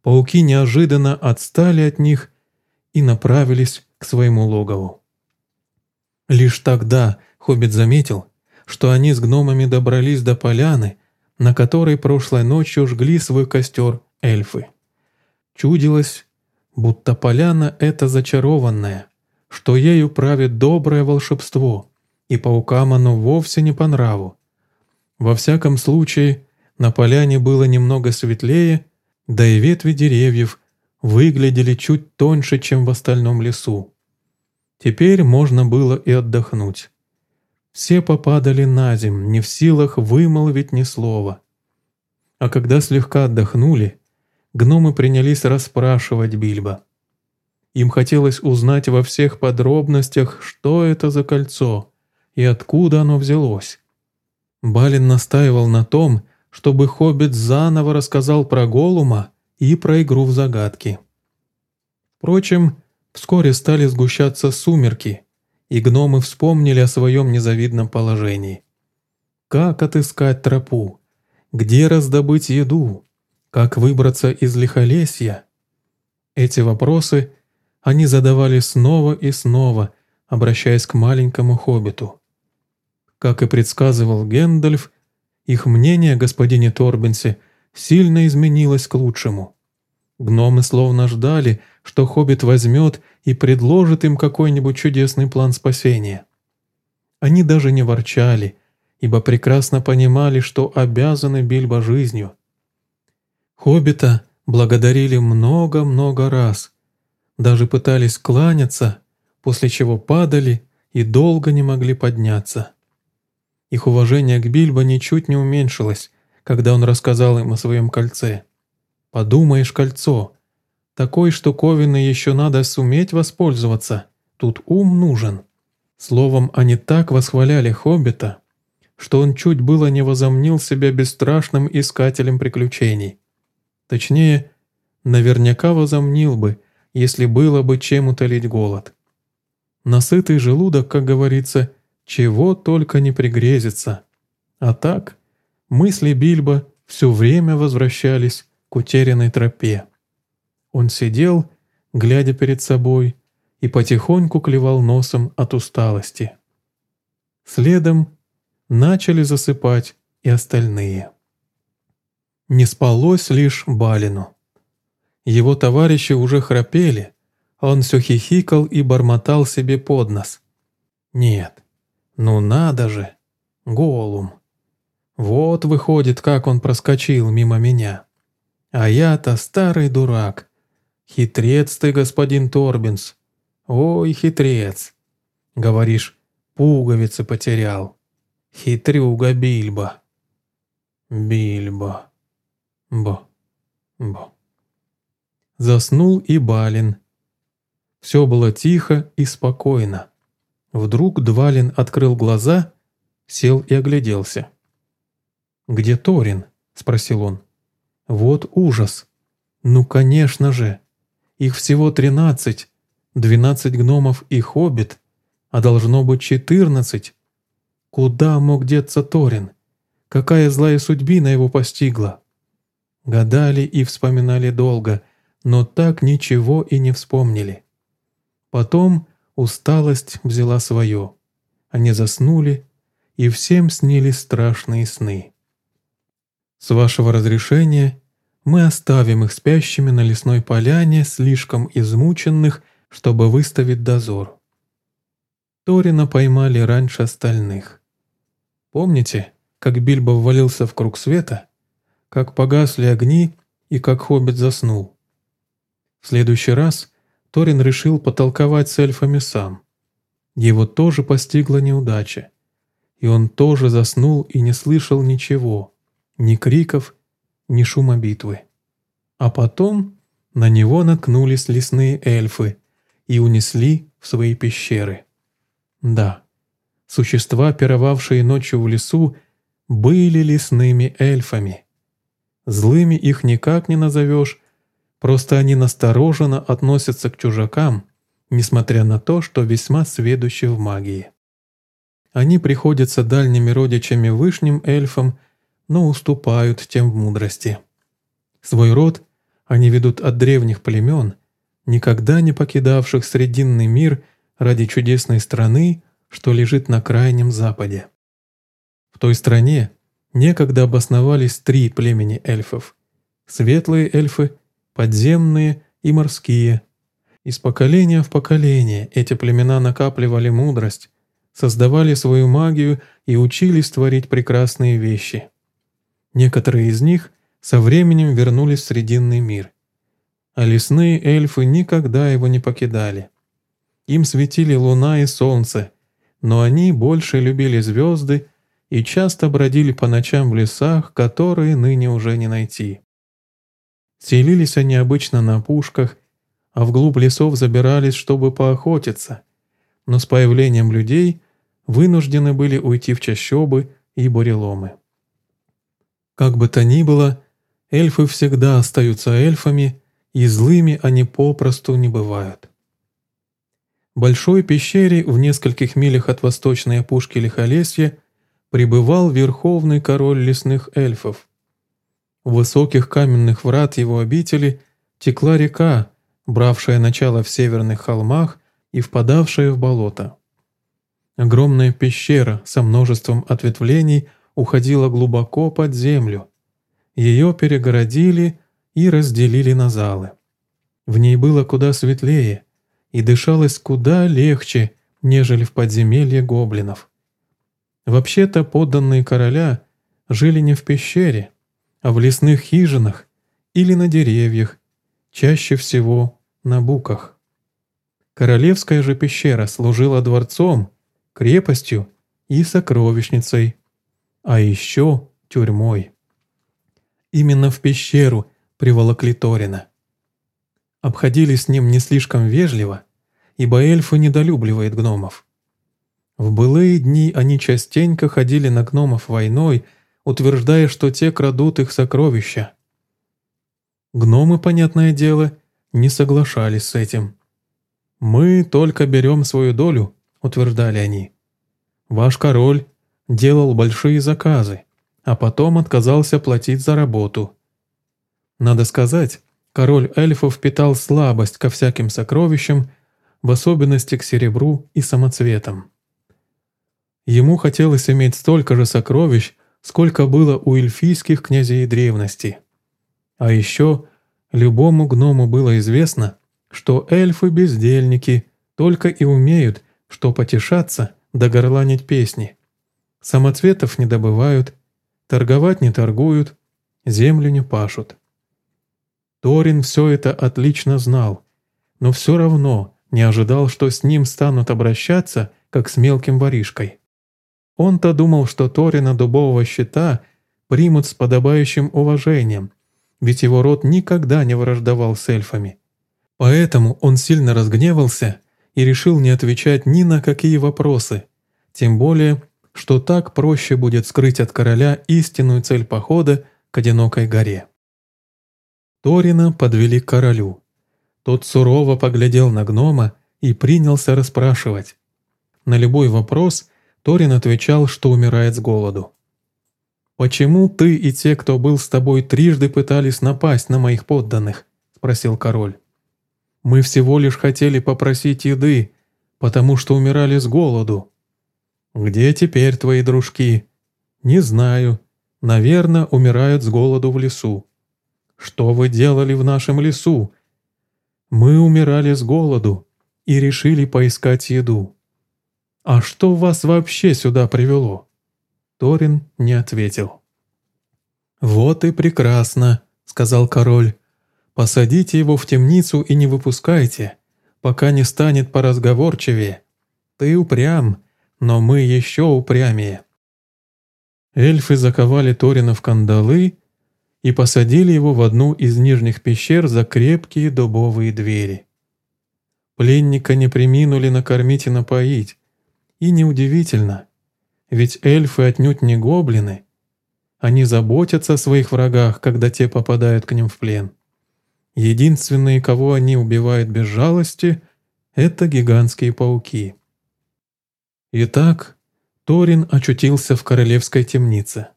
пауки неожиданно отстали от них и направились к своему логову. Лишь тогда Хоббит заметил, что они с гномами добрались до поляны, на которой прошлой ночью жгли свой костер эльфы. Чудилось, будто поляна эта зачарованная, что ею правит доброе волшебство, и паукам оно вовсе не по нраву. Во всяком случае, на поляне было немного светлее, да и ветви деревьев выглядели чуть тоньше, чем в остальном лесу. Теперь можно было и отдохнуть. Все попадали на землю, не в силах вымолвить ни слова. А когда слегка отдохнули, гномы принялись расспрашивать Бильбо. Им хотелось узнать во всех подробностях, что это за кольцо и откуда оно взялось. Балин настаивал на том, чтобы Хоббит заново рассказал про Голума и про игру в загадки. Впрочем, вскоре стали сгущаться сумерки, и гномы вспомнили о своем незавидном положении. Как отыскать тропу? Где раздобыть еду? Как выбраться из лихолесья? Эти вопросы они задавали снова и снова, обращаясь к маленькому хоббиту. Как и предсказывал Гэндальф, их мнение о господине Торбенсе сильно изменилось к лучшему. Гномы словно ждали, что хоббит возьмет и предложит им какой-нибудь чудесный план спасения. Они даже не ворчали, ибо прекрасно понимали, что обязаны Бильбо жизнью. Хоббита благодарили много-много раз, даже пытались кланяться, после чего падали и долго не могли подняться. Их уважение к Бильбо ничуть не уменьшилось, когда он рассказал им о своем кольце. «Подумаешь, кольцо. Такой штуковиной еще надо суметь воспользоваться. Тут ум нужен». Словом, они так восхваляли Хоббита, что он чуть было не возомнил себя бесстрашным искателем приключений. Точнее, наверняка возомнил бы, если было бы чем утолить голод. Насытый желудок, как говорится, чего только не пригрезится. А так, мысли Бильбо все время возвращались к утерянной тропе. Он сидел, глядя перед собой, и потихоньку клевал носом от усталости. Следом начали засыпать и остальные. Не спалось лишь Балину. Его товарищи уже храпели, он все хихикал и бормотал себе под нос. «Нет, ну надо же, Голум. Вот выходит, как он проскочил мимо меня. А я-то старый дурак. Хитрец ты, господин Торбинс. Ой, хитрец. Говоришь, пуговицы потерял. Хитрюга Бильбо. Бильбо. Бо. Бо. Заснул и Балин. Все было тихо и спокойно. Вдруг Двалин открыл глаза, сел и огляделся. «Где Торин?» — спросил он. «Вот ужас! Ну, конечно же! Их всего тринадцать, двенадцать гномов и хоббит, а должно быть четырнадцать. Куда мог деться Торин? Какая злая судьбина его постигла?» Гадали и вспоминали долго, но так ничего и не вспомнили. Потом усталость взяла свое. Они заснули, и всем снились страшные сны. С вашего разрешения мы оставим их спящими на лесной поляне, слишком измученных, чтобы выставить дозор. Торина поймали раньше остальных. Помните, как Бильбо ввалился в круг света, как погасли огни и как Хоббит заснул? В следующий раз Торин решил потолковать с эльфами сам. Его тоже постигла неудача. И он тоже заснул и не слышал ничего, ни криков, ни шума битвы. А потом на него наткнулись лесные эльфы и унесли в свои пещеры. Да, существа, пировавшие ночью в лесу, были лесными эльфами. Злыми их никак не назовешь, Просто они настороженно относятся к чужакам, несмотря на то, что весьма сведущи в магии. Они приходятся дальними родичами вышним эльфам, но уступают тем в мудрости. Свой род они ведут от древних племен, никогда не покидавших Срединный мир ради чудесной страны, что лежит на крайнем западе. В той стране некогда обосновались три племени эльфов. Светлые эльфы, подземные и морские. Из поколения в поколение эти племена накапливали мудрость, создавали свою магию и учились творить прекрасные вещи. Некоторые из них со временем вернулись в Срединный мир. А лесные эльфы никогда его не покидали. Им светили луна и солнце, но они больше любили звезды и часто бродили по ночам в лесах, которые ныне уже не найти. Селились они обычно на пушках, а вглубь лесов забирались, чтобы поохотиться, но с появлением людей вынуждены были уйти в чащобы и буреломы. Как бы то ни было, эльфы всегда остаются эльфами, и злыми они попросту не бывают. В большой пещере в нескольких милях от восточной опушки Лихолесья пребывал верховный король лесных эльфов, у высоких каменных врат его обители текла река, бравшая начало в северных холмах и впадавшая в болото. Огромная пещера со множеством ответвлений уходила глубоко под землю. Ее перегородили и разделили на залы. В ней было куда светлее и дышалось куда легче, нежели в подземелье гоблинов. Вообще-то подданные короля жили не в пещере, а в лесных хижинах или на деревьях, чаще всего на буках. Королевская же пещера служила дворцом, крепостью и сокровищницей, а еще тюрьмой. Именно в пещеру приволокли Торина. Обходились с ним не слишком вежливо, ибо эльфы недолюбливают гномов. В былые дни они частенько ходили на гномов войной, утверждая, что те крадут их сокровища. Гномы, понятное дело, не соглашались с этим. «Мы только берем свою долю», — утверждали они. «Ваш король делал большие заказы, а потом отказался платить за работу». Надо сказать, король эльфов питал слабость ко всяким сокровищам, в особенности к серебру и самоцветам. Ему хотелось иметь столько же сокровищ, сколько было у эльфийских князей древности. А еще любому гному было известно, что эльфы-бездельники только и умеют, что потешаться да горланить песни. Самоцветов не добывают, торговать не торгуют, землю не пашут. Торин все это отлично знал, но все равно не ожидал, что с ним станут обращаться, как с мелким воришкой. Он-то думал, что Торина дубового щита примут с подобающим уважением, ведь его род никогда не враждовал с эльфами. Поэтому он сильно разгневался и решил не отвечать ни на какие вопросы, тем более, что так проще будет скрыть от короля истинную цель похода к одинокой горе. Торина подвели к королю. Тот сурово поглядел на гнома и принялся расспрашивать. На любой вопрос Торин отвечал, что умирает с голоду. «Почему ты и те, кто был с тобой, трижды пытались напасть на моих подданных?» – спросил король. «Мы всего лишь хотели попросить еды, потому что умирали с голоду. Где теперь твои дружки? Не знаю. Наверное, умирают с голоду в лесу. Что вы делали в нашем лесу? Мы умирали с голоду и решили поискать еду. «А что вас вообще сюда привело?» Торин не ответил. «Вот и прекрасно», — сказал король. «Посадите его в темницу и не выпускайте, пока не станет поразговорчивее. Ты упрям, но мы еще упрямее». Эльфы заковали Торина в кандалы и посадили его в одну из нижних пещер за крепкие дубовые двери. Пленника не приминули накормить и напоить, и неудивительно, ведь эльфы отнюдь не гоблины. Они заботятся о своих врагах, когда те попадают к ним в плен. Единственные, кого они убивают без жалости, это гигантские пауки. Итак, Торин очутился в королевской темнице.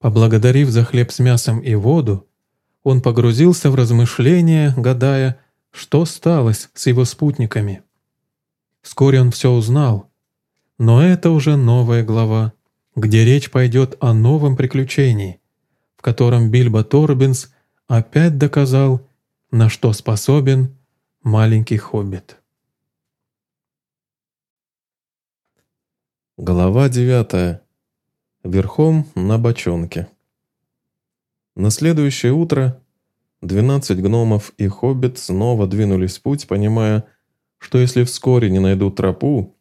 Поблагодарив за хлеб с мясом и воду, он погрузился в размышления, гадая, что сталось с его спутниками. Вскоре он все узнал, но это уже новая глава, где речь пойдет о новом приключении, в котором Бильбо Торбинс опять доказал, на что способен маленький хоббит. Глава девятая. Верхом на бочонке. На следующее утро двенадцать гномов и хоббит снова двинулись в путь, понимая, что если вскоре не найдут тропу,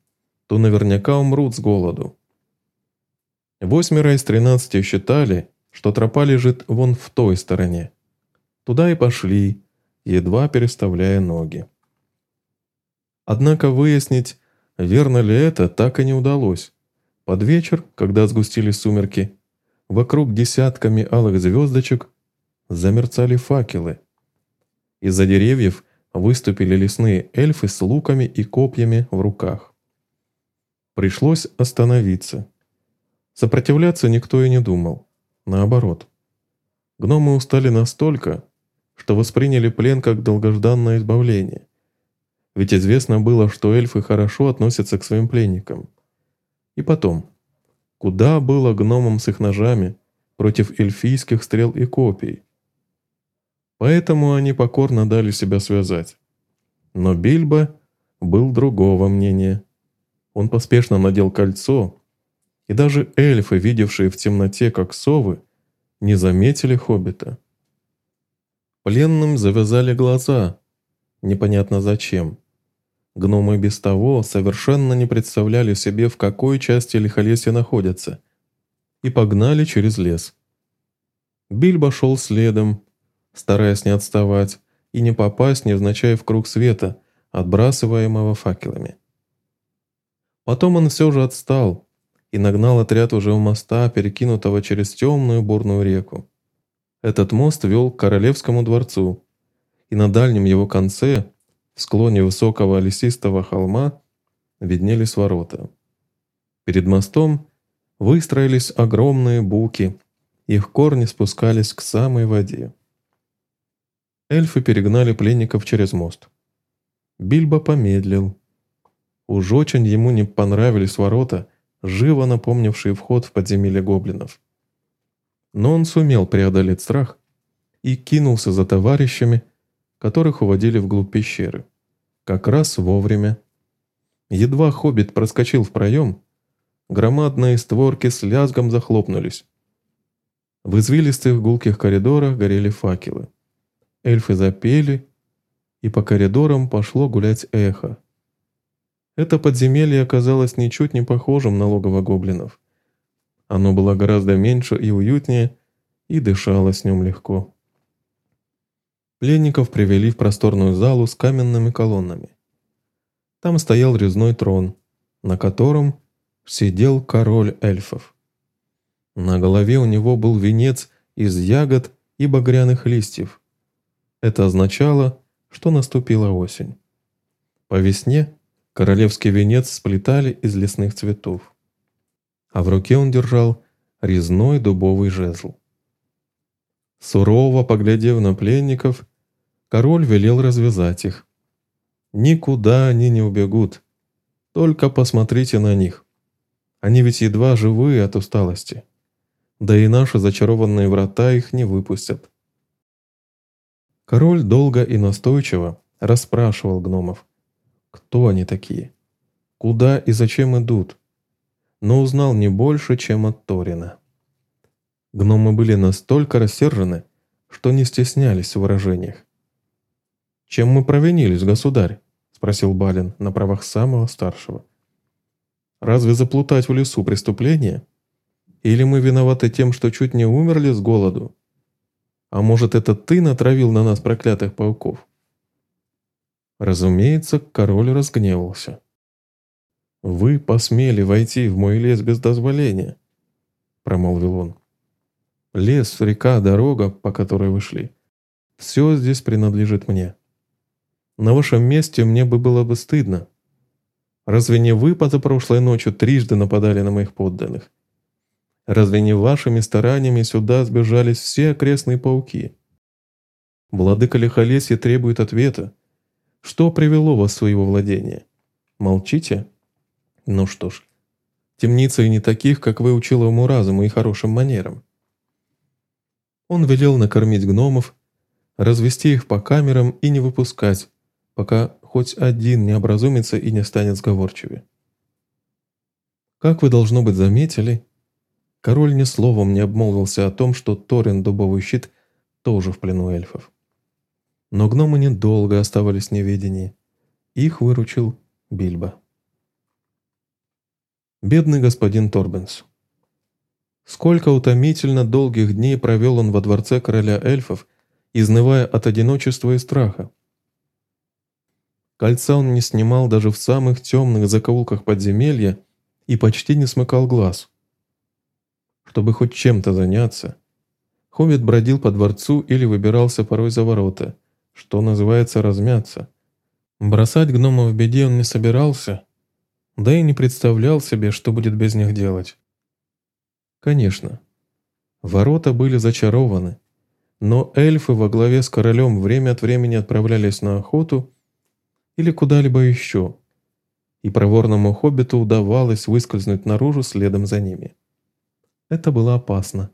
то наверняка умрут с голоду. Восьмеро из тринадцати считали, что тропа лежит вон в той стороне. Туда и пошли, едва переставляя ноги. Однако выяснить, верно ли это, так и не удалось. Под вечер, когда сгустились сумерки, вокруг десятками алых звездочек замерцали факелы. Из-за деревьев выступили лесные эльфы с луками и копьями в руках. Пришлось остановиться. Сопротивляться никто и не думал. Наоборот. Гномы устали настолько, что восприняли плен как долгожданное избавление. Ведь известно было, что эльфы хорошо относятся к своим пленникам. И потом, куда было гномам с их ножами против эльфийских стрел и копий? Поэтому они покорно дали себя связать. Но Бильбо был другого мнения. Он поспешно надел кольцо, и даже эльфы, видевшие в темноте, как совы, не заметили хоббита. Пленным завязали глаза, непонятно зачем. Гномы без того совершенно не представляли себе, в какой части лихолесья находятся, и погнали через лес. Бильбо шел следом, стараясь не отставать и не попасть невзначай в круг света, отбрасываемого факелами. Потом он все же отстал и нагнал отряд уже у моста, перекинутого через темную бурную реку. Этот мост вел к Королевскому дворцу, и на дальнем его конце, в склоне высокого лесистого холма, виднелись ворота. Перед мостом выстроились огромные буки, их корни спускались к самой воде. Эльфы перегнали пленников через мост. Бильбо помедлил. Уж очень ему не понравились ворота, живо напомнившие вход в подземелье гоблинов. Но он сумел преодолеть страх и кинулся за товарищами, которых уводили вглубь пещеры. Как раз вовремя. Едва хоббит проскочил в проем, громадные створки с лязгом захлопнулись. В извилистых гулких коридорах горели факелы. Эльфы запели, и по коридорам пошло гулять эхо. Это подземелье оказалось ничуть не похожим на логово гоблинов. Оно было гораздо меньше и уютнее, и дышало с нем легко. Пленников привели в просторную залу с каменными колоннами. Там стоял резной трон, на котором сидел король эльфов. На голове у него был венец из ягод и багряных листьев. Это означало, что наступила осень. По весне королевский венец сплетали из лесных цветов. А в руке он держал резной дубовый жезл. Сурово поглядев на пленников, король велел развязать их. Никуда они не убегут. Только посмотрите на них. Они ведь едва живые от усталости. Да и наши зачарованные врата их не выпустят. Король долго и настойчиво расспрашивал гномов, кто они такие, куда и зачем идут, но узнал не больше, чем от Торина. Гномы были настолько рассержены, что не стеснялись в выражениях. «Чем мы провинились, государь?» – спросил Балин на правах самого старшего. «Разве заплутать в лесу преступление? Или мы виноваты тем, что чуть не умерли с голоду?» А может, это ты натравил на нас проклятых пауков?» Разумеется, король разгневался. «Вы посмели войти в мой лес без дозволения», — промолвил он. «Лес, река, дорога, по которой вы шли. Все здесь принадлежит мне. На вашем месте мне бы было бы стыдно. Разве не вы позапрошлой ночью трижды нападали на моих подданных? Разве не вашими стараниями сюда сбежались все окрестные пауки? Владыка Лихолесья требует ответа. Что привело вас в своего владения? Молчите? Ну что ж, темница и не таких, как вы учила ему разуму и хорошим манерам. Он велел накормить гномов, развести их по камерам и не выпускать, пока хоть один не образумится и не станет сговорчивее. Как вы, должно быть, заметили, Король ни словом не обмолвился о том, что Торин Дубовый щит тоже в плену эльфов. Но гномы недолго оставались в неведении. Их выручил Бильбо. Бедный господин Торбенс. Сколько утомительно долгих дней провел он во дворце короля эльфов, изнывая от одиночества и страха. Кольца он не снимал даже в самых темных закоулках подземелья и почти не смыкал глаз чтобы хоть чем-то заняться. Хоббит бродил по дворцу или выбирался порой за ворота, что называется размяться. Бросать гнома в беде он не собирался, да и не представлял себе, что будет без них делать. Конечно, ворота были зачарованы, но эльфы во главе с королем время от времени отправлялись на охоту или куда-либо еще, и проворному хоббиту удавалось выскользнуть наружу следом за ними. Это было опасно.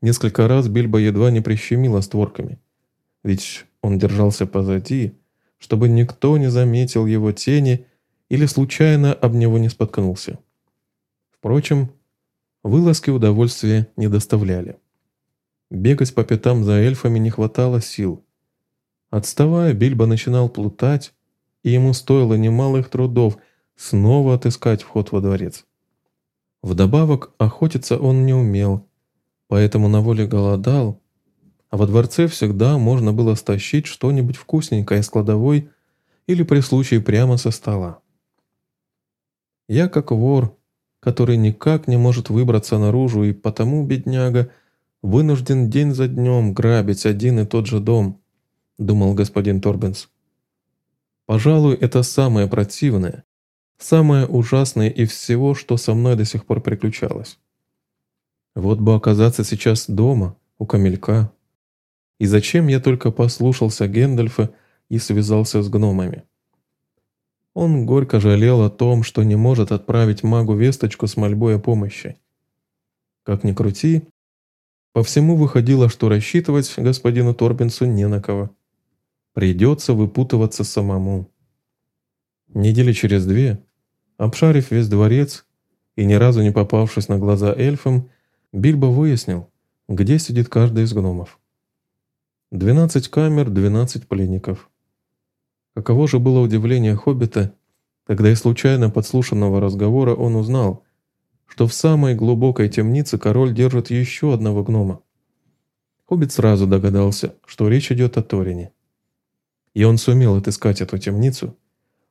Несколько раз Бильбо едва не прищемило створками, ведь он держался позади, чтобы никто не заметил его тени или случайно об него не споткнулся. Впрочем, вылазки удовольствия не доставляли. Бегать по пятам за эльфами не хватало сил. Отставая, Бильбо начинал плутать, и ему стоило немалых трудов снова отыскать вход во дворец. Вдобавок, охотиться он не умел, поэтому на воле голодал, а во дворце всегда можно было стащить что-нибудь вкусненькое из кладовой или при случае прямо со стола. Я как вор, который никак не может выбраться наружу и потому, бедняга, вынужден день за днем грабить один и тот же дом, думал господин Торбенс. Пожалуй, это самое противное, самое ужасное из всего, что со мной до сих пор приключалось. Вот бы оказаться сейчас дома, у камелька. И зачем я только послушался Гэндальфа и связался с гномами? Он горько жалел о том, что не может отправить магу весточку с мольбой о помощи. Как ни крути, по всему выходило, что рассчитывать господину Торбинсу не на кого. Придется выпутываться самому. Недели через две, обшарив весь дворец и ни разу не попавшись на глаза эльфам, Бильбо выяснил, где сидит каждый из гномов. Двенадцать камер, двенадцать пленников. Каково же было удивление Хоббита, когда из случайно подслушанного разговора он узнал, что в самой глубокой темнице король держит еще одного гнома. Хоббит сразу догадался, что речь идет о Торине. И он сумел отыскать эту темницу,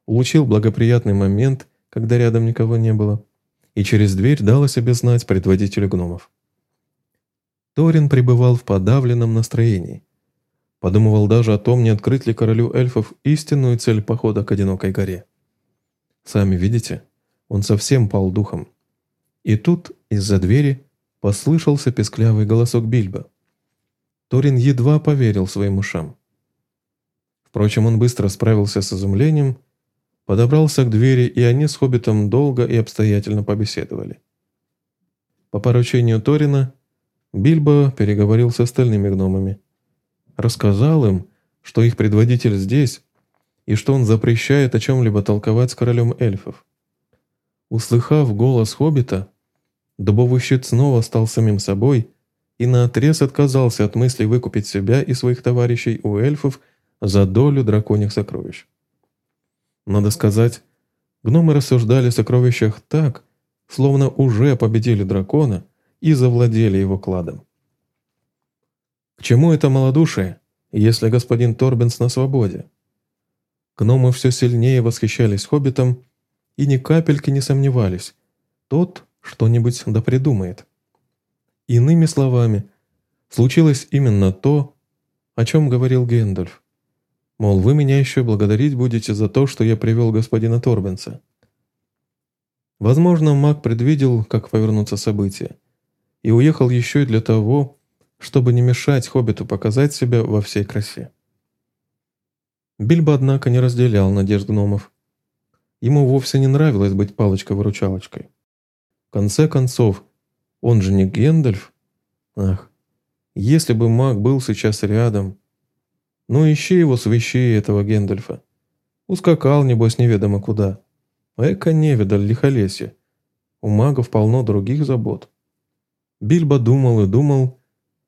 улучил благоприятный момент, когда рядом никого не было, и через дверь дал о себе знать предводителю гномов. Торин пребывал в подавленном настроении. Подумывал даже о том, не открыть ли королю эльфов истинную цель похода к одинокой горе. Сами видите, он совсем пал духом. И тут из-за двери послышался песклявый голосок Бильбо. Торин едва поверил своим ушам. Впрочем, он быстро справился с изумлением, подобрался к двери, и они с Хоббитом долго и обстоятельно побеседовали. По поручению Торина Бильбо переговорил с остальными гномами. Рассказал им, что их предводитель здесь, и что он запрещает о чем-либо толковать с королем эльфов. Услыхав голос Хоббита, Дубовый щит снова стал самим собой и наотрез отказался от мысли выкупить себя и своих товарищей у эльфов за долю драконьих сокровищ. Надо сказать, гномы рассуждали о сокровищах так, словно уже победили дракона и завладели его кладом. К чему это малодушие, если господин Торбенс на свободе? Гномы все сильнее восхищались хоббитом и ни капельки не сомневались. Тот что-нибудь да придумает. Иными словами, случилось именно то, о чем говорил Гэндальф. Мол, вы меня еще благодарить будете за то, что я привел господина Торбенса. Возможно, маг предвидел, как повернутся события, и уехал еще и для того, чтобы не мешать Хоббиту показать себя во всей красе. Бильбо, однако, не разделял надежд гномов. Ему вовсе не нравилось быть палочкой-выручалочкой. В конце концов, он же не Гендальф. Ах, если бы маг был сейчас рядом. Ну ищи его с вещей этого Гендальфа. Ускакал, небось, неведомо куда. Эка невидаль лихолесье. У магов полно других забот. Бильбо думал и думал,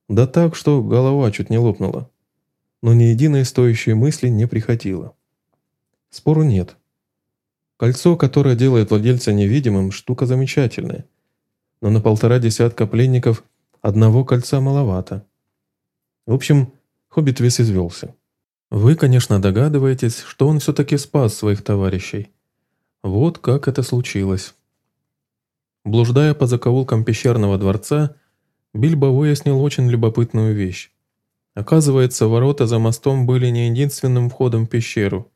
да так, что голова чуть не лопнула. Но ни единой стоящей мысли не приходило. Спору нет. Кольцо, которое делает владельца невидимым, штука замечательная. Но на полтора десятка пленников одного кольца маловато. В общем, Хоббит весь извелся. Вы, конечно, догадываетесь, что он все-таки спас своих товарищей. Вот как это случилось. Блуждая по закоулкам пещерного дворца, Бильбо выяснил очень любопытную вещь. Оказывается, ворота за мостом были не единственным входом в пещеру.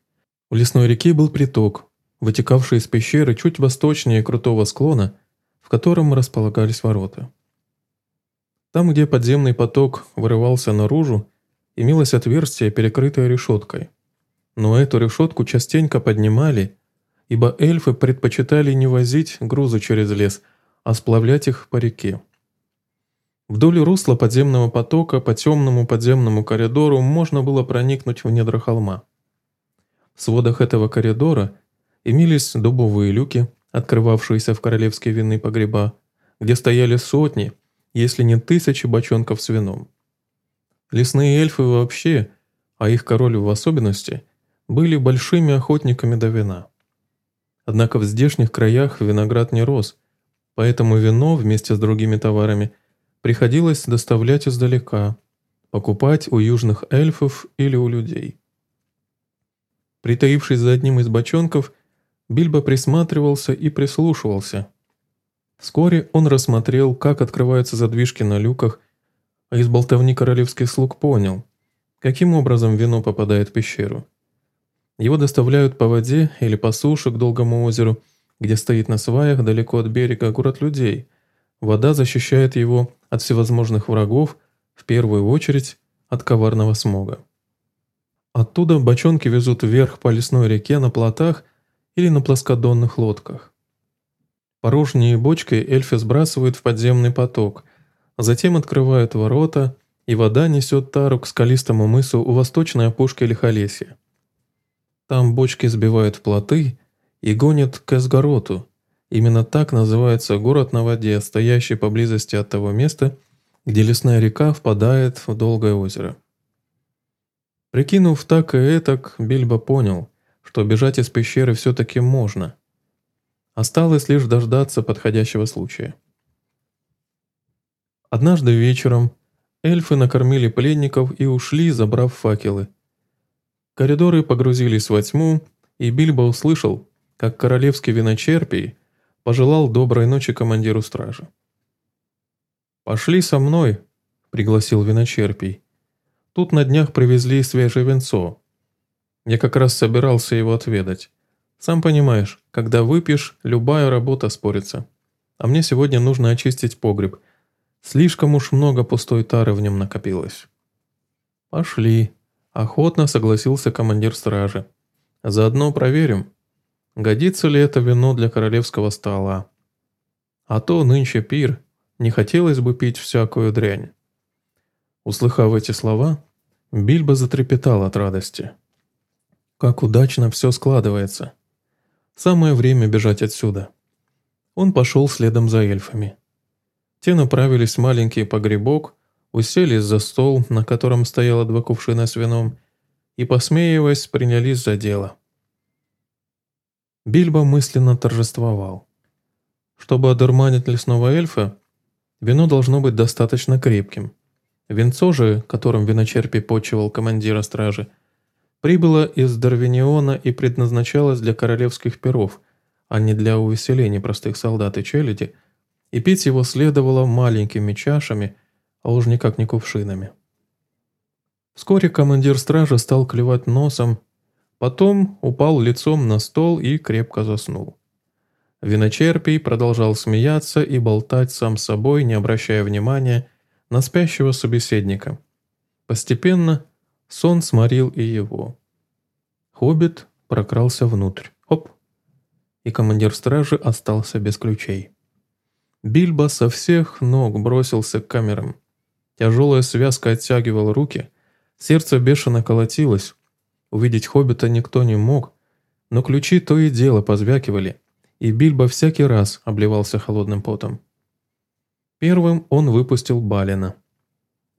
У лесной реки был приток, вытекавший из пещеры чуть восточнее крутого склона, в котором располагались ворота. Там, где подземный поток вырывался наружу, имелось отверстие, перекрытое решеткой. Но эту решетку частенько поднимали, ибо эльфы предпочитали не возить грузы через лес, а сплавлять их по реке. Вдоль русла подземного потока по темному подземному коридору можно было проникнуть в недра холма. В сводах этого коридора Имелись дубовые люки, открывавшиеся в королевские винные погреба, где стояли сотни, если не тысячи бочонков с вином. Лесные эльфы вообще, а их король в особенности, были большими охотниками до вина. Однако в здешних краях виноград не рос, поэтому вино вместе с другими товарами приходилось доставлять издалека, покупать у южных эльфов или у людей. Притаившись за одним из бочонков, Бильбо присматривался и прислушивался. Вскоре он рассмотрел, как открываются задвижки на люках, а из болтовни королевских слуг понял, каким образом вино попадает в пещеру. Его доставляют по воде или по суше к долгому озеру, где стоит на сваях далеко от берега город людей. Вода защищает его от всевозможных врагов, в первую очередь от коварного смога. Оттуда бочонки везут вверх по лесной реке на плотах или на плоскодонных лодках. Порожние бочки эльфы сбрасывают в подземный поток, а затем открывают ворота, и вода несет тару к скалистому мысу у восточной опушки Лихолесья. Там бочки сбивают в плоты и гонят к Эсгороту. Именно так называется город на воде, стоящий поблизости от того места, где лесная река впадает в долгое озеро. Прикинув так и этак, Бильбо понял, что бежать из пещеры все-таки можно. Осталось лишь дождаться подходящего случая. Однажды вечером эльфы накормили пленников и ушли, забрав факелы. Коридоры погрузились во тьму, и Бильбо услышал, как королевский виночерпий пожелал доброй ночи командиру стражи. «Пошли со мной», — пригласил виночерпий. «Тут на днях привезли свежее венцо. Я как раз собирался его отведать. Сам понимаешь, когда выпьешь, любая работа спорится. А мне сегодня нужно очистить погреб. Слишком уж много пустой тары в нем накопилось». «Пошли», Охотно согласился командир стражи. Заодно проверим, годится ли это вино для королевского стола. А то нынче пир, не хотелось бы пить всякую дрянь. Услыхав эти слова, Бильбо затрепетал от радости. Как удачно все складывается. Самое время бежать отсюда. Он пошел следом за эльфами. Те направились в маленький погребок, уселись за стол, на котором стояло два кувшина с вином, и, посмеиваясь, принялись за дело. Бильбо мысленно торжествовал. Чтобы одурманить лесного эльфа, вино должно быть достаточно крепким. Венцо же, которым виночерпий почивал командира стражи, прибыло из Дарвиниона и предназначалось для королевских перов, а не для увеселений простых солдат и челяди, и пить его следовало маленькими чашами – а уж никак не кувшинами. Вскоре командир стражи стал клевать носом, потом упал лицом на стол и крепко заснул. Виночерпий продолжал смеяться и болтать сам собой, не обращая внимания на спящего собеседника. Постепенно сон сморил и его. Хоббит прокрался внутрь. Оп! И командир стражи остался без ключей. Бильбо со всех ног бросился к камерам. Тяжелая связка оттягивала руки, сердце бешено колотилось. Увидеть хоббита никто не мог, но ключи то и дело позвякивали, и Бильбо всякий раз обливался холодным потом. Первым он выпустил Балина.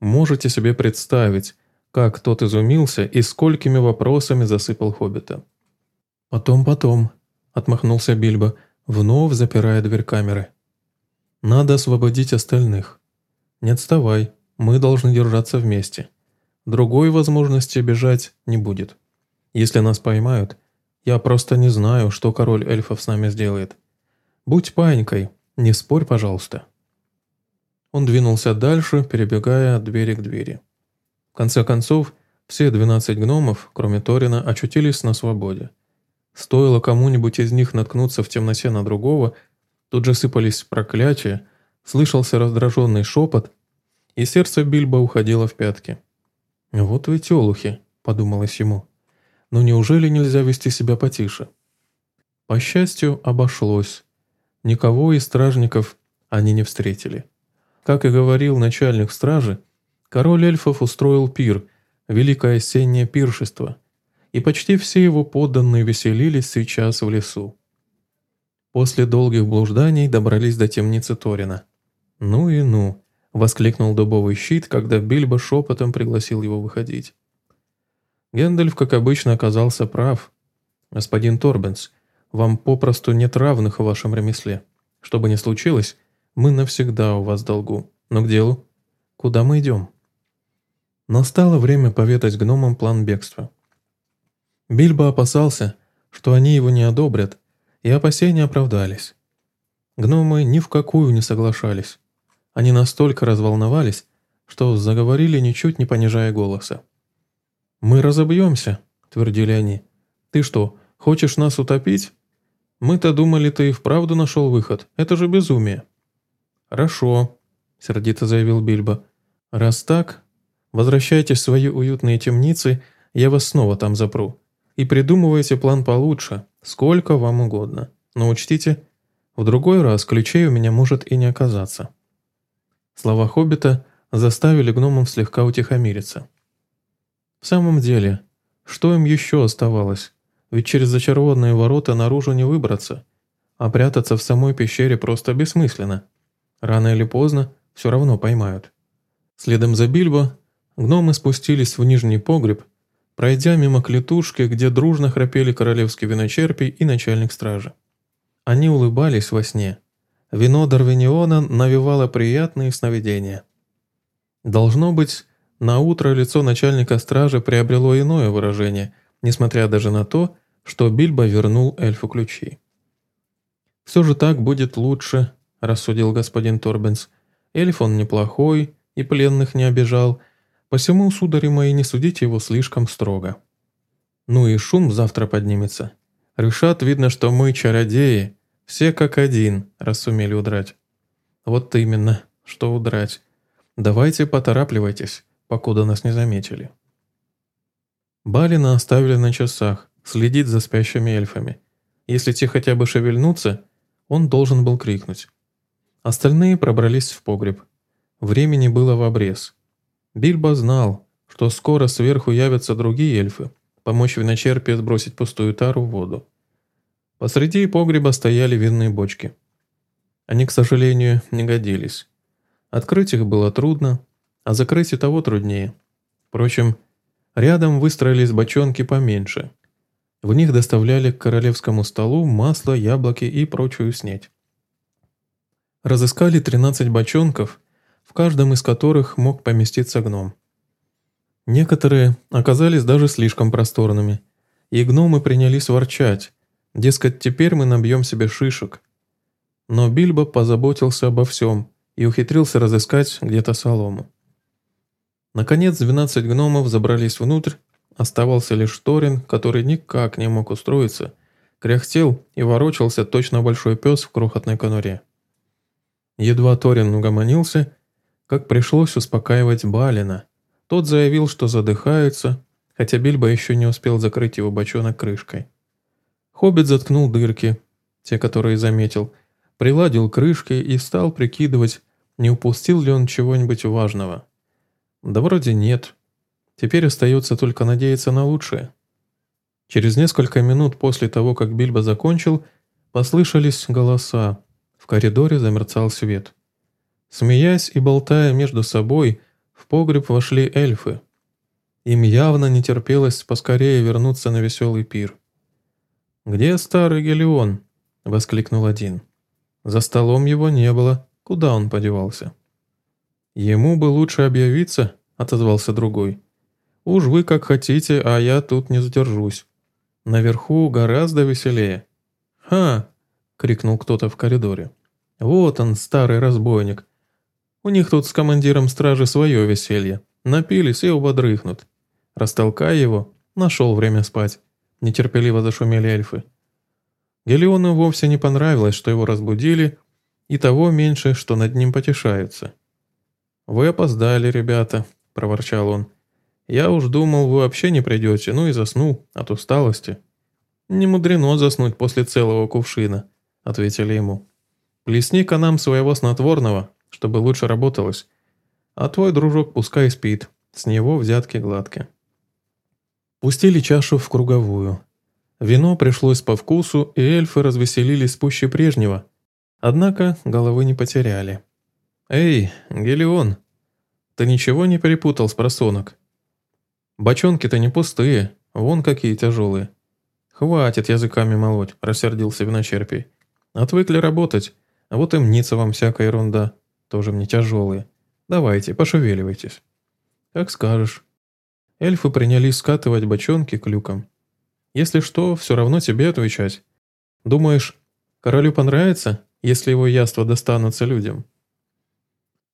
Можете себе представить, как тот изумился и сколькими вопросами засыпал хоббита. «Потом, потом», — отмахнулся Бильбо, вновь запирая дверь камеры. «Надо освободить остальных. Не отставай, мы должны держаться вместе. Другой возможности бежать не будет. Если нас поймают, я просто не знаю, что король эльфов с нами сделает. Будь паинькой, не спорь, пожалуйста». Он двинулся дальше, перебегая от двери к двери. В конце концов, все двенадцать гномов, кроме Торина, очутились на свободе. Стоило кому-нибудь из них наткнуться в темноте на другого, тут же сыпались проклятия, слышался раздраженный шепот, и сердце Бильбо уходило в пятки. «Вот ведь олухи», — подумалось ему. «Но неужели нельзя вести себя потише?» По счастью, обошлось. Никого из стражников они не встретили. Как и говорил начальник стражи, король эльфов устроил пир, великое осеннее пиршество, и почти все его подданные веселились сейчас в лесу. После долгих блужданий добрались до темницы Торина. Ну и ну. — воскликнул дубовый щит, когда Бильбо шепотом пригласил его выходить. Гэндальф, как обычно, оказался прав. Господин Торбенс, вам попросту нет равных в вашем ремесле. Что бы ни случилось, мы навсегда у вас долгу. Но к делу. Куда мы идем? Настало время поведать гномам план бегства. Бильбо опасался, что они его не одобрят, и опасения оправдались. Гномы ни в какую не соглашались. Они настолько разволновались, что заговорили, ничуть не понижая голоса. «Мы разобьемся», — твердили они. «Ты что, хочешь нас утопить? Мы-то думали, ты и вправду нашел выход. Это же безумие». «Хорошо», — сердито заявил Бильбо. «Раз так, возвращайтесь в свои уютные темницы, я вас снова там запру. И придумывайте план получше, сколько вам угодно. Но учтите, в другой раз ключей у меня может и не оказаться». Слова Хоббита заставили гномов слегка утихомириться. В самом деле, что им еще оставалось? Ведь через зачарованные ворота наружу не выбраться, а прятаться в самой пещере просто бессмысленно. Рано или поздно все равно поймают. Следом за Бильбо гномы спустились в нижний погреб, пройдя мимо клетушки, где дружно храпели королевский виночерпий и начальник стражи. Они улыбались во сне. Вино Дарвиниона навевало приятные сновидения. Должно быть, на утро лицо начальника стражи приобрело иное выражение, несмотря даже на то, что Бильбо вернул эльфу ключи. «Все же так будет лучше», – рассудил господин Торбенс. «Эльф он неплохой и пленных не обижал, посему, судари мои, не судите его слишком строго. Ну и шум завтра поднимется. Решат, видно, что мы чародеи, все как один, раз сумели удрать. Вот именно, что удрать. Давайте поторапливайтесь, покуда нас не заметили. Балина оставили на часах, следить за спящими эльфами. Если те хотя бы шевельнутся, он должен был крикнуть. Остальные пробрались в погреб. Времени было в обрез. Бильбо знал, что скоро сверху явятся другие эльфы, помочь виночерпе сбросить пустую тару в воду. Посреди погреба стояли винные бочки. Они, к сожалению, не годились. Открыть их было трудно, а закрыть и того труднее. Впрочем, рядом выстроились бочонки поменьше. В них доставляли к королевскому столу масло, яблоки и прочую снеть. Разыскали 13 бочонков, в каждом из которых мог поместиться гном. Некоторые оказались даже слишком просторными, и гномы принялись ворчать, дескать, теперь мы набьем себе шишек. Но Бильбо позаботился обо всем, и ухитрился разыскать где-то солому. Наконец, 12 гномов забрались внутрь, оставался лишь Торин, который никак не мог устроиться, кряхтел и ворочался точно большой пес в крохотной конуре. Едва Торин угомонился, как пришлось успокаивать Балина. Тот заявил, что задыхается, хотя Бильбо еще не успел закрыть его бочонок крышкой. Хоббит заткнул дырки, те, которые заметил, приладил крышки и стал прикидывать, не упустил ли он чего-нибудь важного. Да вроде нет. Теперь остается только надеяться на лучшее. Через несколько минут после того, как Бильбо закончил, послышались голоса. В коридоре замерцал свет. Смеясь и болтая между собой, в погреб вошли эльфы. Им явно не терпелось поскорее вернуться на веселый пир. «Где старый Гелион?» — воскликнул один. За столом его не было. Куда он подевался? «Ему бы лучше объявиться», — отозвался другой. «Уж вы как хотите, а я тут не задержусь. Наверху гораздо веселее». «Ха!» — крикнул кто-то в коридоре. «Вот он, старый разбойник. У них тут с командиром стражи свое веселье. Напились и оба дрыхнут. Растолкай его, нашел время спать». Нетерпеливо зашумели эльфы. Гелиону вовсе не понравилось, что его разбудили, и того меньше, что над ним потешаются. «Вы опоздали, ребята», – проворчал он. «Я уж думал, вы вообще не придете, ну и заснул от усталости». «Не мудрено заснуть после целого кувшина», – ответили ему. «Плесни-ка нам своего снотворного, чтобы лучше работалось. А твой дружок пускай спит, с него взятки гладкие». Пустили чашу в круговую. Вино пришлось по вкусу, и эльфы развеселились пуще прежнего. Однако головы не потеряли. «Эй, Гелион, ты ничего не перепутал с просонок?» Бочонки-то не пустые, вон какие тяжелые. Хватит языками молоть, рассердился виночерпий. Отвыкли работать, а вот и мнится вам всякая ерунда, тоже мне тяжелые. Давайте, пошевеливайтесь. Как скажешь. Эльфы принялись скатывать бочонки к люкам. Если что, все равно тебе отвечать. Думаешь, королю понравится, если его яства достанутся людям?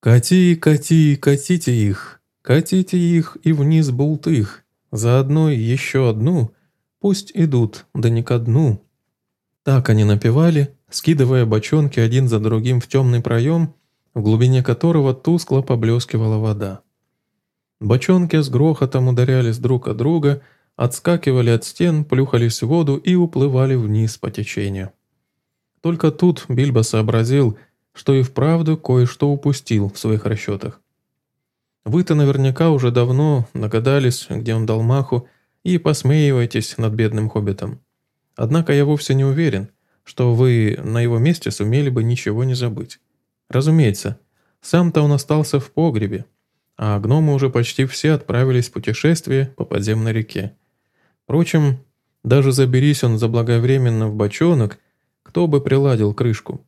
Кати, кати, катите их, катите их и вниз болтых, заодно еще одну, пусть идут, да не ко дну. Так они напевали, скидывая бочонки один за другим в темный проем, в глубине которого тускло поблескивала вода. Бочонки с грохотом ударялись друг от друга, отскакивали от стен, плюхались в воду и уплывали вниз по течению. Только тут Бильбо сообразил, что и вправду кое-что упустил в своих расчетах. Вы-то наверняка уже давно нагадались, где он дал маху, и посмеиваетесь над бедным хоббитом. Однако я вовсе не уверен, что вы на его месте сумели бы ничего не забыть. Разумеется, сам-то он остался в погребе, а гномы уже почти все отправились в путешествие по подземной реке. Впрочем, даже заберись он заблаговременно в бочонок, кто бы приладил крышку.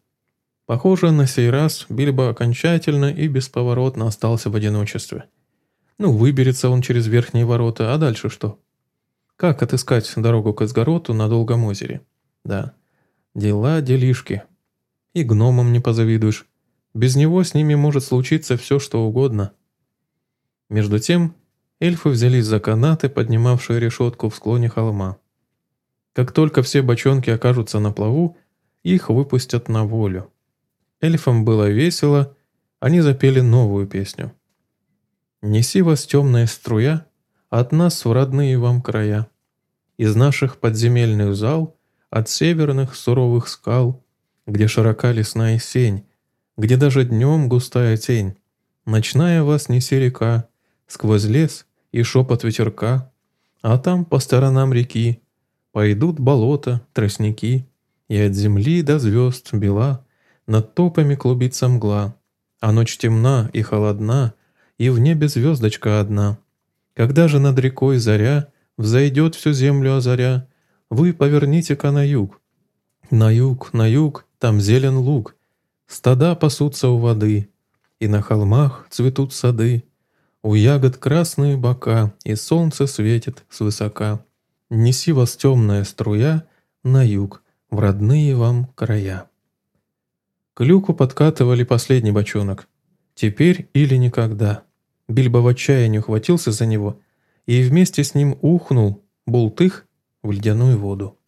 Похоже, на сей раз Бильбо окончательно и бесповоротно остался в одиночестве. Ну, выберется он через верхние ворота, а дальше что? Как отыскать дорогу к Изгороду на Долгом озере? Да, дела, делишки. И гномам не позавидуешь. Без него с ними может случиться все, что угодно. Между тем, эльфы взялись за канаты, поднимавшие решетку в склоне холма. Как только все бочонки окажутся на плаву, их выпустят на волю. Эльфам было весело, они запели новую песню. «Неси вас темная струя, от нас в родные вам края. Из наших подземельных зал, от северных суровых скал, где широка лесная сень, где даже днем густая тень, ночная вас неси река, сквозь лес и шепот ветерка, а там по сторонам реки пойдут болота, тростники, и от земли до звезд бела, над топами клубится мгла, а ночь темна и холодна, и в небе звездочка одна. Когда же над рекой заря взойдет всю землю озаря, вы поверните-ка на юг. На юг, на юг, там зелен луг, стада пасутся у воды, и на холмах цветут сады, у ягод красные бока, и солнце светит свысока. Неси вас темная струя на юг, в родные вам края. К люку подкатывали последний бочонок. Теперь или никогда. Бильбо в отчаянии ухватился за него и вместе с ним ухнул, бултых, в ледяную воду.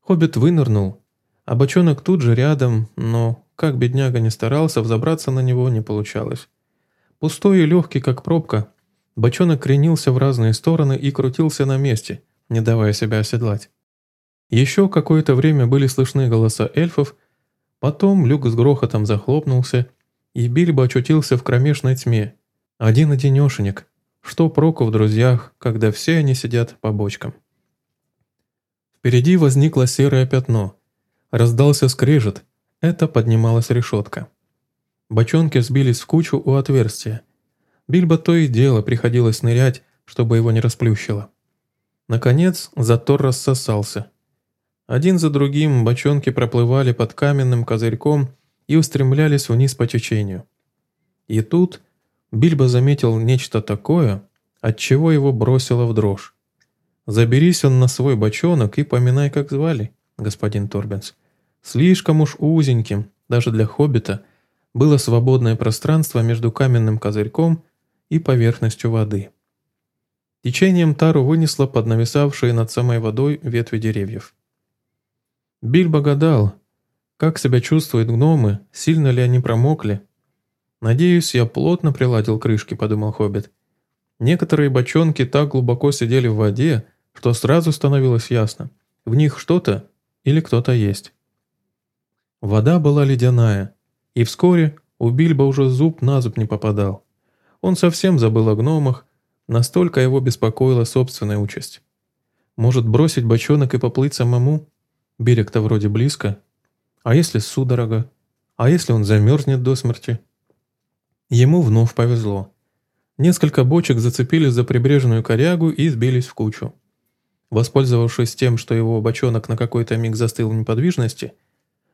Хоббит вынырнул, а бочонок тут же рядом, но, как бедняга не старался, взобраться на него не получалось. Пустой и легкий, как пробка, бочонок кренился в разные стороны и крутился на месте, не давая себя оседлать. Еще какое-то время были слышны голоса эльфов, потом люк с грохотом захлопнулся, и Бильбо очутился в кромешной тьме. Один-одинешенек. Что проку в друзьях, когда все они сидят по бочкам? Впереди возникло серое пятно. Раздался скрежет. Это поднималась решетка. Бочонки сбились в кучу у отверстия. Бильбо то и дело приходилось нырять, чтобы его не расплющило. Наконец, затор рассосался. Один за другим бочонки проплывали под каменным козырьком и устремлялись вниз по течению. И тут Бильбо заметил нечто такое, от чего его бросило в дрожь. Заберись он на свой бочонок и поминай, как звали, господин Торбенс. Слишком уж узеньким, даже для хоббита, было свободное пространство между каменным козырьком и поверхностью воды. Течением тару вынесло под нависавшие над самой водой ветви деревьев. Бильбо гадал, как себя чувствуют гномы, сильно ли они промокли. «Надеюсь, я плотно приладил крышки», — подумал Хоббит. Некоторые бочонки так глубоко сидели в воде, что сразу становилось ясно, в них что-то или кто-то есть. Вода была ледяная, и вскоре у Бильбо уже зуб на зуб не попадал. Он совсем забыл о гномах, настолько его беспокоила собственная участь. Может бросить бочонок и поплыть самому? Берег-то вроде близко. А если судорога? А если он замерзнет до смерти? Ему вновь повезло. Несколько бочек зацепились за прибрежную корягу и сбились в кучу. Воспользовавшись тем, что его бочонок на какой-то миг застыл в неподвижности,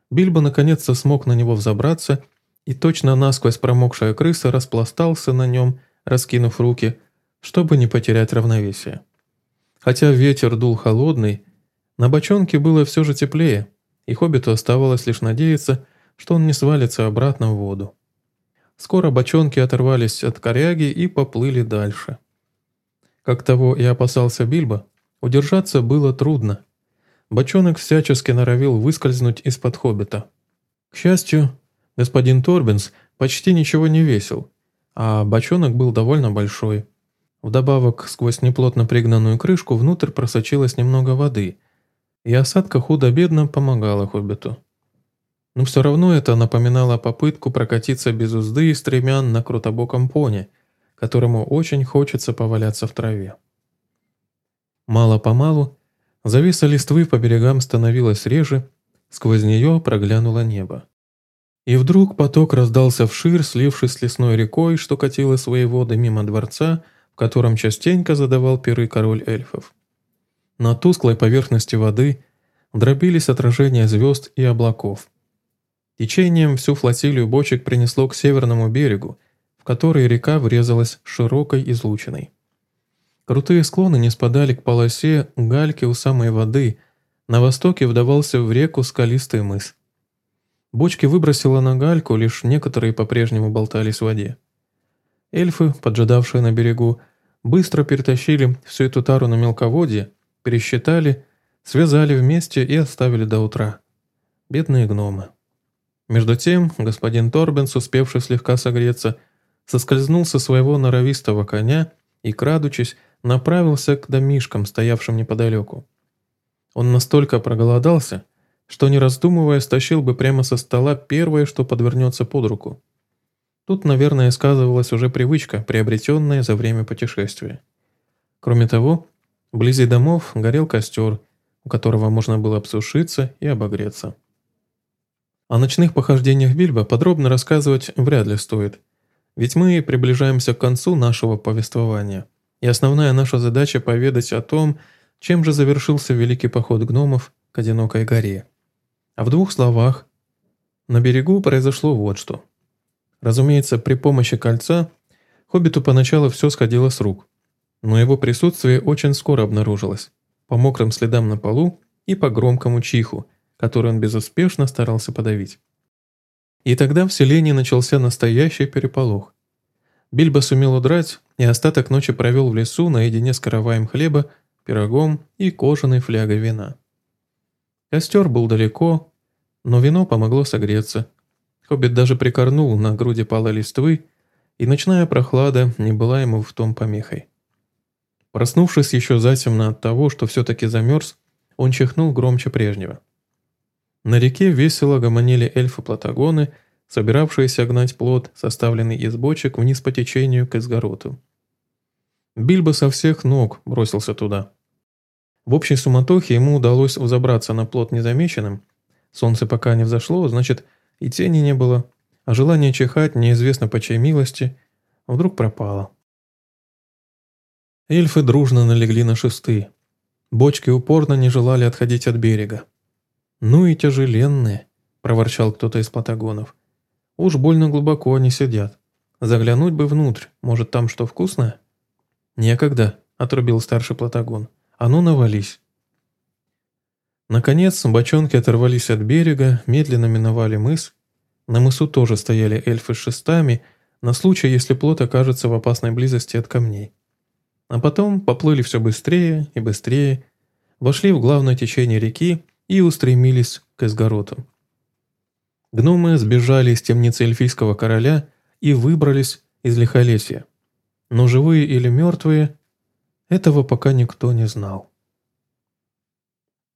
Бильбо наконец-то смог на него взобраться, и точно насквозь промокшая крыса распластался на нем, раскинув руки, чтобы не потерять равновесие. Хотя ветер дул холодный, на бочонке было все же теплее, и Хоббиту оставалось лишь надеяться, что он не свалится обратно в воду. Скоро бочонки оторвались от коряги и поплыли дальше. Как того и опасался Бильбо, удержаться было трудно. Бочонок всячески норовил выскользнуть из-под Хоббита. К счастью, господин Торбинс почти ничего не весил, а бочонок был довольно большой. Вдобавок, сквозь неплотно пригнанную крышку внутрь просочилось немного воды, и осадка худо-бедно помогала Хоббиту. Но все равно это напоминало попытку прокатиться без узды и стремян на крутобоком пони, которому очень хочется поваляться в траве. Мало-помалу завеса листвы по берегам становилась реже, сквозь нее проглянуло небо. И вдруг поток раздался вширь, слившись с лесной рекой, что катила свои воды мимо дворца, в котором частенько задавал пиры король эльфов. На тусклой поверхности воды дробились отражения звезд и облаков. Течением всю флотилию бочек принесло к северному берегу, в который река врезалась широкой излучиной. Крутые склоны не спадали к полосе гальки у самой воды, на востоке вдавался в реку скалистый мыс. Бочки выбросило на гальку, лишь некоторые по-прежнему болтались в воде. Эльфы, поджидавшие на берегу, быстро перетащили всю эту тару на мелководье пересчитали, связали вместе и оставили до утра. Бедные гномы. Между тем, господин Торбенс, успевший слегка согреться, соскользнул со своего норовистого коня и, крадучись, направился к домишкам, стоявшим неподалеку. Он настолько проголодался, что, не раздумывая, стащил бы прямо со стола первое, что подвернется под руку. Тут, наверное, сказывалась уже привычка, приобретенная за время путешествия. Кроме того, Вблизи домов горел костер, у которого можно было обсушиться и обогреться. О ночных похождениях Бильбо подробно рассказывать вряд ли стоит, ведь мы приближаемся к концу нашего повествования, и основная наша задача поведать о том, чем же завершился великий поход гномов к одинокой горе. А в двух словах, на берегу произошло вот что. Разумеется, при помощи кольца Хоббиту поначалу все сходило с рук – но его присутствие очень скоро обнаружилось, по мокрым следам на полу и по громкому чиху, который он безуспешно старался подавить. И тогда в селении начался настоящий переполох. Бильбо сумел удрать и остаток ночи провел в лесу наедине с караваем хлеба, пирогом и кожаной флягой вина. Костер был далеко, но вино помогло согреться. Хоббит даже прикорнул на груди пала листвы, и ночная прохлада не была ему в том помехой. Проснувшись еще затемно от того, что все-таки замерз, он чихнул громче прежнего. На реке весело гомонили эльфы-платагоны, собиравшиеся гнать плод, составленный из бочек, вниз по течению к изгороду. Бильбо со всех ног бросился туда. В общей суматохе ему удалось взобраться на плот незамеченным. Солнце пока не взошло, значит, и тени не было, а желание чихать, неизвестно по чьей милости, вдруг пропало. Эльфы дружно налегли на шесты. Бочки упорно не желали отходить от берега. «Ну и тяжеленные», — проворчал кто-то из патагонов. «Уж больно глубоко они сидят. Заглянуть бы внутрь, может, там что вкусное?» «Некогда», — отрубил старший платагон. «А ну, навались». Наконец, бочонки оторвались от берега, медленно миновали мыс. На мысу тоже стояли эльфы с шестами, на случай, если плот окажется в опасной близости от камней. А потом поплыли все быстрее и быстрее, вошли в главное течение реки и устремились к изгородам. Гномы сбежали из темницы эльфийского короля и выбрались из лихолесья. Но живые или мертвые, этого пока никто не знал.